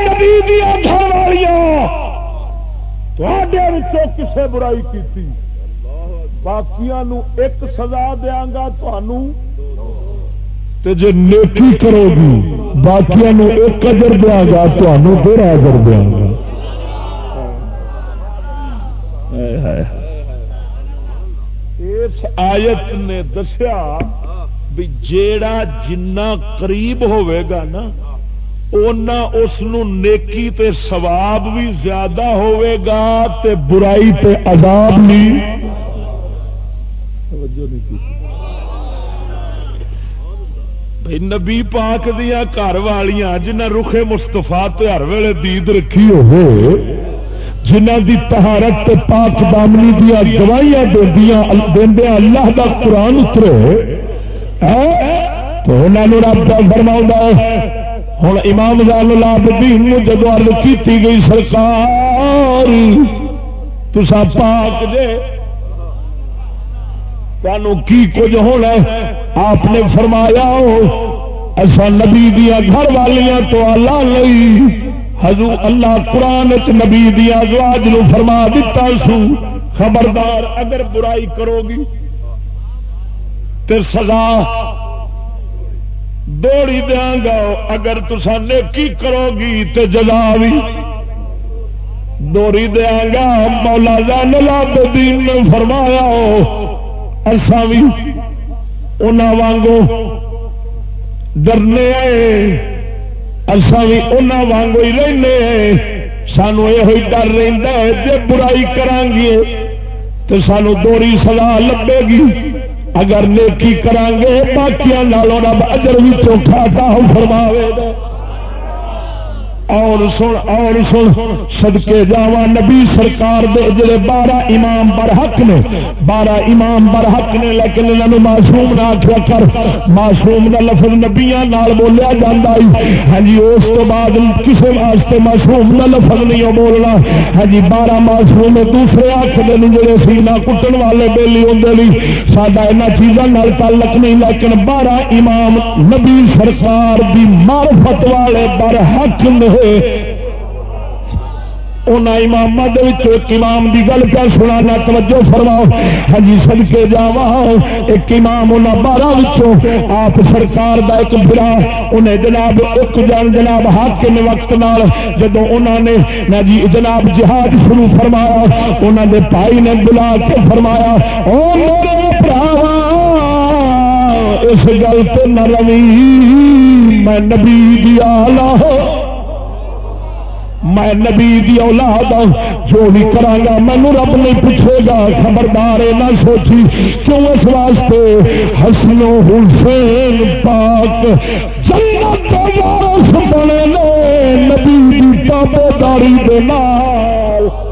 نبی دیا گھر والیاں۔ کسے برائی کی باقیا ایک سزا دیا گا جی نیکی کرو گی باقیا ایک اجر دیا گا تیرا اجر دیا گا۔ اس آیت نے دسیا بھی جیڑا جنا قریب ہوئے گا نا، اونا اس نیکی تے ثواب بھی زیادہ ہوئے گا تے برائی تے عذاب بھی۔ بھائی نبی پاک دیا گھر والیاں، جنہ رخے مستفا ہر ویلے دید رکھی ہوئے، جنہ دی تہارت تے پاک دامنی دیا گواہیاں دیا دیا اللہ دا قرآن اترے۔ تو انہوں رب فرما ہوں امام لال العابدین جب ارد کی گئی سرکار تسا پاک جے تمہوں کی کچھ ہونا آپ نے فرمایا ایسا نبی دیا گھر والیاں تو اللہ نہیں حضور اللہ قرآن نبی دیا زواج نو فرما دیتا سو خبردار، اگر برائی کرو گی تو سزا۔ دوڑی دیا گا، اگر تسا نیکی کرو گی تو جزا بھی۔ دوڑی دیا گا، مولا زین العابدین نے فرمایا، ایسا بھی انہوں وانگو ڈرنے آئے۔ اصا بھی انہوں وانگو ہی رہنے۔ سانو یہ ڈر رہتا ہے جی برائی کران تو سانو دوری سلاح لبے گی۔ اگر نیکی کرانگے باقیاں نالوں رب اجر بھی چوکھا کا فرماوے گا۔ اور سن اور سن سدکے جاوا نبی سرکار دے جڑے بارہ امام برحق نے، بارہ امام برحق نے، لیکن انہوں معصوم نہ آخیا کر، معصوم کا لفظ نبیا بولیا جا ہاں جی اس تو بعد کسی واسطے معصوم کا لفظ نہیں بولنا۔ ہاں جی بارہ معصوم دوسرے آخر جڑے سینا کٹن والے بےلی ہوں سڈا یہاں چیزوں تعلق نہیں، لیکن بارہ امام نبی سرکار دی معرفت والے برحق نے امام ایک امام کی گل کیا سنا توجہ فرماؤ۔ ہاں سد کے جا ایک امام انہیں بارہ آپ سرکار کا ایک برا۔ انہیں جناب، ایک جان جناب ہاتھ وقت نال جب انہوں نے نہ جی جناب جہاد شروع فرمایا انہوں نے بھائی نے بلا کے فرمایا اس گل سے نہ روی، میں نبی دیا لاہو میں نبی دی اولاد جو بھی کرا مینو رب نہیں پوچھے گا، خبردار نہ سوچی، کیوں اس واسطے؟ حسنو حسین پاک، جنت بنے نبی دی تابے داری دے نال۔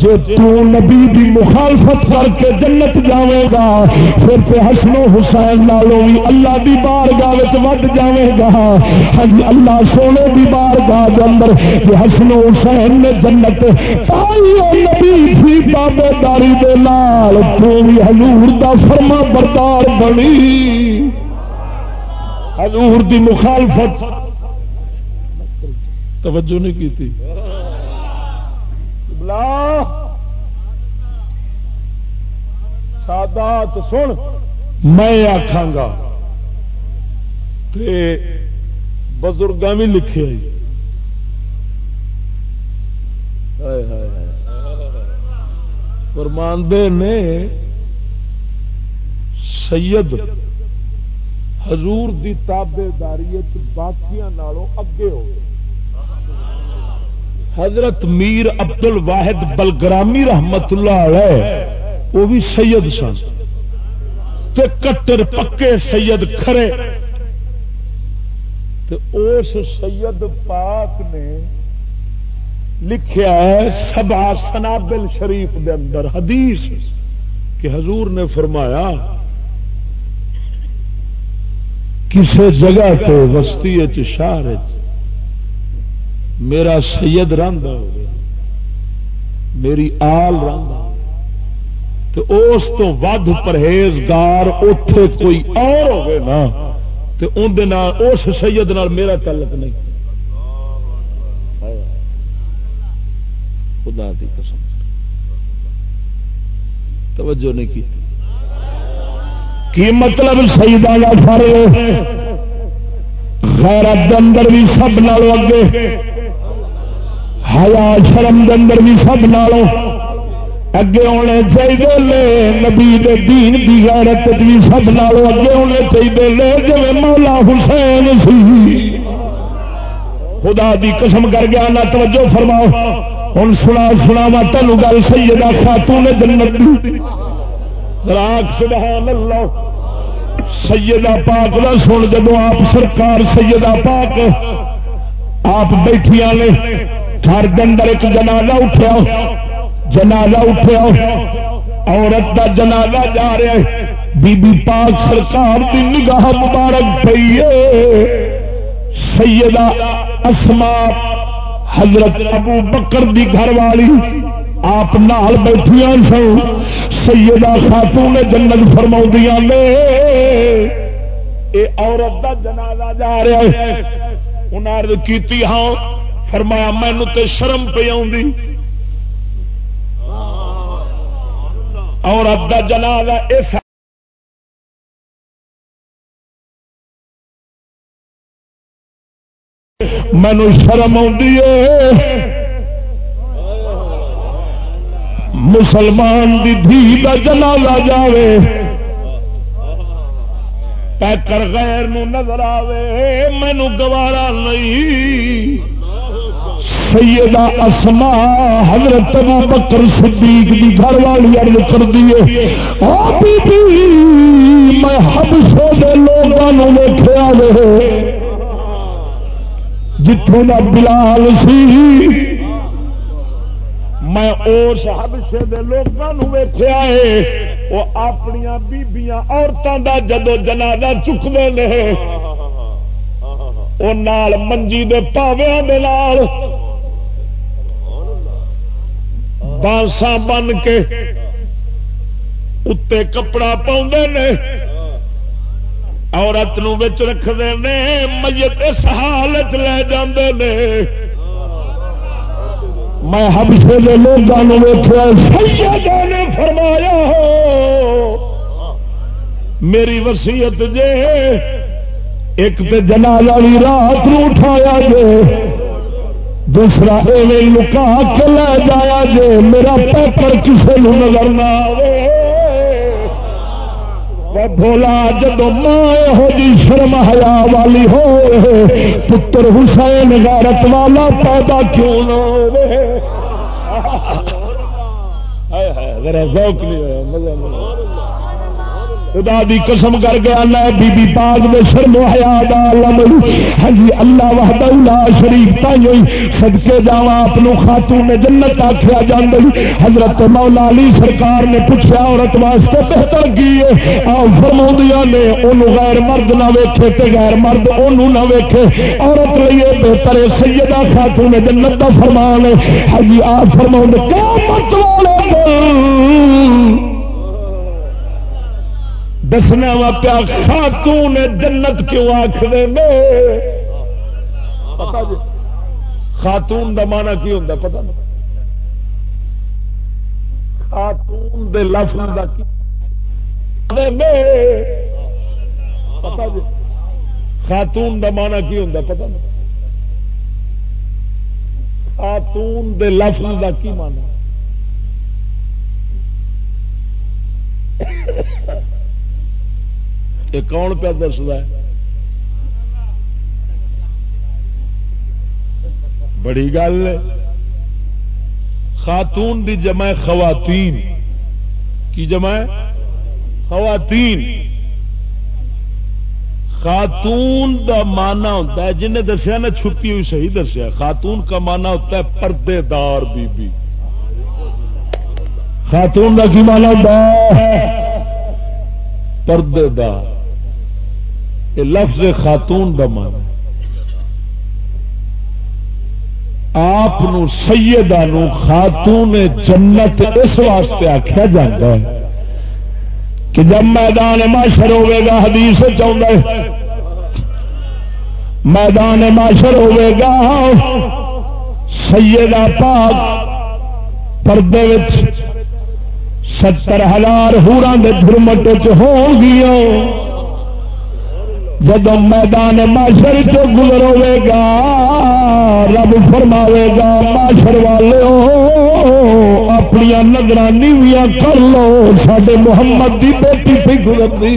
جو تو نبی دی مخالفت کر کے جنت جاوے گا، پھر تے حسن و حسین نالوں بھی اللہ دی بار گاہ ود جاوے گا۔ ہاں جی، اللہ سونے دی بار گاہ کے اندر جو حسن و حسین نے جنت پائی او نبی سی تابے داری دے نال، تو بھی حضور دا فرما بردار بنی۔ حضور دی مخالفت۔ توجہ نہیں کی تھی سادات سن، میں آخا گا بزرگ بھی لکھے فرماندے نے سید حضور دی تابے داری باقیاں نالوں اگے ہو۔ حضرت میر ابدل واحد بلگرامی رحمت اللہ علیہ وہ بھی سید سن۔ تے کٹر پکے سید کھرے تے اس سید پاک نے لکھیا ہے سبا سنابل شریف دے اندر حدیث کہ حضور نے فرمایا کسی جگہ تو وسطی شہر میرا سید رنگ میری آل رنگ تو اس تو ود پرہیزگار اتے کوئی اور ہوگی نا تو اندر اس سید نال میرا تعلق نہیں۔ خدا دی قسم۔ توجہ نہیں کی۔ کی مطلب سیدہ کا فرق غیرت اندر بھی سب نالوں اگے۔ ہیا شرم اندر بھی سب نالوں۔ اگے ہونے چاہیے لے نبی دے دین دی غیرت بھی سب نالوں اگے ہونے چاہیے لے جی مولا حسین سی خدا دی قسم کر گیا نہ توجہ فرماؤ ہوں سنا سنا وا تینوں گل سیدہ خاتون جنت راک سبحان اللہ سیدہ پاک کا سن جب آپ سرکار سیدہ پاک آپ بیٹھیا نے گھر کے اندر ایک جنازہ اٹھیا جنازہ اٹھیا۔ عورت کا جنازہ جا رہا ہے۔ بی بی پاک سرکار کی نگاہ مبارک پی سیدہ اسما حضرت ابو بکر دی گھر والی آپ نال بیٹھیا سن۔ سیدہ خاتون جنت فرما نے یہ عورت کا جنازہ جا رہا ہے۔ انہیں کی ہاں فرمایا مینو تے شرم پہ آؤں عورت کا جنازہ اس مینو شرم آ مسلمان دی دھی کا جنازہ جاوے۔ پیکر غیر نو نظر آوے۔ مینو گوارا نہیں۔ سیدہ اسما حضرت ابو بکر صدیق دی گھر والی عرض کر دیے او بی بی، میں حبشے دے لوگوں ویکھیا وے جتوں دا بلال سی، میں اس حبشے دے لوگوں ویخیا ہے وہ اپنی بیبیاں عورتوں کا جدو جنازہ چکتے ہیں وہ منجی دے پاویا دے نال بانسا بن کے اتنے کپڑا پاؤں نے عورت نو رکھتے ہیں میت اس حال چ لے جاندے نے میں ہبشے کے لوگوں ویخیا سیدہ نے فرمایا ہو میری وسیعت جے ایک تو جنا والی رات اٹھایا جے دوسرا ایویں لکا کے لے جایا جے، میرا پیپر کسی نظر نہ آئے بولا جب ماں یہو جی شرم حیا والی ہو پتر حسین غیرت والا پیدا کیوں نہ ذوق نہیں ہوا مزہ خدا دی قسم کر کے اللہ بی بی پاک دے شرم و دا علم ہاں جی اللہ وحدہ لا شریک تائیں صدقے جاواں اپنو خاتون جنت آکھیا جاندی حضرت مولا علی سرکار نے پوچھا عورت واسطے بہتر کی ہے؟ آ فرماندیاں نے، اونوں غیر مرد نہ ویکھے تے غیر مرد اونوں نہ ویکھے۔ عورت لیے بہتر ہے، سیدہ خاتون جنت دا فرمان ہے۔ ہاں جی آ فرماؤں قیامت والے دسنا وا پیا ہاں خاتون جنت کیوں آخر جی، خاتون دا مانا کی ہوتا پتا نہیں۔ خاتون دے لفظ دا کی پتا جی خاتون دا مانا کی ہوتا پتا نہیں۔ خاتون دے لفظ دا کی مانا یہ کون پہ دستا ہے؟ بڑی گل خاتون دی جمع خواتین۔ کی جمع؟ خواتین۔ خاتون دا مانا ہوتا ہے جن نے دسیا نا چھپی ہوئی صحیح دسیا خاتون کا مانا ہوتا ہے پردے دار بی بی خاتون کا کی مانا ہوتا ہے؟ پردے دار۔ یہ لفظ خاتون دمان آپ سیدہ نو خاتون جنت اس واسطے آخیا جا کہ جب میدان معاشر ہوے گا، حدیث چاہتا ہے۔ میدان معاشر ہوے گا، سیدہ پاک پردے ستر ہزار ہورا کے درمٹ ہو گیا جب میدان ماشر چ گزروے گا، رب فرماوے گا ماشر والے اپنی نظر نیویاں کر لو سڈے محمد دی بیٹی پہ گزرتی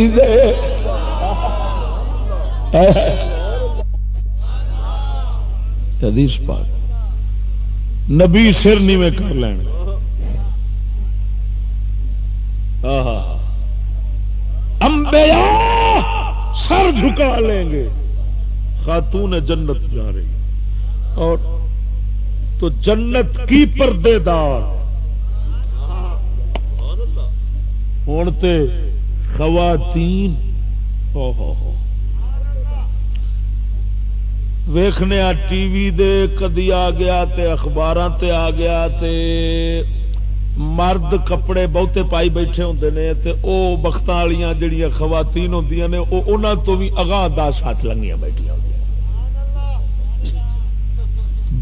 حدیث پاک۔ نبی سر نیوے کر لین۔ امبیا سر جھکا لیں گے۔ خاتون جنت جا رہی اور تو جنت کی پردے دار۔ ہوں خواتین۔ ویخنے ٹی وی دے، کدی آ گیا تے اخبار تے آ گیا تے۔ مرد کپڑے بہتے پائی بیٹھے ہوں نے تے او بخت والی جڑی خواتین ہوں نے وہ تو بھی اگاں دس ہاتھ لنگیاں بیٹھیا ہوں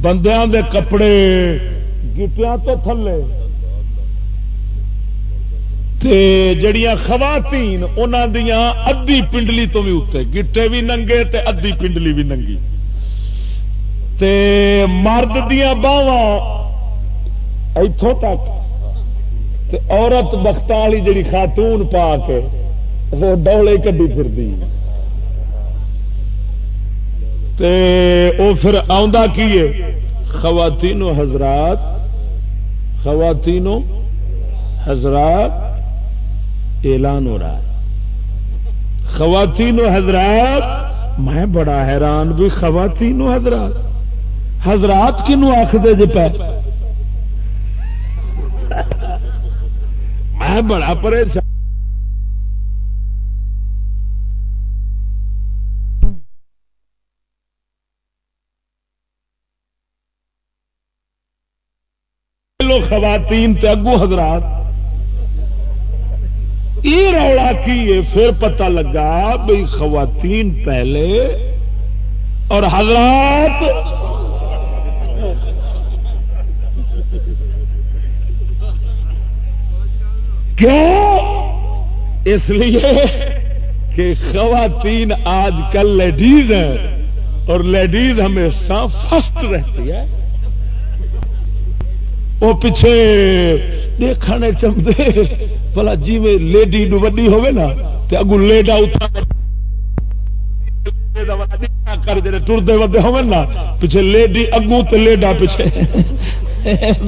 بندیاں دے کپڑے گٹیا تو تھلے۔ جڑیاں خواتین انہوں دیا ادی پنڈلی تو بھی اتنے گٹے بھی ننگے تے ادی پنڈلی بھی ننگی۔ تے مرد دیا باواں اتوں تک تے عورت بخت والی جڑی خاتون پا کے وہ ڈولے کدی پھر پھر کی خواتین حضرات خواتین حضرات، اعلان ہو رہا ہے۔ خواتین و حضرات، میں بڑا حیران بھی، خواتین و حضرات۔ حضرات کنو آخر جی پہ میں بڑا پریشان خواتین تے اگو حضرات۔ یہ رولا کی پھر پتہ لگا بھائی خواتین پہلے اور حضرات کیوں؟ اس لیے کہ خواتین آج کل لیڈیز ہیں اور لیڈیز ہمیشہ فسٹ رہتی ہے وہ پیچھے دیکھنے چمتے بلا جی میں لیڈی نو وڈی ہوگی نا تو اگو لیڈا اتنا کر جڑے ٹرتے ودے ہو نا، پیچھے لیڈی اگو تو لیڈا پیچھے۔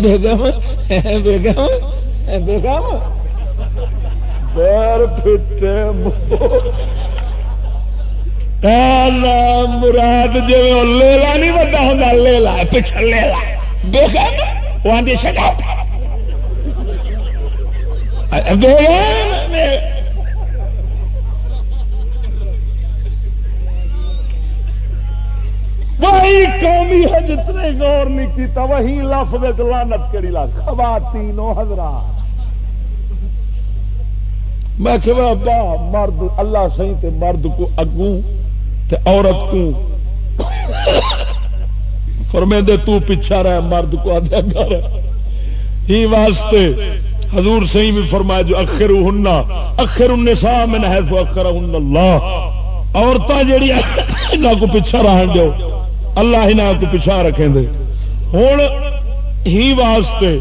بیگم بیگم بیگم۔ پیر پھٹے مراد جی لیلا نہیں وڈا ہوں لیلا پیچھے لیلا بیگم وہ آدھی شٹا وہی قومی ہے جتنے غور نہیں کیتا، وہی لفظ لانت کری لا خواتین حضرات۔ میں کہ ابا، مرد، اللہ سی تے مرد کو اگوں تے عورت کو فرمے دے تو پیچھا رہ، مرد کو آدھا گھر ہی واسطے حضور سی بھی فرمایا، جو اخر ہننا اخر النساء من ہے تو اخر ہن اللہ۔ عورتیں جہی نہ کو پیچھا رہن دو اللہ ہی نہ کو پیچھا رکھیں دے۔ ہوں ہی واسطے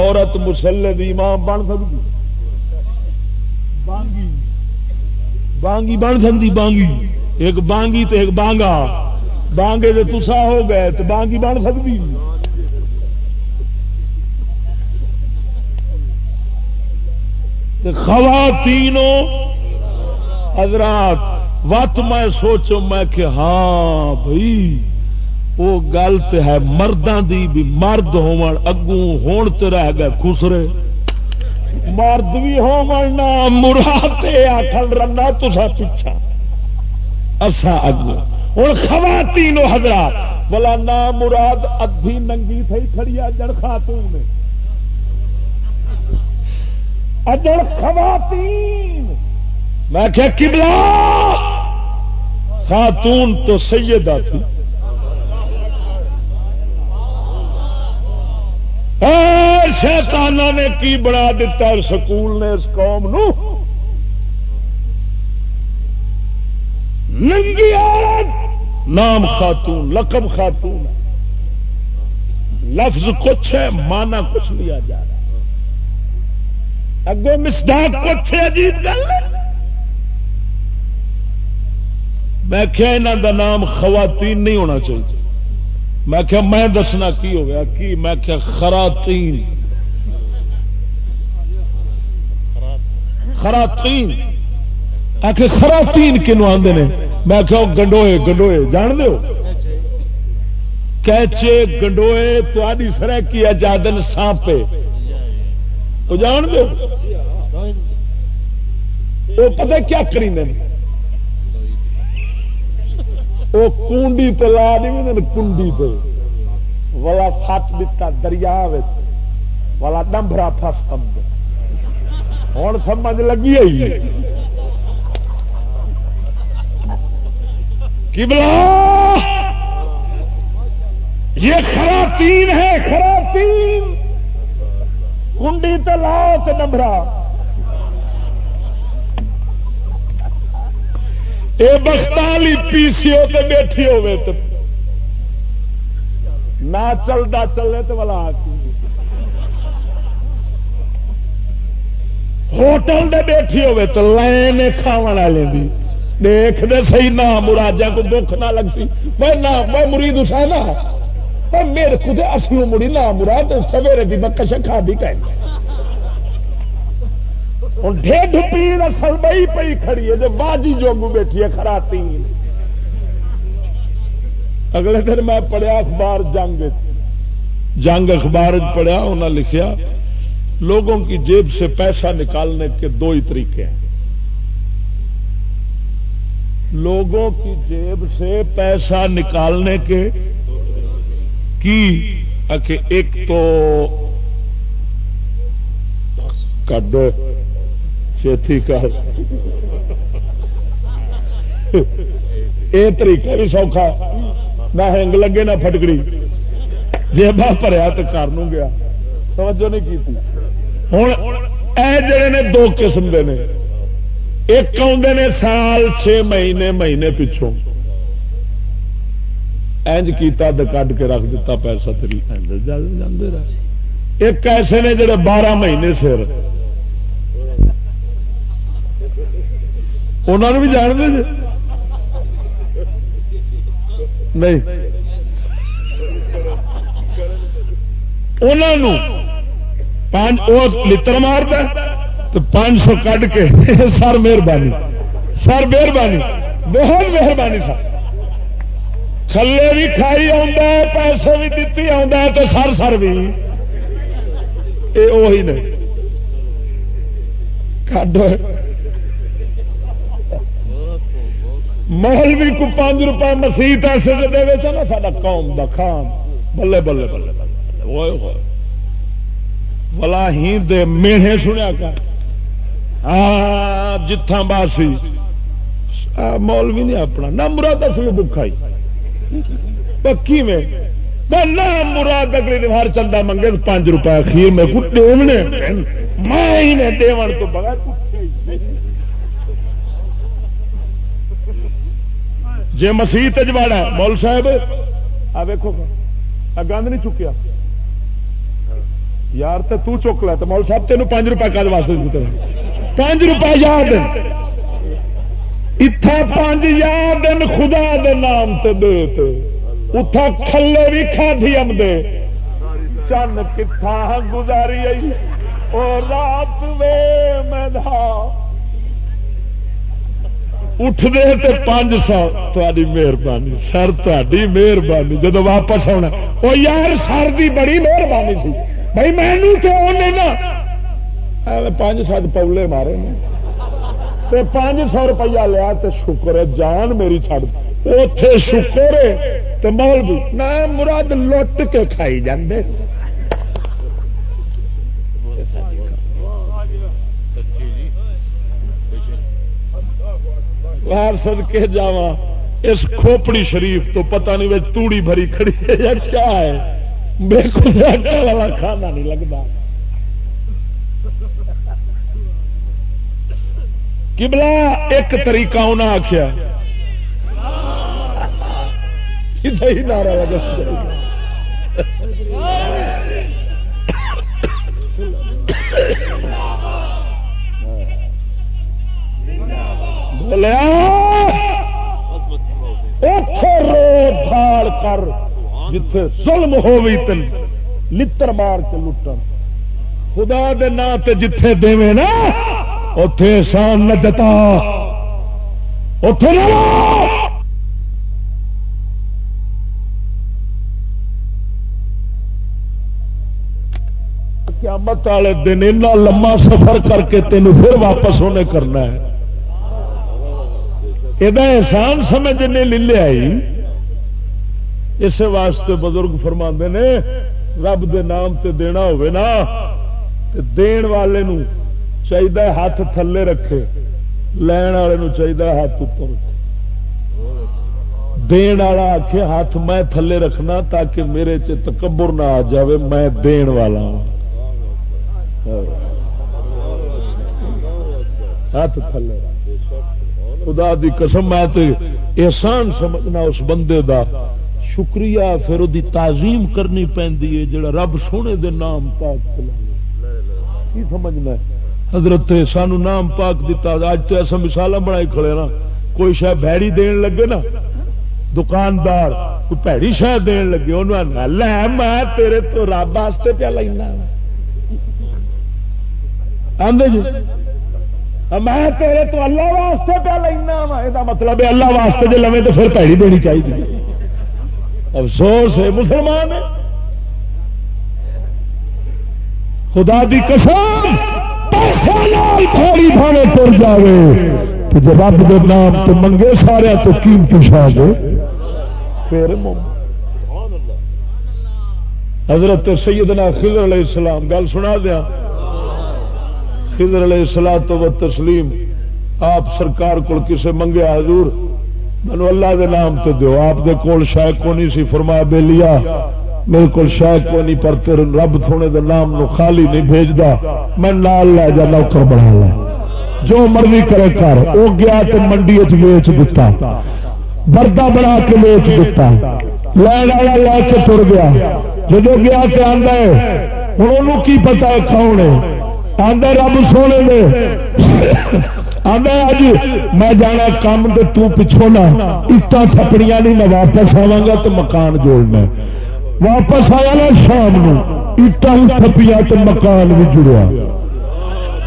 عورت مسلے دی امام بن سکتی بانگی۔ بانگی بن سکتی بانگی۔ ایک بانگی تو ایک بانگا۔ بانگے جو تسا ہو گئے تو بانگی بن سکتی خواتینوں، حضرات وت میں سوچو میں کہ ہاں بھائی وہ گل تو ہے مردوں دی بھی مرد ہوگوں ہون تو رہ گئے خسرے۔ مرد بھی ہونا مراد آخر رنا تسا پیچھا اصا اگوں۔ ہوں خواتین حضرات، بلا نام مراد ادھی ننگی تھی کھڑی اجڑ خاتون نے اجڑ خواتین۔ میں کیا کبلا خاتون تو سیدہ تھی۔ شیطانہ نے کی بنا دیتا سکول نے اس قوم نو؟ ننگی عورت، نام خاتون، لقب خاتون۔ لفظ کچھ ہے مانا کچھ لیا جا رہا۔ ہے اگو مسداق کچھ ہے، عجیب گل میں کیا انہوں کا نام خواتین نہیں ہونا چاہیے۔ میں کیا میں دسنا کی ہو گیا کی؟ میں کیا خراتین. خراتین. خراتین کنو آدھے نے؟ میں کہ گنڈوئے گنڈوئے جان دو کیچے گنڈوئے تاری سر کی اجادن سانپے. تو جان دو وہ پتہ کیا کری وہ کنڈی پہ لا نہیں کنڈی پہ والا سچ دتا دریا والا ڈمبرا فس پم ہوں سمجھ لگی آئی؟ کی بلا یہ خراتین ہے، خراتین! کنڈی تو لاؤ تو ڈمبرا یہ بختالی پی سی او بیٹھی ہوے تو نہ چلتا چلے تو والا ہوٹل دے بیٹھی ہوے تو لائن کھا والے دی۔ دیکھ دے صحیح نہ مراجا کو دکھ نہ لگ سی۔ میں نہ میں مرید اسا نا میرے کو اصل مڑی نہ مراد سویرے دی بکش کھا دی کہ ہوں ڈیڈ پیڑ اصل بئی پی کھڑی ہے، جو باجی جوگو بیٹھی ہے خراتی اگلے دن میں پڑھیا اخبار جنگ جنگ اخبار پڑھیا انہیں لکھیا، لوگوں کی جیب سے پیسہ نکالنے کے دو ہی طریقے ہیں۔ لوگوں کی جیب سے پیسہ نکالنے کے کی؟ ایک تو۔ کڈ۔ چیتی کر۔ یہ طریقہ بھی سوکھا۔ نہ ہنگ لگے نہ فٹکڑی جی با پریا تو کر گیا۔ توجہ نہیں کی ہوں اے جڑے نے دو قسم دے نے۔ ایک آدھے نے سال چھ مہینے مہینے پچھوں۔ اینج کیتا کٹ کے رکھ دیتا پیسہ تری۔ ایک ایسے نے جڑے بارہ مہینے سر۔ انہوں بھی جان دے نہیں لڑ مار تو پانچ سو کھ کے سر مہربانی سر مہربانی بہت مہربانی سر کھلے بھی کھائی پیسے بھی دیتی تو سر سر بھی یہ نہیں کھڈ محل بھی کو پانچ روپئے مسیح ایسے دے نا سا قوم دا خان۔ بلے بلے بلے بلے بلا ہی دے میڑے سنیا کر۔ ہاں جتھا باسی۔ مول بھی نہیں اپنا نہ مراد اصل دکھائی پکی میں۔ نہ مراد اگلی ہر چندہ منگے پانچ روپئے خیر میں کٹے میں ہی نے دیون تو بغیر جی مسیح تجواڑا مول صاحب، آ ویکو گند نہیں چکیا۔ یار تو تو چک لا تو مول صاحب تین پانچ روپئے کل واسطے دیتے پانچ روپئے یاد اتھا پانچ یاد خدا دے نام تے دے اتھا کھلے بھی کھا دھی ام دے۔ چند کتھا گزاری آئی اور رات وے میں دھا اٹھتے تو پانچ سو تاری مہربانی، سر تاری مہربانی جب واپس آنا وہ یار، سر کی بڑی مہربانی سی۔ بھائی میں تو پانچ سات پولے مارے نے۔ تے پانچ سو روپیہ لیا تو شکر ہے، جان میری چڑ اتے شکر ہے تو مول بھی۔ نہ مراد لٹ کے کھائی جاندے۔ باہر سد کے جا اس کھوپڑی شریف تو پتہ نہیں بھائی توڑی بھری کھڑی ہے یا کیا ہے۔ بے والا کھانا نہیں لگتا۔ کبلا ایک طریقہ انہیں آخیا نعرہ لگا۔ Oh بولیا اوتھے رو بھاڑ کر، جتھے ظلم ہووی تے لتر مار کے لٹن۔ خدا دے نا تے جتھے دیویں نا اتے شان نہ جتا۔ اوتھے نہ قیامت والے دن اینا لما سفر کر کے تین پھر واپس ہونے کرنا ہے۔ یہ احسان سمجھ نے لے لیا اس واسطے بزرگ فرما نے، رب دے نام تے دینا ہوئے نا، تے دین والے نو چاہیے ہاتھ تھلے رکھے، لین والے چاہیے ہاتھ اوپر رکھے۔ دین والا آخ ہاتھ میں تھلے رکھنا تاکہ میرے چ تکبر نہ آ جاوے، میں دین والا ہوں۔ ہاں۔ ہاتھ تھلے رکھ۔ خدا دی قسم میں احسان سمجھنا اس بندے دا۔ شکریہ، پھر وہ تعظیم کرنی پی جڑا رب سونے دے نام پاک کی سمجھنا حضرت سانو نام پاک دیتا اج تو ایسا مثال بنائی کھڑے نا کوئی شاید بھڑی دین لگے نا؟ دکاندار، کوئی پیڑی شہ دین لگے۔ انہوں نے لے میں تیرے تو رب واسطے پیا لینا۔ آدھے جی؟ میں تیرے تو اللہ واسطے پیا لینا وا یہ مطلب ہے اللہ واسطے جی لوگ تو پھر پیڑی دینی چاہیے افسوس ہے، مسلمان خدا دی قسم تھوڑی بھاوے تر جائے تو جب رب دے نام تو منگے سارے تو قیمتی شاہ پھر حضرت سیدنا خضر علیہ السلام، گل سنا دیا۔ خضر علیہ السلام تو و تسلیم آپ سرکار کو کسے منگے؟ حضور مینو اللہ دے نام تو دیو۔ آپ دے کول شاید کو نہیں سی؟ فرما بے لیا، میرے کو شاید کو نہیں پر تیرے رب تھوڑے دے نام نو خالی نہیں بھیجدا۔ میں نال لے جا، نوکر بنا لا جو مرضی کرے کر وہ گیا تو منڈی ویچ دیتا بردا بنا کے ویچ دیتا لین والا لے کے تر گیا۔ جب گیا تو آدھا ہے ہوں کی پتا ہے کون ہے؟ آدھا رب سونے دے۔ آدھا اج میں جانا کام تو تو پچھوں نہ اٹا تھپڑیاں نہیں میں واپس آوا گا تو مکان جوڑنا واپس آیا نا شام اٹا تھپیا تو مکان بھی جڑیا۔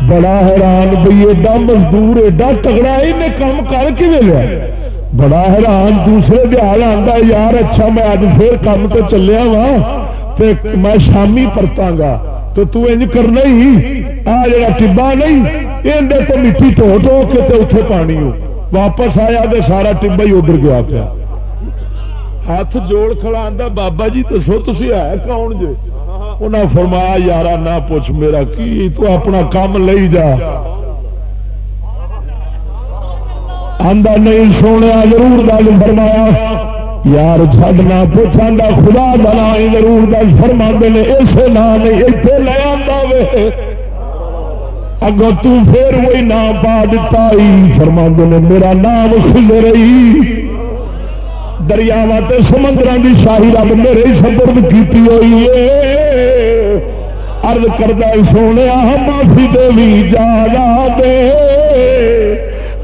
بڑا حیران بھائی ایڈا مزدور، ایڈا تگڑا یہ کام کر کے لیا؟ بڑا حیران، دوسرے دہاڑ آتا یار اچھا میں اج پھر کام تو چلیا وا میں شامی پرتا گا۔ تو تج کرنا ہی۔ آ جا ٹبا نہیں اندر تو مٹی ٹو ٹو کے اتنے پانی ہو۔ واپس آیا تو سارا ٹبا ہی ادھر گیا پیا۔ ہاتھ جوڑ کھڑا بابا جی دسو تھی ہے کون جی انہیں فرمایا یار نہ پوچھ میرا کی، تو اپنا کام لے جا۔ آدھا نہیں سونے ضرور دل فرمایا۔ یار چڈنا پوچھا خدا دلا ضرور دل فرما نے، اسے نام نہیں اتنے لے آتا وے۔ اگو تیر وہی نام پا دتا فرما نے، میرا نام کھل رہی۔ دریاوا سمندر کی شاہی رب میرے ہی سبرد کی ہوئی ہے۔ ارد کردہ سونے معافی دے بھی جا دے۔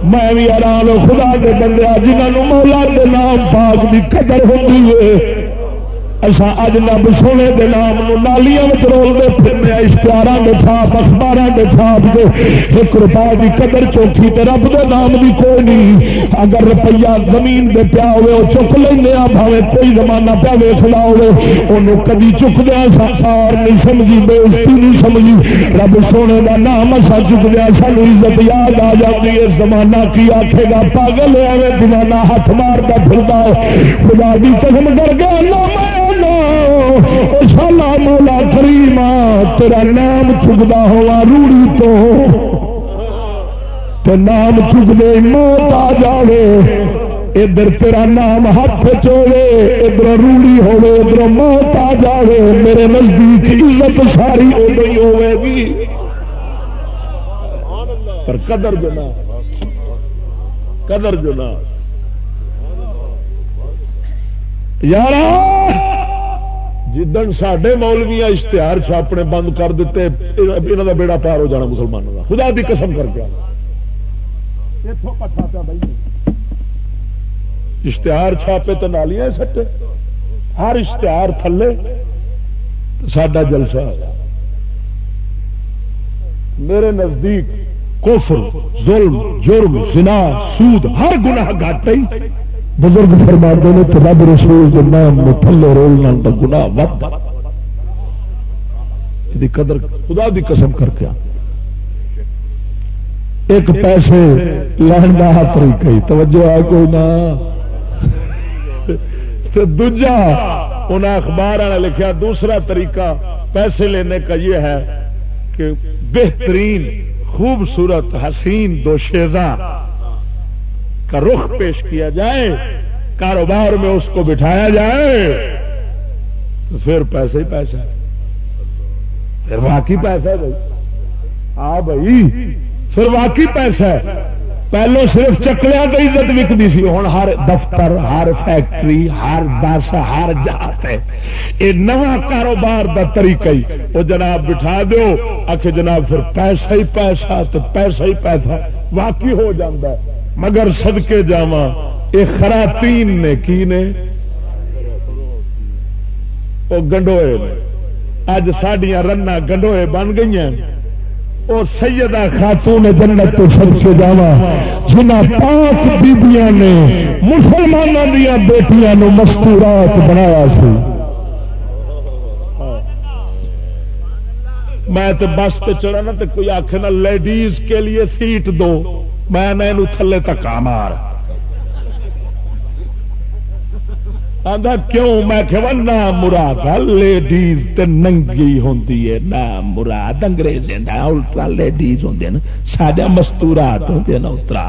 میں بھی آرام خدا کے بندے جنہوں مولا کے نام پاک کی قدر ہوتی ہے۔ اصا اج نب سونے کے نام نالیاں رولتے پھرنے اشتہار کے چھاپ اخبار کے چھاپ کے ایک روپئے کی قدر چوکی تے رب دے نام بھی کوئی نہیں اگر روپیہ زمین دے پیا ہوے وہ چک لینا بھاوے کوئی زمانہ پیا ویخ لا ہوے کدی چکدیا سار نہیں سمجھی بےزتی نہیں سمجھی رب سونے کا نام اصا چکدیا سان عزت یاد آ جاتی ہے زمانہ کی آخے گا پاگل ہے زمانہ ہاتھ مارتا پھرتا ہے خدا کی قسم کر کے شالا مولا کریم تیرا نام چکتا ہوا روڑی تو۔ نام چک دے موت آ جائے ادھر تیرا نام ہاتھ چوے ادھر روڑی ہوے ادھر موت آ جائے میرے نزدیک عزت ساری ادو ہی ہوے گی۔ پر قدر جنا قدر جنا یار جدن سڈے مولویا اشتہار چھاپنے بند کر دیتے یہاں کا بیڑا پار ہو جانا مسلمانوں کا خدا کی قسم کر کے۔ اشتہار چھاپے تو نالیاں سٹے۔ ہر اشتہار تھلے۔ سڈا جلسہ میرے نزدیک کوفر ظلم جرم زنا سود ہر گناہ گھٹ بزرگ فرما نے تو رب رسول کے نام میں تھلے رولنا کا گنا ود یہ قدر خدا دی قسم کر کے ایک پیسے لین کا طریقہ ہی توجہ ہے کوئی نہ۔ دوجا انہیں اخبار نے لکھا دوسرا طریقہ پیسے لینے کا یہ ہے کہ بہترین، خوبصورت، حسین دو کا رخ پیش کیا جائے، کاروبار میں اس کو بٹھایا جائے، تو پھر پیسے ہی پیسہ پھر باقی پیسہ ہے بھائی۔ ہاں بھائی، پھر واقعی پیسہ ہے پہلو صرف چکلیا تو عزت وکتی سی ہوں ہر دفتر، ہر فیکٹری، ہر دس، ہر جات ہے۔ یہ نواں کاروبار کا طریقہ ہی۔ وہ جناب بٹھا دو آخ جناب پھر پیسہ ہی پیسہ، تو پیسہ ہی پیسہ، واقعی ہو جاتا ہے۔ مگر سدکے جا یہ خراتین نے کی نے؟ وہ گنڈوئے اج سڈیا رنا گنڈوئے بن گئی ہیں اور سیدہ خاتون جنت تو سب سے جاوا جنہ پاک بیبیاں نے مسلمانوں دیا بیٹیاں نو مستورات بنایا سی۔ میں تو بس پہ چڑھا نا تو کوئی آخ نا لیڈیز کے لیے سیٹ دو۔ میں نہ تھلے تک مار۔ آدھا کیوں؟ میں کہ نہ مراد لیڈیز تے ننگی ہوندی ہے، نہ مراد انگریز الٹرا لیڈیز ہوندے نا ساجا مستورات ہوندے نا اترا۔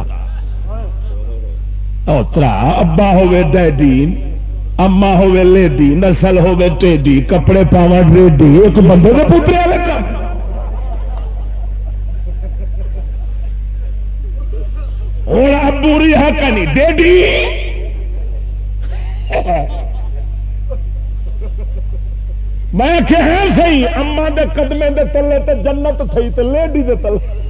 اترا، ابا ہوے ڈیڈی اما ہوے لیڈی نسل ہوے ٹیڈی کپڑے پاوا ڈیڈی ایک بندے کے پوترے والے کام ہوں ابو رہا کنی ڈیڈی؟ میں کہ ہے سی اما دے قدمے دے تلے تے جنت تھی تے لیڈی دے تلے۔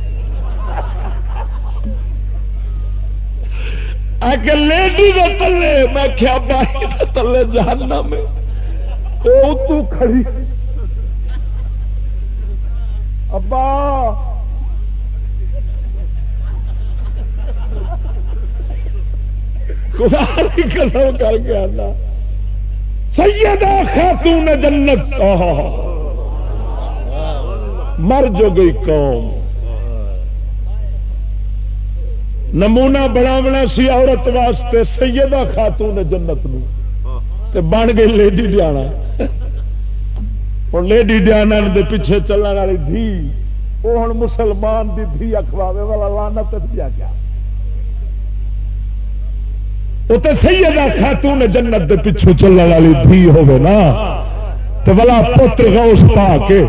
آ لیڈی دے تلے؟ میں کیا بائی دے تلے جاننا میں او تو کھڑی۔ ابا خدا کی قسم کر کے آنا۔ سیدہ خاتون جنت۔ مر جو گئی قوم۔ نمونہ بناونا سی عورت واسطے سیدہ خاتون جنت نو۔ تے بن گئی لیڈی ڈیانا ہوں لیڈی ڈیانا دے پیچھے چلنے والی دھی۔ وہ ہوں مسلمان دی دھی اخواوے والا لانا دیا گیا۔ وہ تو سیدہ خاتون جنت دے پچھو چلنے والی دھی ہوگی نا۔ تو بلا پتر غوث پا کے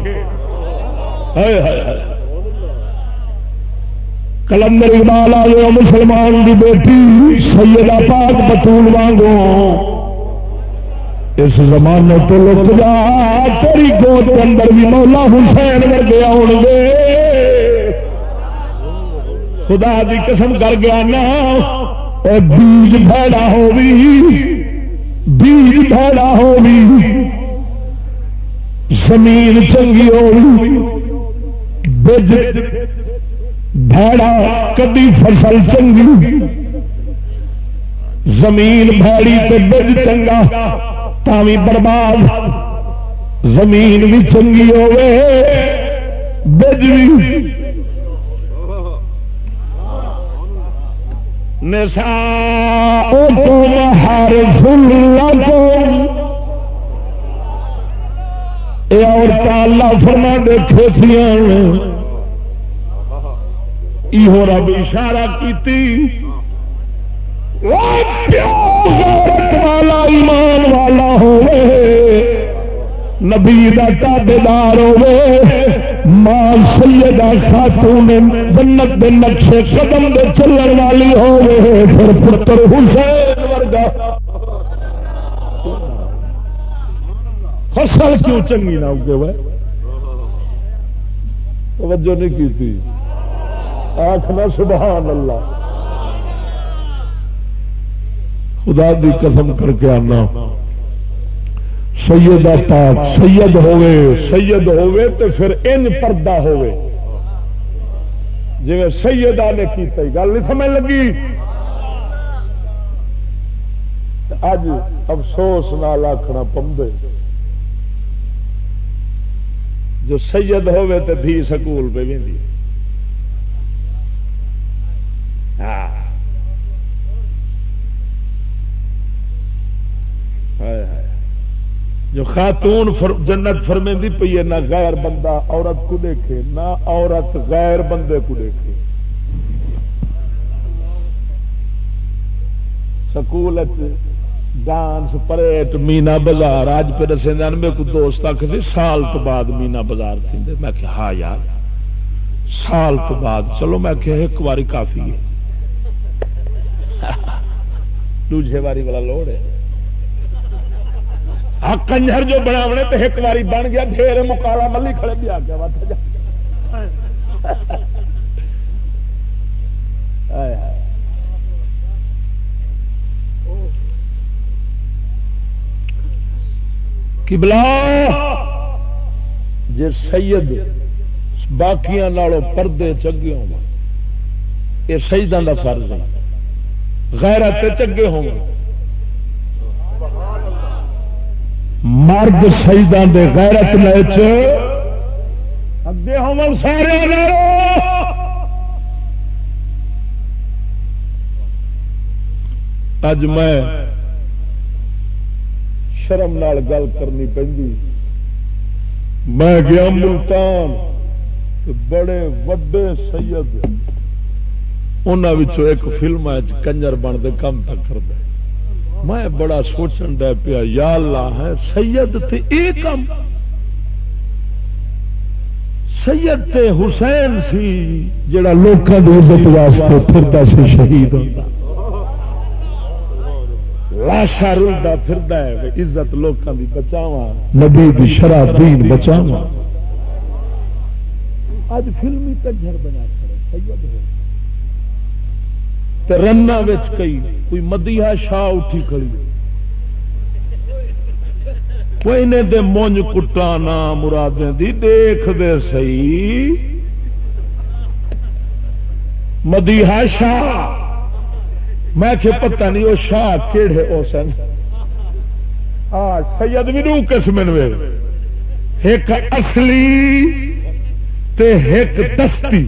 کلندر اقبال آ مسلمان دی بیٹی سیدہ پاک بطول وانگو۔ اس زمانے تو لک جا، تیری گود کے اندر بھی مولا حسین ورگے آؤ گے۔ خدا دی قسم کر گیا نا۔ بیج بھڑا ہو بیج بھڑا ہو زمین چنگی ہو بج بھڑا کدی فصل چنگی زمین بھڑی تو بج چنگا تاوی برباد، زمین بھی چنگی ہوے بج بھی نساؤكم حرث لكم اے عورت اللہ فرما دے کھیتیاں یہ رب اشارہ کیتی والا ایمان والا ہوئے نبی کا تابے دار ہوئے ماں سیدہ خاتون جنت دے نقشے قدم دے چلن والی ہو پھر پتر حسین ورگا۔ فصل کیوں چنگی نہ اگے وہ توجہ نہیں کی تھی۔ آخنا سبحان اللہ۔ خدا دی قسم کر کے آنا۔ سیدہ پاک سید ہوے سید ہوے تو پھر ان پردہ ہوے جی سیدہ نے کی گل نہیں سمجھ لگی؟ اج افسوس نال آخنا پمبے جو سید ہوے تو دھی سکول پہ بھی ہاں۔ ہائے ہائے۔ جو خاتون فر جنت فرمندی پی ہے، نہ غیر بندہ، عورت کو دیکھے، نہ عورت غیر بندے کو دیکھے۔ سکول ڈانس، پریٹ، مینا بازار اج پہ دسے میرے کو دوست آخ سی، سال تو بعد مینا بازار تھے میں کہ ہاں یار، سال تو بعد۔ چلو میں کہ ایک باری کافی ہے۔ دوجے باری والا لوڑ ہے۔ کنجر جو بناونے تو ایک باری بن گیا ڈھیر مکالا ملی کھڑے بھی آ گیا کبلا جی سید باقیا پردے چگے ہو یہ کا فرض ہے۔ غیرت چگے ہو مرد شہیدان دے غیرت نیچ اگے ہو سارے اج میں شرم نال گل کرنی پہ میں گیا ملتان بڑے وڈے سید ان ایک فلم کنجر بنتے کم تک کرتا میں بڑا سوچن دیا پیا، یا اللہ ہے، سید تے اے کم۔ سید تے حسین سی، جڑا لوکاں دی عزت واسطے پھردا سی، شہید ہوتا لاشا رلتا پھر عزت لوگوں کی بچاوا نبی دی شرح دین بچاوا اج فلمی کنجر بنا کھڑے رن کئی، کوئی مدیہ شاہ اٹھی کھڑی۔ کوئی نے دے مونج کٹا نا مرادیں دی، دیکھ دے سی مدیہ شاہ۔ میں کہ پتہ نہیں وہ شاہ کہڑے وہ سن۔ سید بھی نو قسم ایک اصلی تے ایک دستی۔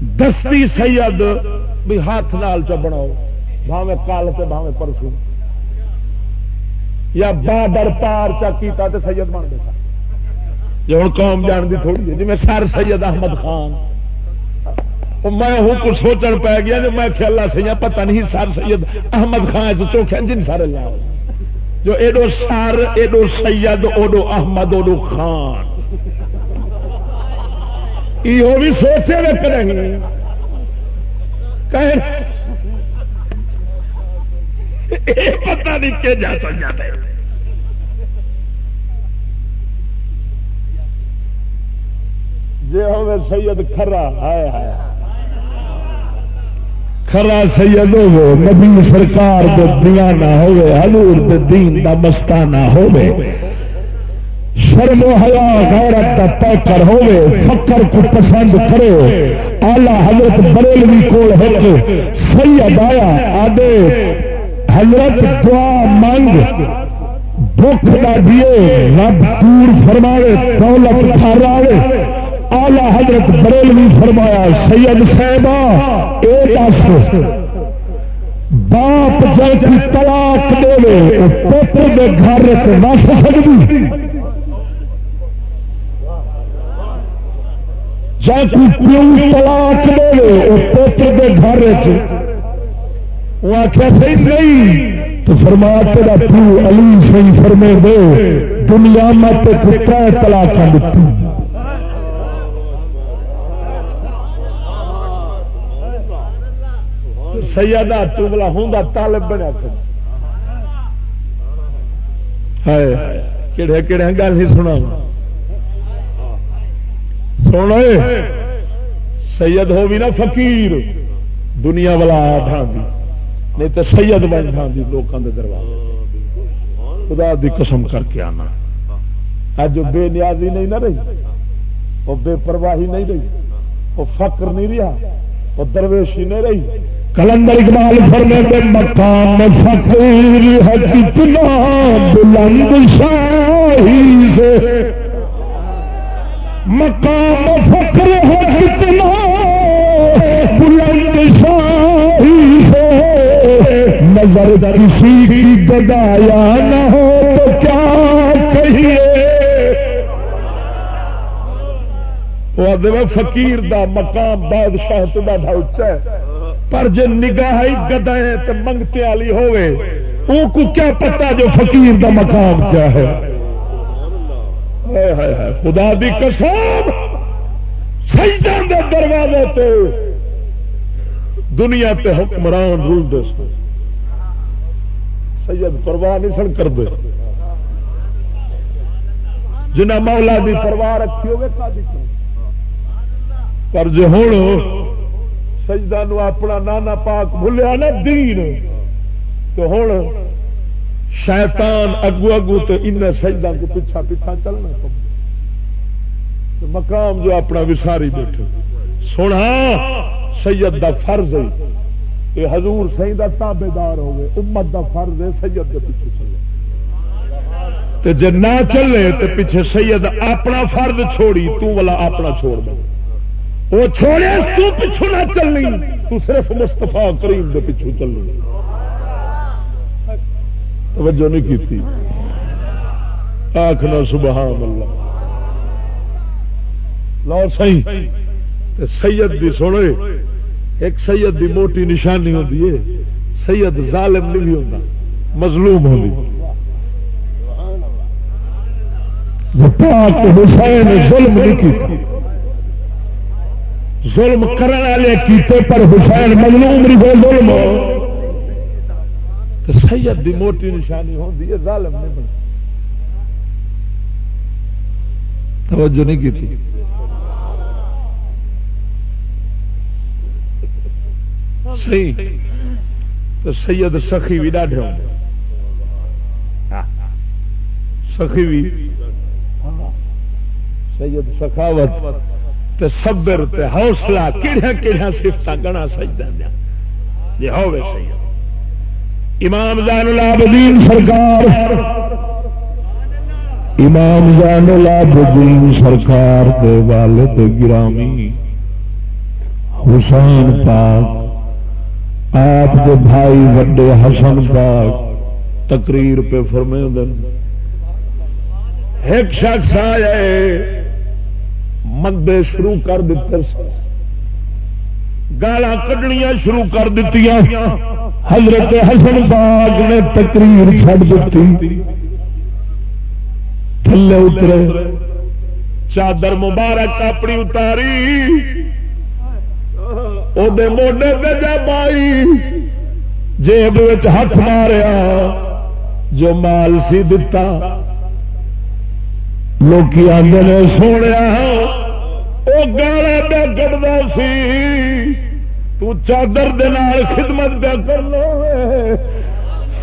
دستی سید بھی ہاتھ نال چ بناؤ بھاوے کال سے بھاوے پرسوں۔ یا بابر پار چا کیتا تے سید بن گیا۔ جی ہوں قوم جان دی تھوڑی ہے جی میں سر سید احمد خان۔ میں وہ کچھ سوچن پی گیا جو میں خیال سے پتہ نہیں سر سید احمد خان چوکھا جن سارے جو ایڈو سر، ایڈو سید، اوڈو احمد، اوڈو خان۔ یہ بھی سوچے رکھ رہے پتا نہیں کہ جا سکتا جی ہوئے سید کھرا ہے ہے خرا سید ہو نبی سرکار دے دیانہ ہوئے حضور دین دا مستانہ ہوئے شرم و حیا غیرت دا پیکر ہوئے فکر کو پسند کرے۔ آلہ حضرت بریلوی کول ایک سید آیا آدھے، حضرت دعا مانگ دکھ دا دیے رب دور فرمائے، دولت پھراوے آلہ حضرت بریلوی فرمایا، سید صاحبہ، اے دس، باپ جل کی طلاق دے پوتر دے گھر نس سکتی جل کی پیو دے پوتر گھر وہ آخیا صحیح نہیں تو فرما، تیرا پیو علی صحیح فرمے دے دنیا میں کتا طلاق دیتی سیادہ ہوں طالب بنیا کہڑے کہڑے گل نہیں سنا سونا سید ہو بھی نا فقیر، دنیا والا آیا نہیں تو سید بن ڈھان لوگوں کے دروازے خدا دی قسم کر کے آنا۔ اج بے نیازی نہیں نہ رہی، وہ بے پرواہی نہیں رہی، وہ فقر نہیں رہا، وہ درویشی نہیں رہی۔ کلندر اقبال فرمے دے مقام فقیر ہے کتنا بلند شاہی سے۔ مقام فخر ہے کتنا بلند شاہی سے نظر کسی کی گدایا نہ ہو تو کیا کہیے؟ وہ فقیر دا مقام بادشاہ تو بڑا اچا ہے۔ پر جی نگاہ ہی گدا تو منگتے والی ہوئے وہ کو کیا پتا جو فقیر دا مقام کیا ہے؟ خدا دی قسم، سجدان دے دروازے تے دنیا تے حکمران رول دے سید پرواہ نہیں سن کر دے جنہ مولا دی پرواہ رکھی ہوگی پر جو ہوں سجدہ نو اپنا نانا پاک بھولیا نا، دین تو ہوں شیطان اگو اگو تو ان سجدہ کو پیچھا پیچھا چلنا مقام جو اپنا وساری بیٹھے۔ سونا سید دا فرض ہے۔ یہ حضور سی دا تابے دار ہوئے، امت دا فرض ہے سید کے پیچھے چلے تے جی نہ چلے تو پیچھے سید اپنا فرض چھوڑی، تو والا اپنا چھوڑ دے۔ وہ چھوڑے، تو پچھو نہ چلنی۔ تو صرف مستفا کریم دے پچھو چلنی۔ توجہ نہیں کی آخنا سبحان اللہ لو سی سید دی سوڑے ایک سید دی موٹی نشانی ہوتی ہے۔ سید ظالم نہیں بھی ہوتا مظلوم ہوتی حسین ظلم نہیں کی ظلم کرنے والے کیتے، پر حسین مظلوم نہیں ہو، ظلم تو سید دی موٹی نشانی ہوتی ہے، ظالم نہیں بن توجہ نہیں کی صحیح۔ تو سید سخی بھی ڈاڈے ہوں۔ سخی بھی سید سخاوت۔ تے صبر تے حوصلہ کہڑا کہڑا سفت گنا سجدہ دیا۔ جی ہوے صحیح امام زین العابدین سرکار، امام زین العابدین سرکار دے والد گرامی، حسین پاک، آپ دے بھائی وڈے حسن پاک تقریر پہ فرمے دن ایک شخص آئے مندے شروع کر دیتے گالا کڈنیا شروع کر دیتی حضرت حسن باغ نے تقریر چھڑ دیتی تھلے اترے۔ چادر مبارک اپنی اتاری۔ وہ موڈے پہ جا پائی جیب ہاتھ ماریا۔ جو مال سی دتا۔ آدھے سونے وہ گالا پہ کٹتا سی۔ تو چادر خدمت پہ کر لو۔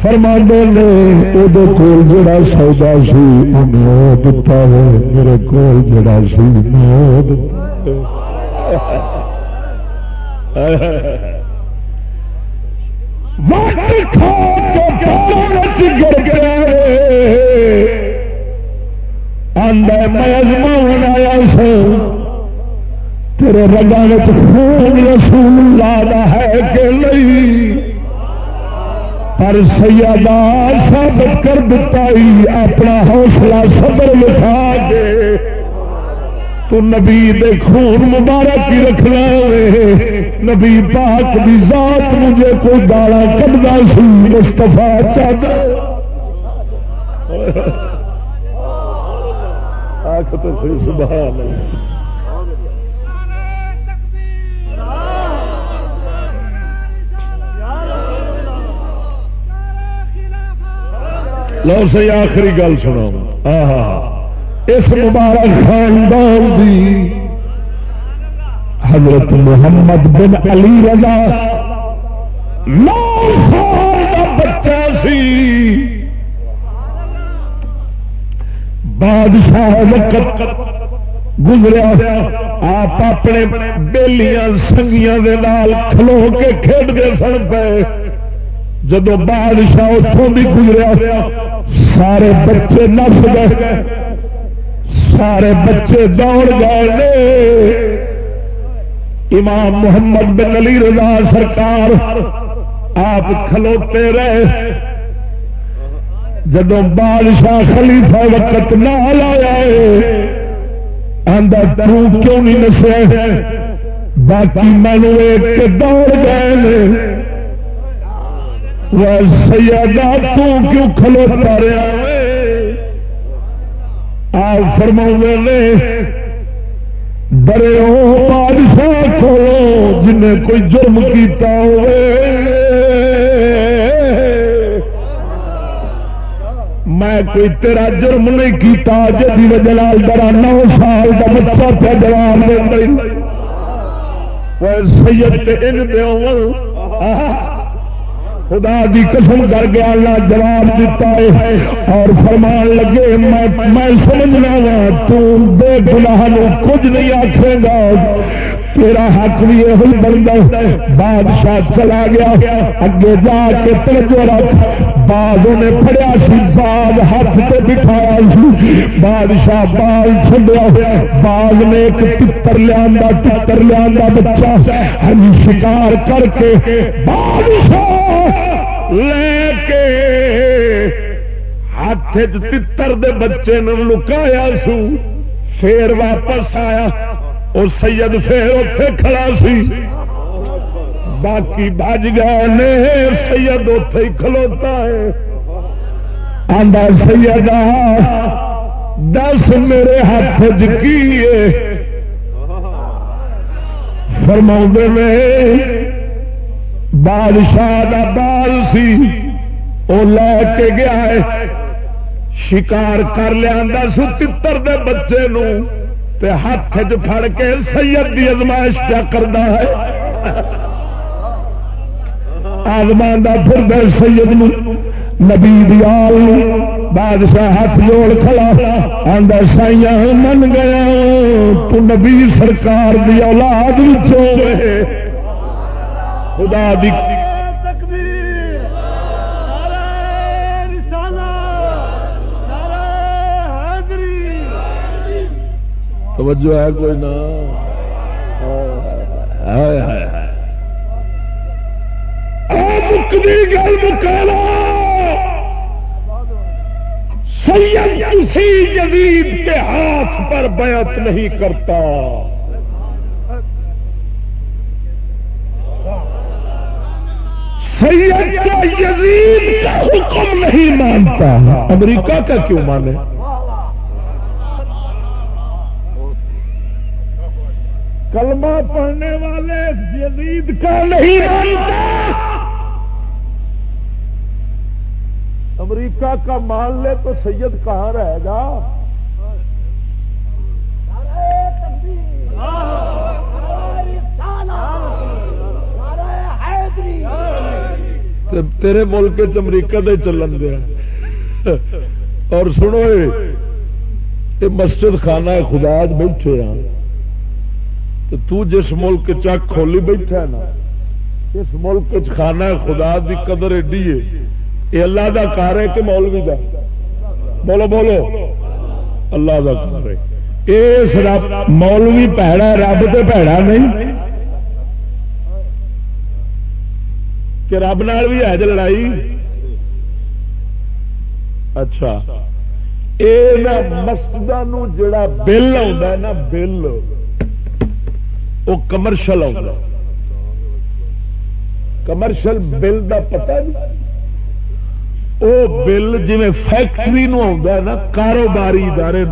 فرما نے وہ جڑا سودا سی انہیں دتا ہے، میرے کو جڑا سی گر گیا میں ازمان آیا سو تیرے رگا خون رسول اللہ ہے کہ نہیں؟ پر سیادہ ثابت کر دیتا ہی اپنا حوصلہ صبر لکھا کے تو نبی دے خون مبارک ہی رکھنا ہوئے۔ نبی پاک دی ذات مجھے کوئی داڑا کبدا سی مستفا چاہتا۔ آخ تو سی سبحان لو سی آخری گل سنا اس مبارک خاندان دی حضرت محمد بن علی رضا نو سال کا بچہ سی۔ بادشاہ وقت گزریا آپ اپنے بےلیاں سنگیاں کھلو کے کھیڈتے سن پے۔ جب بادشاہ اتوں بھی گزریا سارے بچے نس گئے۔ سارے بچے دوڑ گئے۔ امام محمد بن علی رضا سرکار آپ کھلوتے رہے۔ جدو بادشاہ خلیفہ وقت نہ لایا آدھا کیوں نہیں نسے؟ باقی مینو ایک دوڑ گئے۔ سیادہ تو کیوں کھلوتا رہا آپ فرما نے، ڈرے ہو بادشاہ کھولو جن کوئی جرم کیتا ہوئے۔ میں کوئی تیرا جرم نہیں کیتا جی وجہ لال ڈرا نو سال کا بچہ پہ جواب سید ان خدا دی قسم کر کے اللہ جواب دیتا ہے اور فرمان لگے، میں سمجھنا وا تم بے گناہ کچھ نہیں آخے گا۔ تیرا حق بھی یہ بنتا بادشاہ چلا گیا۔ اگے جا کے توجہ رکھ۔ باغ نے پڑیا سی باغ ہاتھ سے بٹھایا سی۔ بادشاہ بال چڈیا ہوا باغ نے ایک پتر لیا پتر لیا بچہ۔ ہم شکار کر کے بادشاہ لے کے ہاتھ چتر دے بچے نے لکایا سو پھر واپس آیا۔ اور سید پھر اتے کھڑا سی۔ باقی بج گئے سید اتے ہی کھلوتا ہے۔ آدھا سید دس میرے ہاتھ چکی فرما میں بادشاہ کا بال سی وہ لے کے گیا ہے۔ شکار کر لیا سو تر دے بچے نو۔ تے ہاتھ چ پھڑ کے سید کی ازمائش کیا کرتا ہے۔ آزمان پھر دے سید نبی دیال بادشاہ ہاتھ جوڑ کھڑا آدھا سائیا من گیا تو نبی سرکار دی اولاد خدا دی توجہ ہے کوئی نہ سید کسی جدید کے ہاتھ پر بیعت نہیں کرتا۔ سید کا یزید کا حکم نہیں مانتا۔ امریکہ کا کیوں مانے؟ کلمہ پڑھنے والے جدید کا نہیں مانتا امریکہ کا مان لے تو سید کہاں رہے گا؟ تیرے ملک چ امریکہ دے چلن دیا اور سنو یہ مسجد خانہ خدا بیٹھے ہیں تو جس ملک چک کھولی بیٹھا نا، اس ملک کھانا خدا دی قدر ایڈی ہے۔ یہ اللہ دا کار ہے کہ مولوی دا؟ بولو بولو۔ اللہ دا کار ہے۔ اس رب، مولوی پیڑا رب تو پیڑا نہیں۔ کہ رب نال بھی ہے لڑائی۔ اچھا۔ یہ مسجد جڑا بل آ بل۔ وہ کمرشل کمرشل بل کا پتا وہ بل جی فیکٹری نا، کاروباری ادارے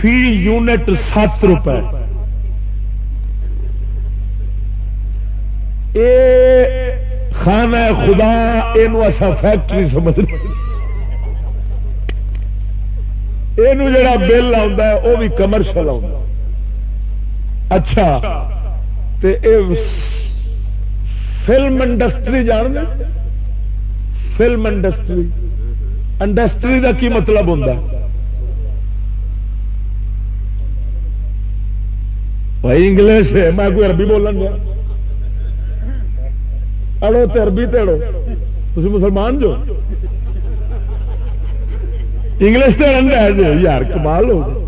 فی یونٹ سات روپے۔ خانہ خدا یہ فیکٹری سمجھ یہ جڑا بل آ وہ بھی کمرشل آ اچھا۔ فلم انڈسٹری جان فلم انڈسٹری۔ انڈسٹری کا کی مطلب ہوں بھائی انگلش میں کوئی عربی بولن دیا۔ اڑو تو عربی تڑو تھی مسلمان جو؟ انگلش تو رنگ یار، کمال ہو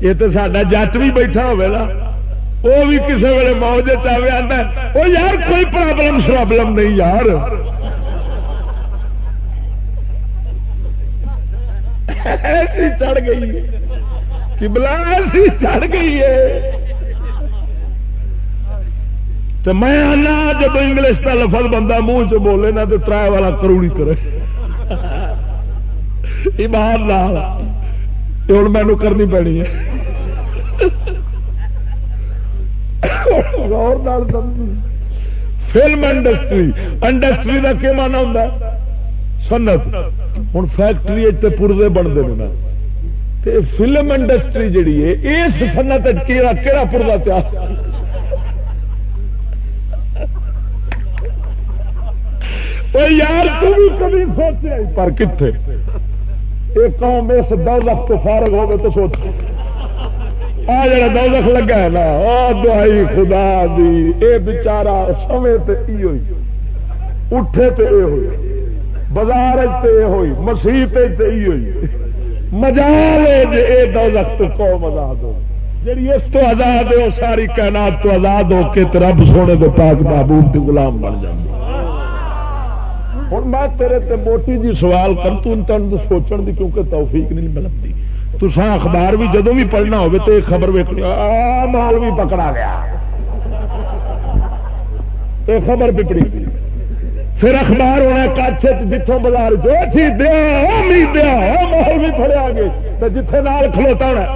یہ تو سڈا جٹ بھی بیٹھا ہوا وہ بھی کسی ویلے موج چاہے وہ یار، کوئی پرابلم شرابلم نہیں یار. ایسی چڑھ گئی کہ بلا ایسی چڑھ گئی ہے۔ تو میں آنا، جب انگلش کا لفظ بندہ منہ چ بولے نا تو ترائے والا کروڑی کرے۔ ایمان لال ہوں مینو کرنی پڑی ہے فلم انڈسٹری انڈسٹری کا کیا مانا ہوں سنت ہوں فیکٹری پورزے بنتے ہیں فلم انڈسٹری جیڑی ہے اس سنت کہڑا پورزا تیار یار تھی کبھی سوچے پر کتنے قوم اس دولت تو فارغ ہوگا تو سوچ۔ آ جڑا دولت لگا ہے نا دہائی خدا دی۔ اے بچارا سمے تے ہوئی۔ اٹھے تے اے ہوئی۔ بازار تے ہوئی۔ مسیح تے ہوئی۔ مجال ہے جی اے دولت قوم آزاد ہو۔ جی اس تو آزاد ہے وہ ساری کائنات تو آزاد ہو کے رب سونے دے پاک محبوب کے غلام بن جائے ہوں میں تیرے تے موٹی جی سوال کر تن سوچن دی کیونکہ توفیق نہیں ملتی۔ تسا اخبار بھی جدو بھی پڑھنا ہوگی تو خبر ویکنی مال بھی پکڑا گیا۔ یہ خبر پپڑی پھر اخبار ہونا کچھ جتوں بازار جو چی دیا دیا مال بھی پڑیا گے تو جتھے نال کھلوتا ہونا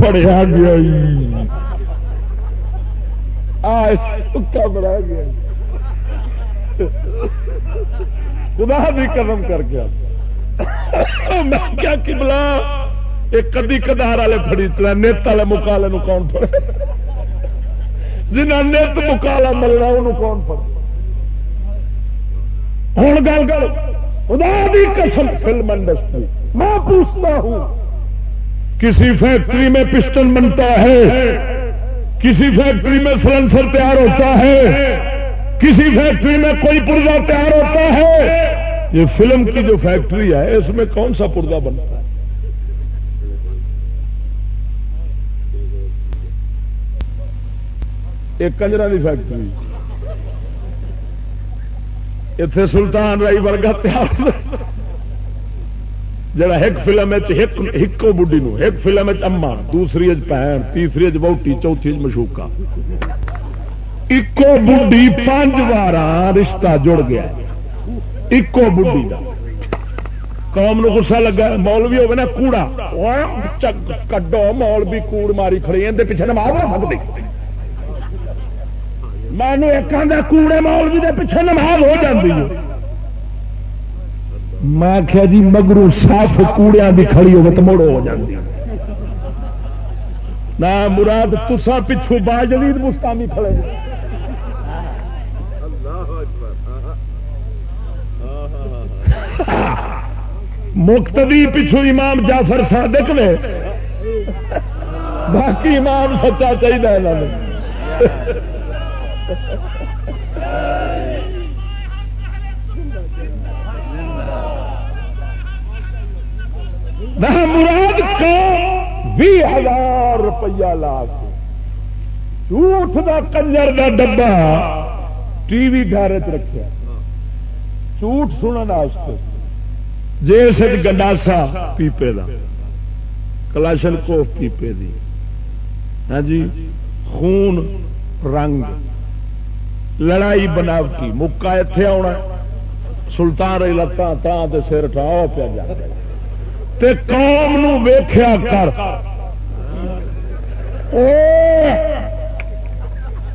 پڑیا گیا۔ خدا بھی قدم کر گیا میں کیا کبلا ایک کدی کدار والے فری چلا نیت والے مکالے کون پڑے جنہیں نیت مکالا ملنا انہوں کون پڑے ہوں گل کر، خدا بھی قسم فلم انڈسٹری، میں پوچھتا ہوں، کسی فیکٹری میں پسٹن بنتا ہے؟ کسی فیکٹری میں سلنسر تیار ہوتا ہے، کسی فیکٹری میں کوئی پرزا تیار ہوتا ہے۔ یہ فلم کی جو فیکٹری ہے، اس میں کون سا پرزا بنتا ہے؟ ایک کنجرا کی فیکٹری۔ اتے سلطان رائی ورگا تیار جڑا ایک فلم ایکو بڈی نو، ایک فلم اما، دوسری بھن تیسری بہتی چوتھی مشوکا۔ ایکو بڈی پانچ بار رشتہ جڑ گیا۔ ایکو بڈی کا قوم نو گسا لگا مول بھی ہوگا نا، کوڑا۔ کڈو مول بھی کوڑ ماری کھڑی اندر پیچھے نماز نہ سکتے میں ایک کوڑے مول بھی پیچھے نماز ہو جاتی ہے۔ میں کیا جی مگرو صاف کوڑیا بھی کھڑی ہو تو مڑ ہو جاتی نہ مراد تسا پچھو با جدید مستامی کھڑے۔ مقتدی پچھو امام جعفر صادق نے۔ باقی امام سچا چاہیے مراد بھی ہزار روپیہ لا کے جھوٹ دا کنجر دا ڈبا ٹی وی گھر چ رکھا جھوٹ سننے جیس گنڈاسا پیپے دا۔ کلاشن کو پیپے دی۔ ہاں جی؟ خون رنگ۔ لڑائی بناوٹی۔ مکا اتے آنا سلطان رہی لتان سر ٹھاؤ پیا جا تے قوم نو ویخیا کر۔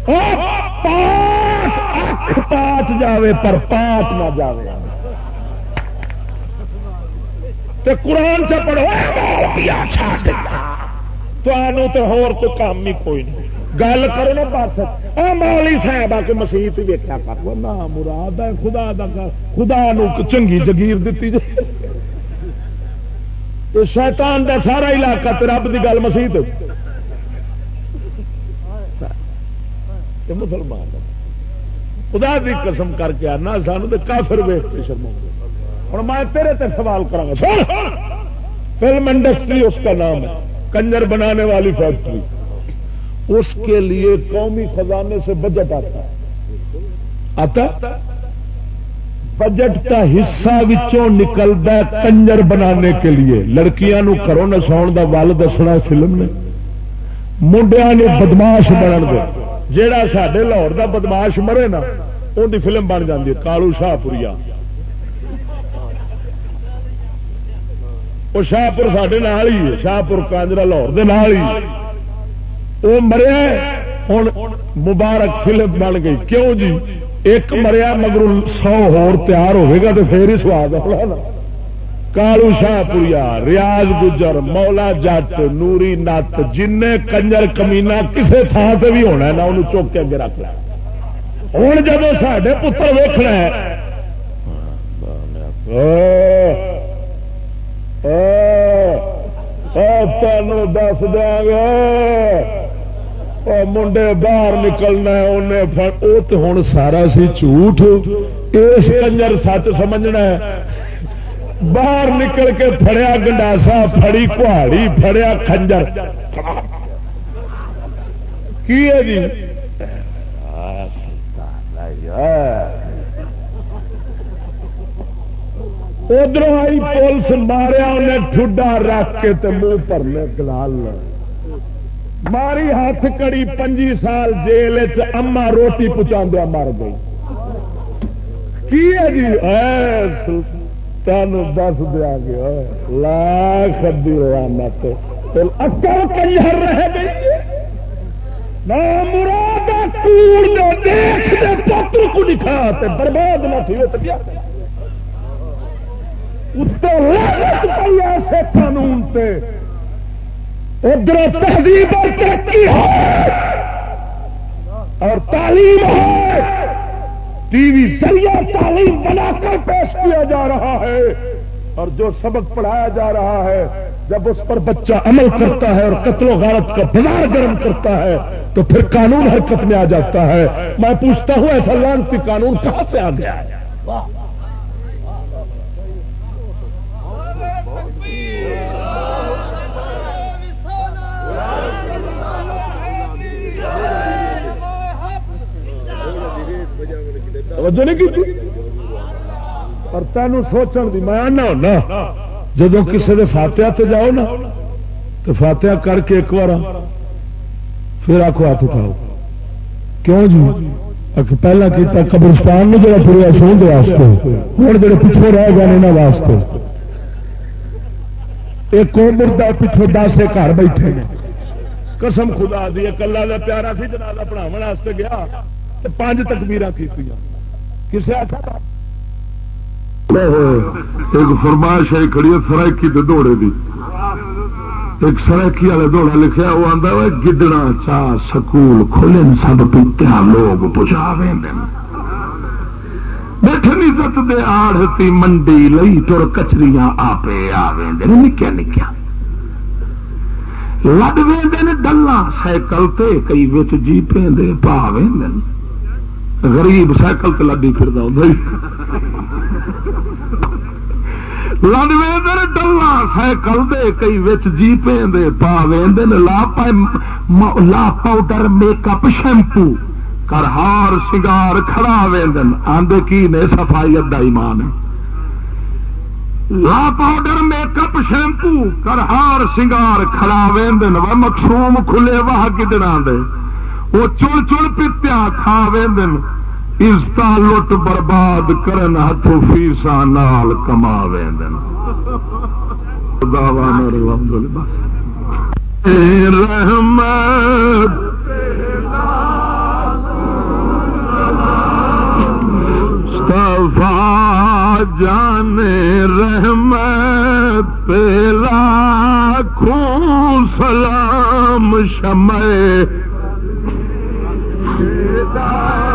پاٹ اکھ پاٹ جاوے پر پاٹ نہ جاوے۔ تے قرآن چ پڑھو تو ہور تو کام ہی کوئی نہیں۔ گل کرو نا بس مولی صاحب آ کے مسیح ویکیا کر۔ نہ مراد ہے، خدا دا خدا نو چنگی جگیر دیتی جائے تو شیطان دا سارا علاقہ تو رب کی گل مسیح مسلمان خدا دی قسم کر کے آنا، سانو تو کافر ویخ کے شرما ہوں میں تیرے تے سوال کرا گا۔ فلم انڈسٹری اس کا نام ہے، کنجر بنانے والی فیکٹری۔ اس کے لیے قومی خزانے سے بجٹ آتا ہے۔ آتا؟ بجٹ کا حصہ وچوں نکلتا ہے کنجر بنانے کے لیے لڑکیاں کرو نساؤ کا ول دسنا فلم نے منڈیا نے بدماش بنن دے جیڑا سڈے لاہور دا بدماش مرے نا ان کی فلم بن جاتی ہے کالو شاہ پوریا وہ شاہپور سڈے ہی ہے شاہپور کانجرا لاہور دے نال ہی وہ مریا ہوں مبارک فلم بن گئی کیوں جی ایک مریا مگر سو ہور تیار ہوئے گا تو پھر ہی سواد ہونا کالو شاہ پوریا ریاض گجر مولا جٹ نوری نت جن کنجر کمینا کسی تھان سے بھی ہونا نہ انہوں چوک کے اگے رکھ لیا ہوں جب سڈے پتر ویخنا تینوں دس دیا گا منڈے باہر نکلنا انہیں وہ تو ہوں سارا سی جھوٹ۔ اس کنجر سچ سمجھنا باہر نکل کے فڑیا گنڈاسا فڑی کہاڑی فڑیا خنجر کی ہے جی؟ ادھر آئی پولیس ماریا، انہیں ٹھڈا رکھ کے منہ پرنے گلال ماری ہاتھ کڑی پنجی سال جیل اما روٹی پہنچا مر گئی۔ کی ہے جی؟ تین دس دیا گیا۔ لاکھ روانت اکل کنجر رہ گئی۔ مراد دیکھ دے، پتر کو دکھا برباد نہ تھی ایسے قانون ادھر تہذیب اور ترقی ہے۔ اور تعلیم ہے۔ ٹی وی ذریعہ تعلیم بنا کر پیش کیا جا رہا ہے۔ اور جو سبق پڑھایا جا رہا ہے، جب اس پر بچہ عمل کرتا ہے اور قتل و غارت کا بازار گرم کرتا ہے، تو پھر قانون حرکت میں آ جاتا ہے۔ میں پوچھتا ہوں، ایسا لانتی قانون کہاں سے آ گیا ہے؟ توجہ نہیں کی اور تینوں سوچن دی میں آنا ہونا جب کسی کے فاتحہ تے جاؤ نا تو فاتحہ کر کے ایک بار پھر آخو ہاتھ اٹھاؤ۔ کیوں جی؟ پہلا کیتا قبرستان میں جڑا پوریا سون دے واسطے۔ ہوں جڑے پیچھے رہ گئے یہاں واسطے۔ ایک مردہ پیچھے دس گھر بیٹھے قسم خدا دی کلا کا پیارا سی جنازہ پڑھاو گیا پانچ تکبیر کی کسی ایک فرمائش ہے کڑی سرائکی دوڑے دی۔ ایک سرائکی والے دوڑا لکھا وہ آتا ہے گدڑا چاہ سکول کھولے سب پیتیا لوگ پچا بیٹھن عزت دے آڑتی منڈی لئی تر کچریاں آپ آ نکیا نکیا۔ لد وے ڈلا سائیکل تے کئی بچ جیپے دے پا وے غریب سائیکل تے لڈی پھر لڈ وے ڈلا سائیکل دے کئی وچ جیپے دے پا وے لا لا پاؤڈر میک اپ شیمپو کر ہار سنگار کھڑا وے آدھے کی نے صفائی ادا ایمان لا پاؤڈر میک اپ شیمپو کر ہار سنگار کھڑا وے مخصوم کھلے واہ کدنا دے وہ چڑ چڑ پیتیا کھا وین استا لٹ برباد کرن ہاتھوں فیسا نال کما وین رحمت۔ جان رحمت پلا خون سلام die.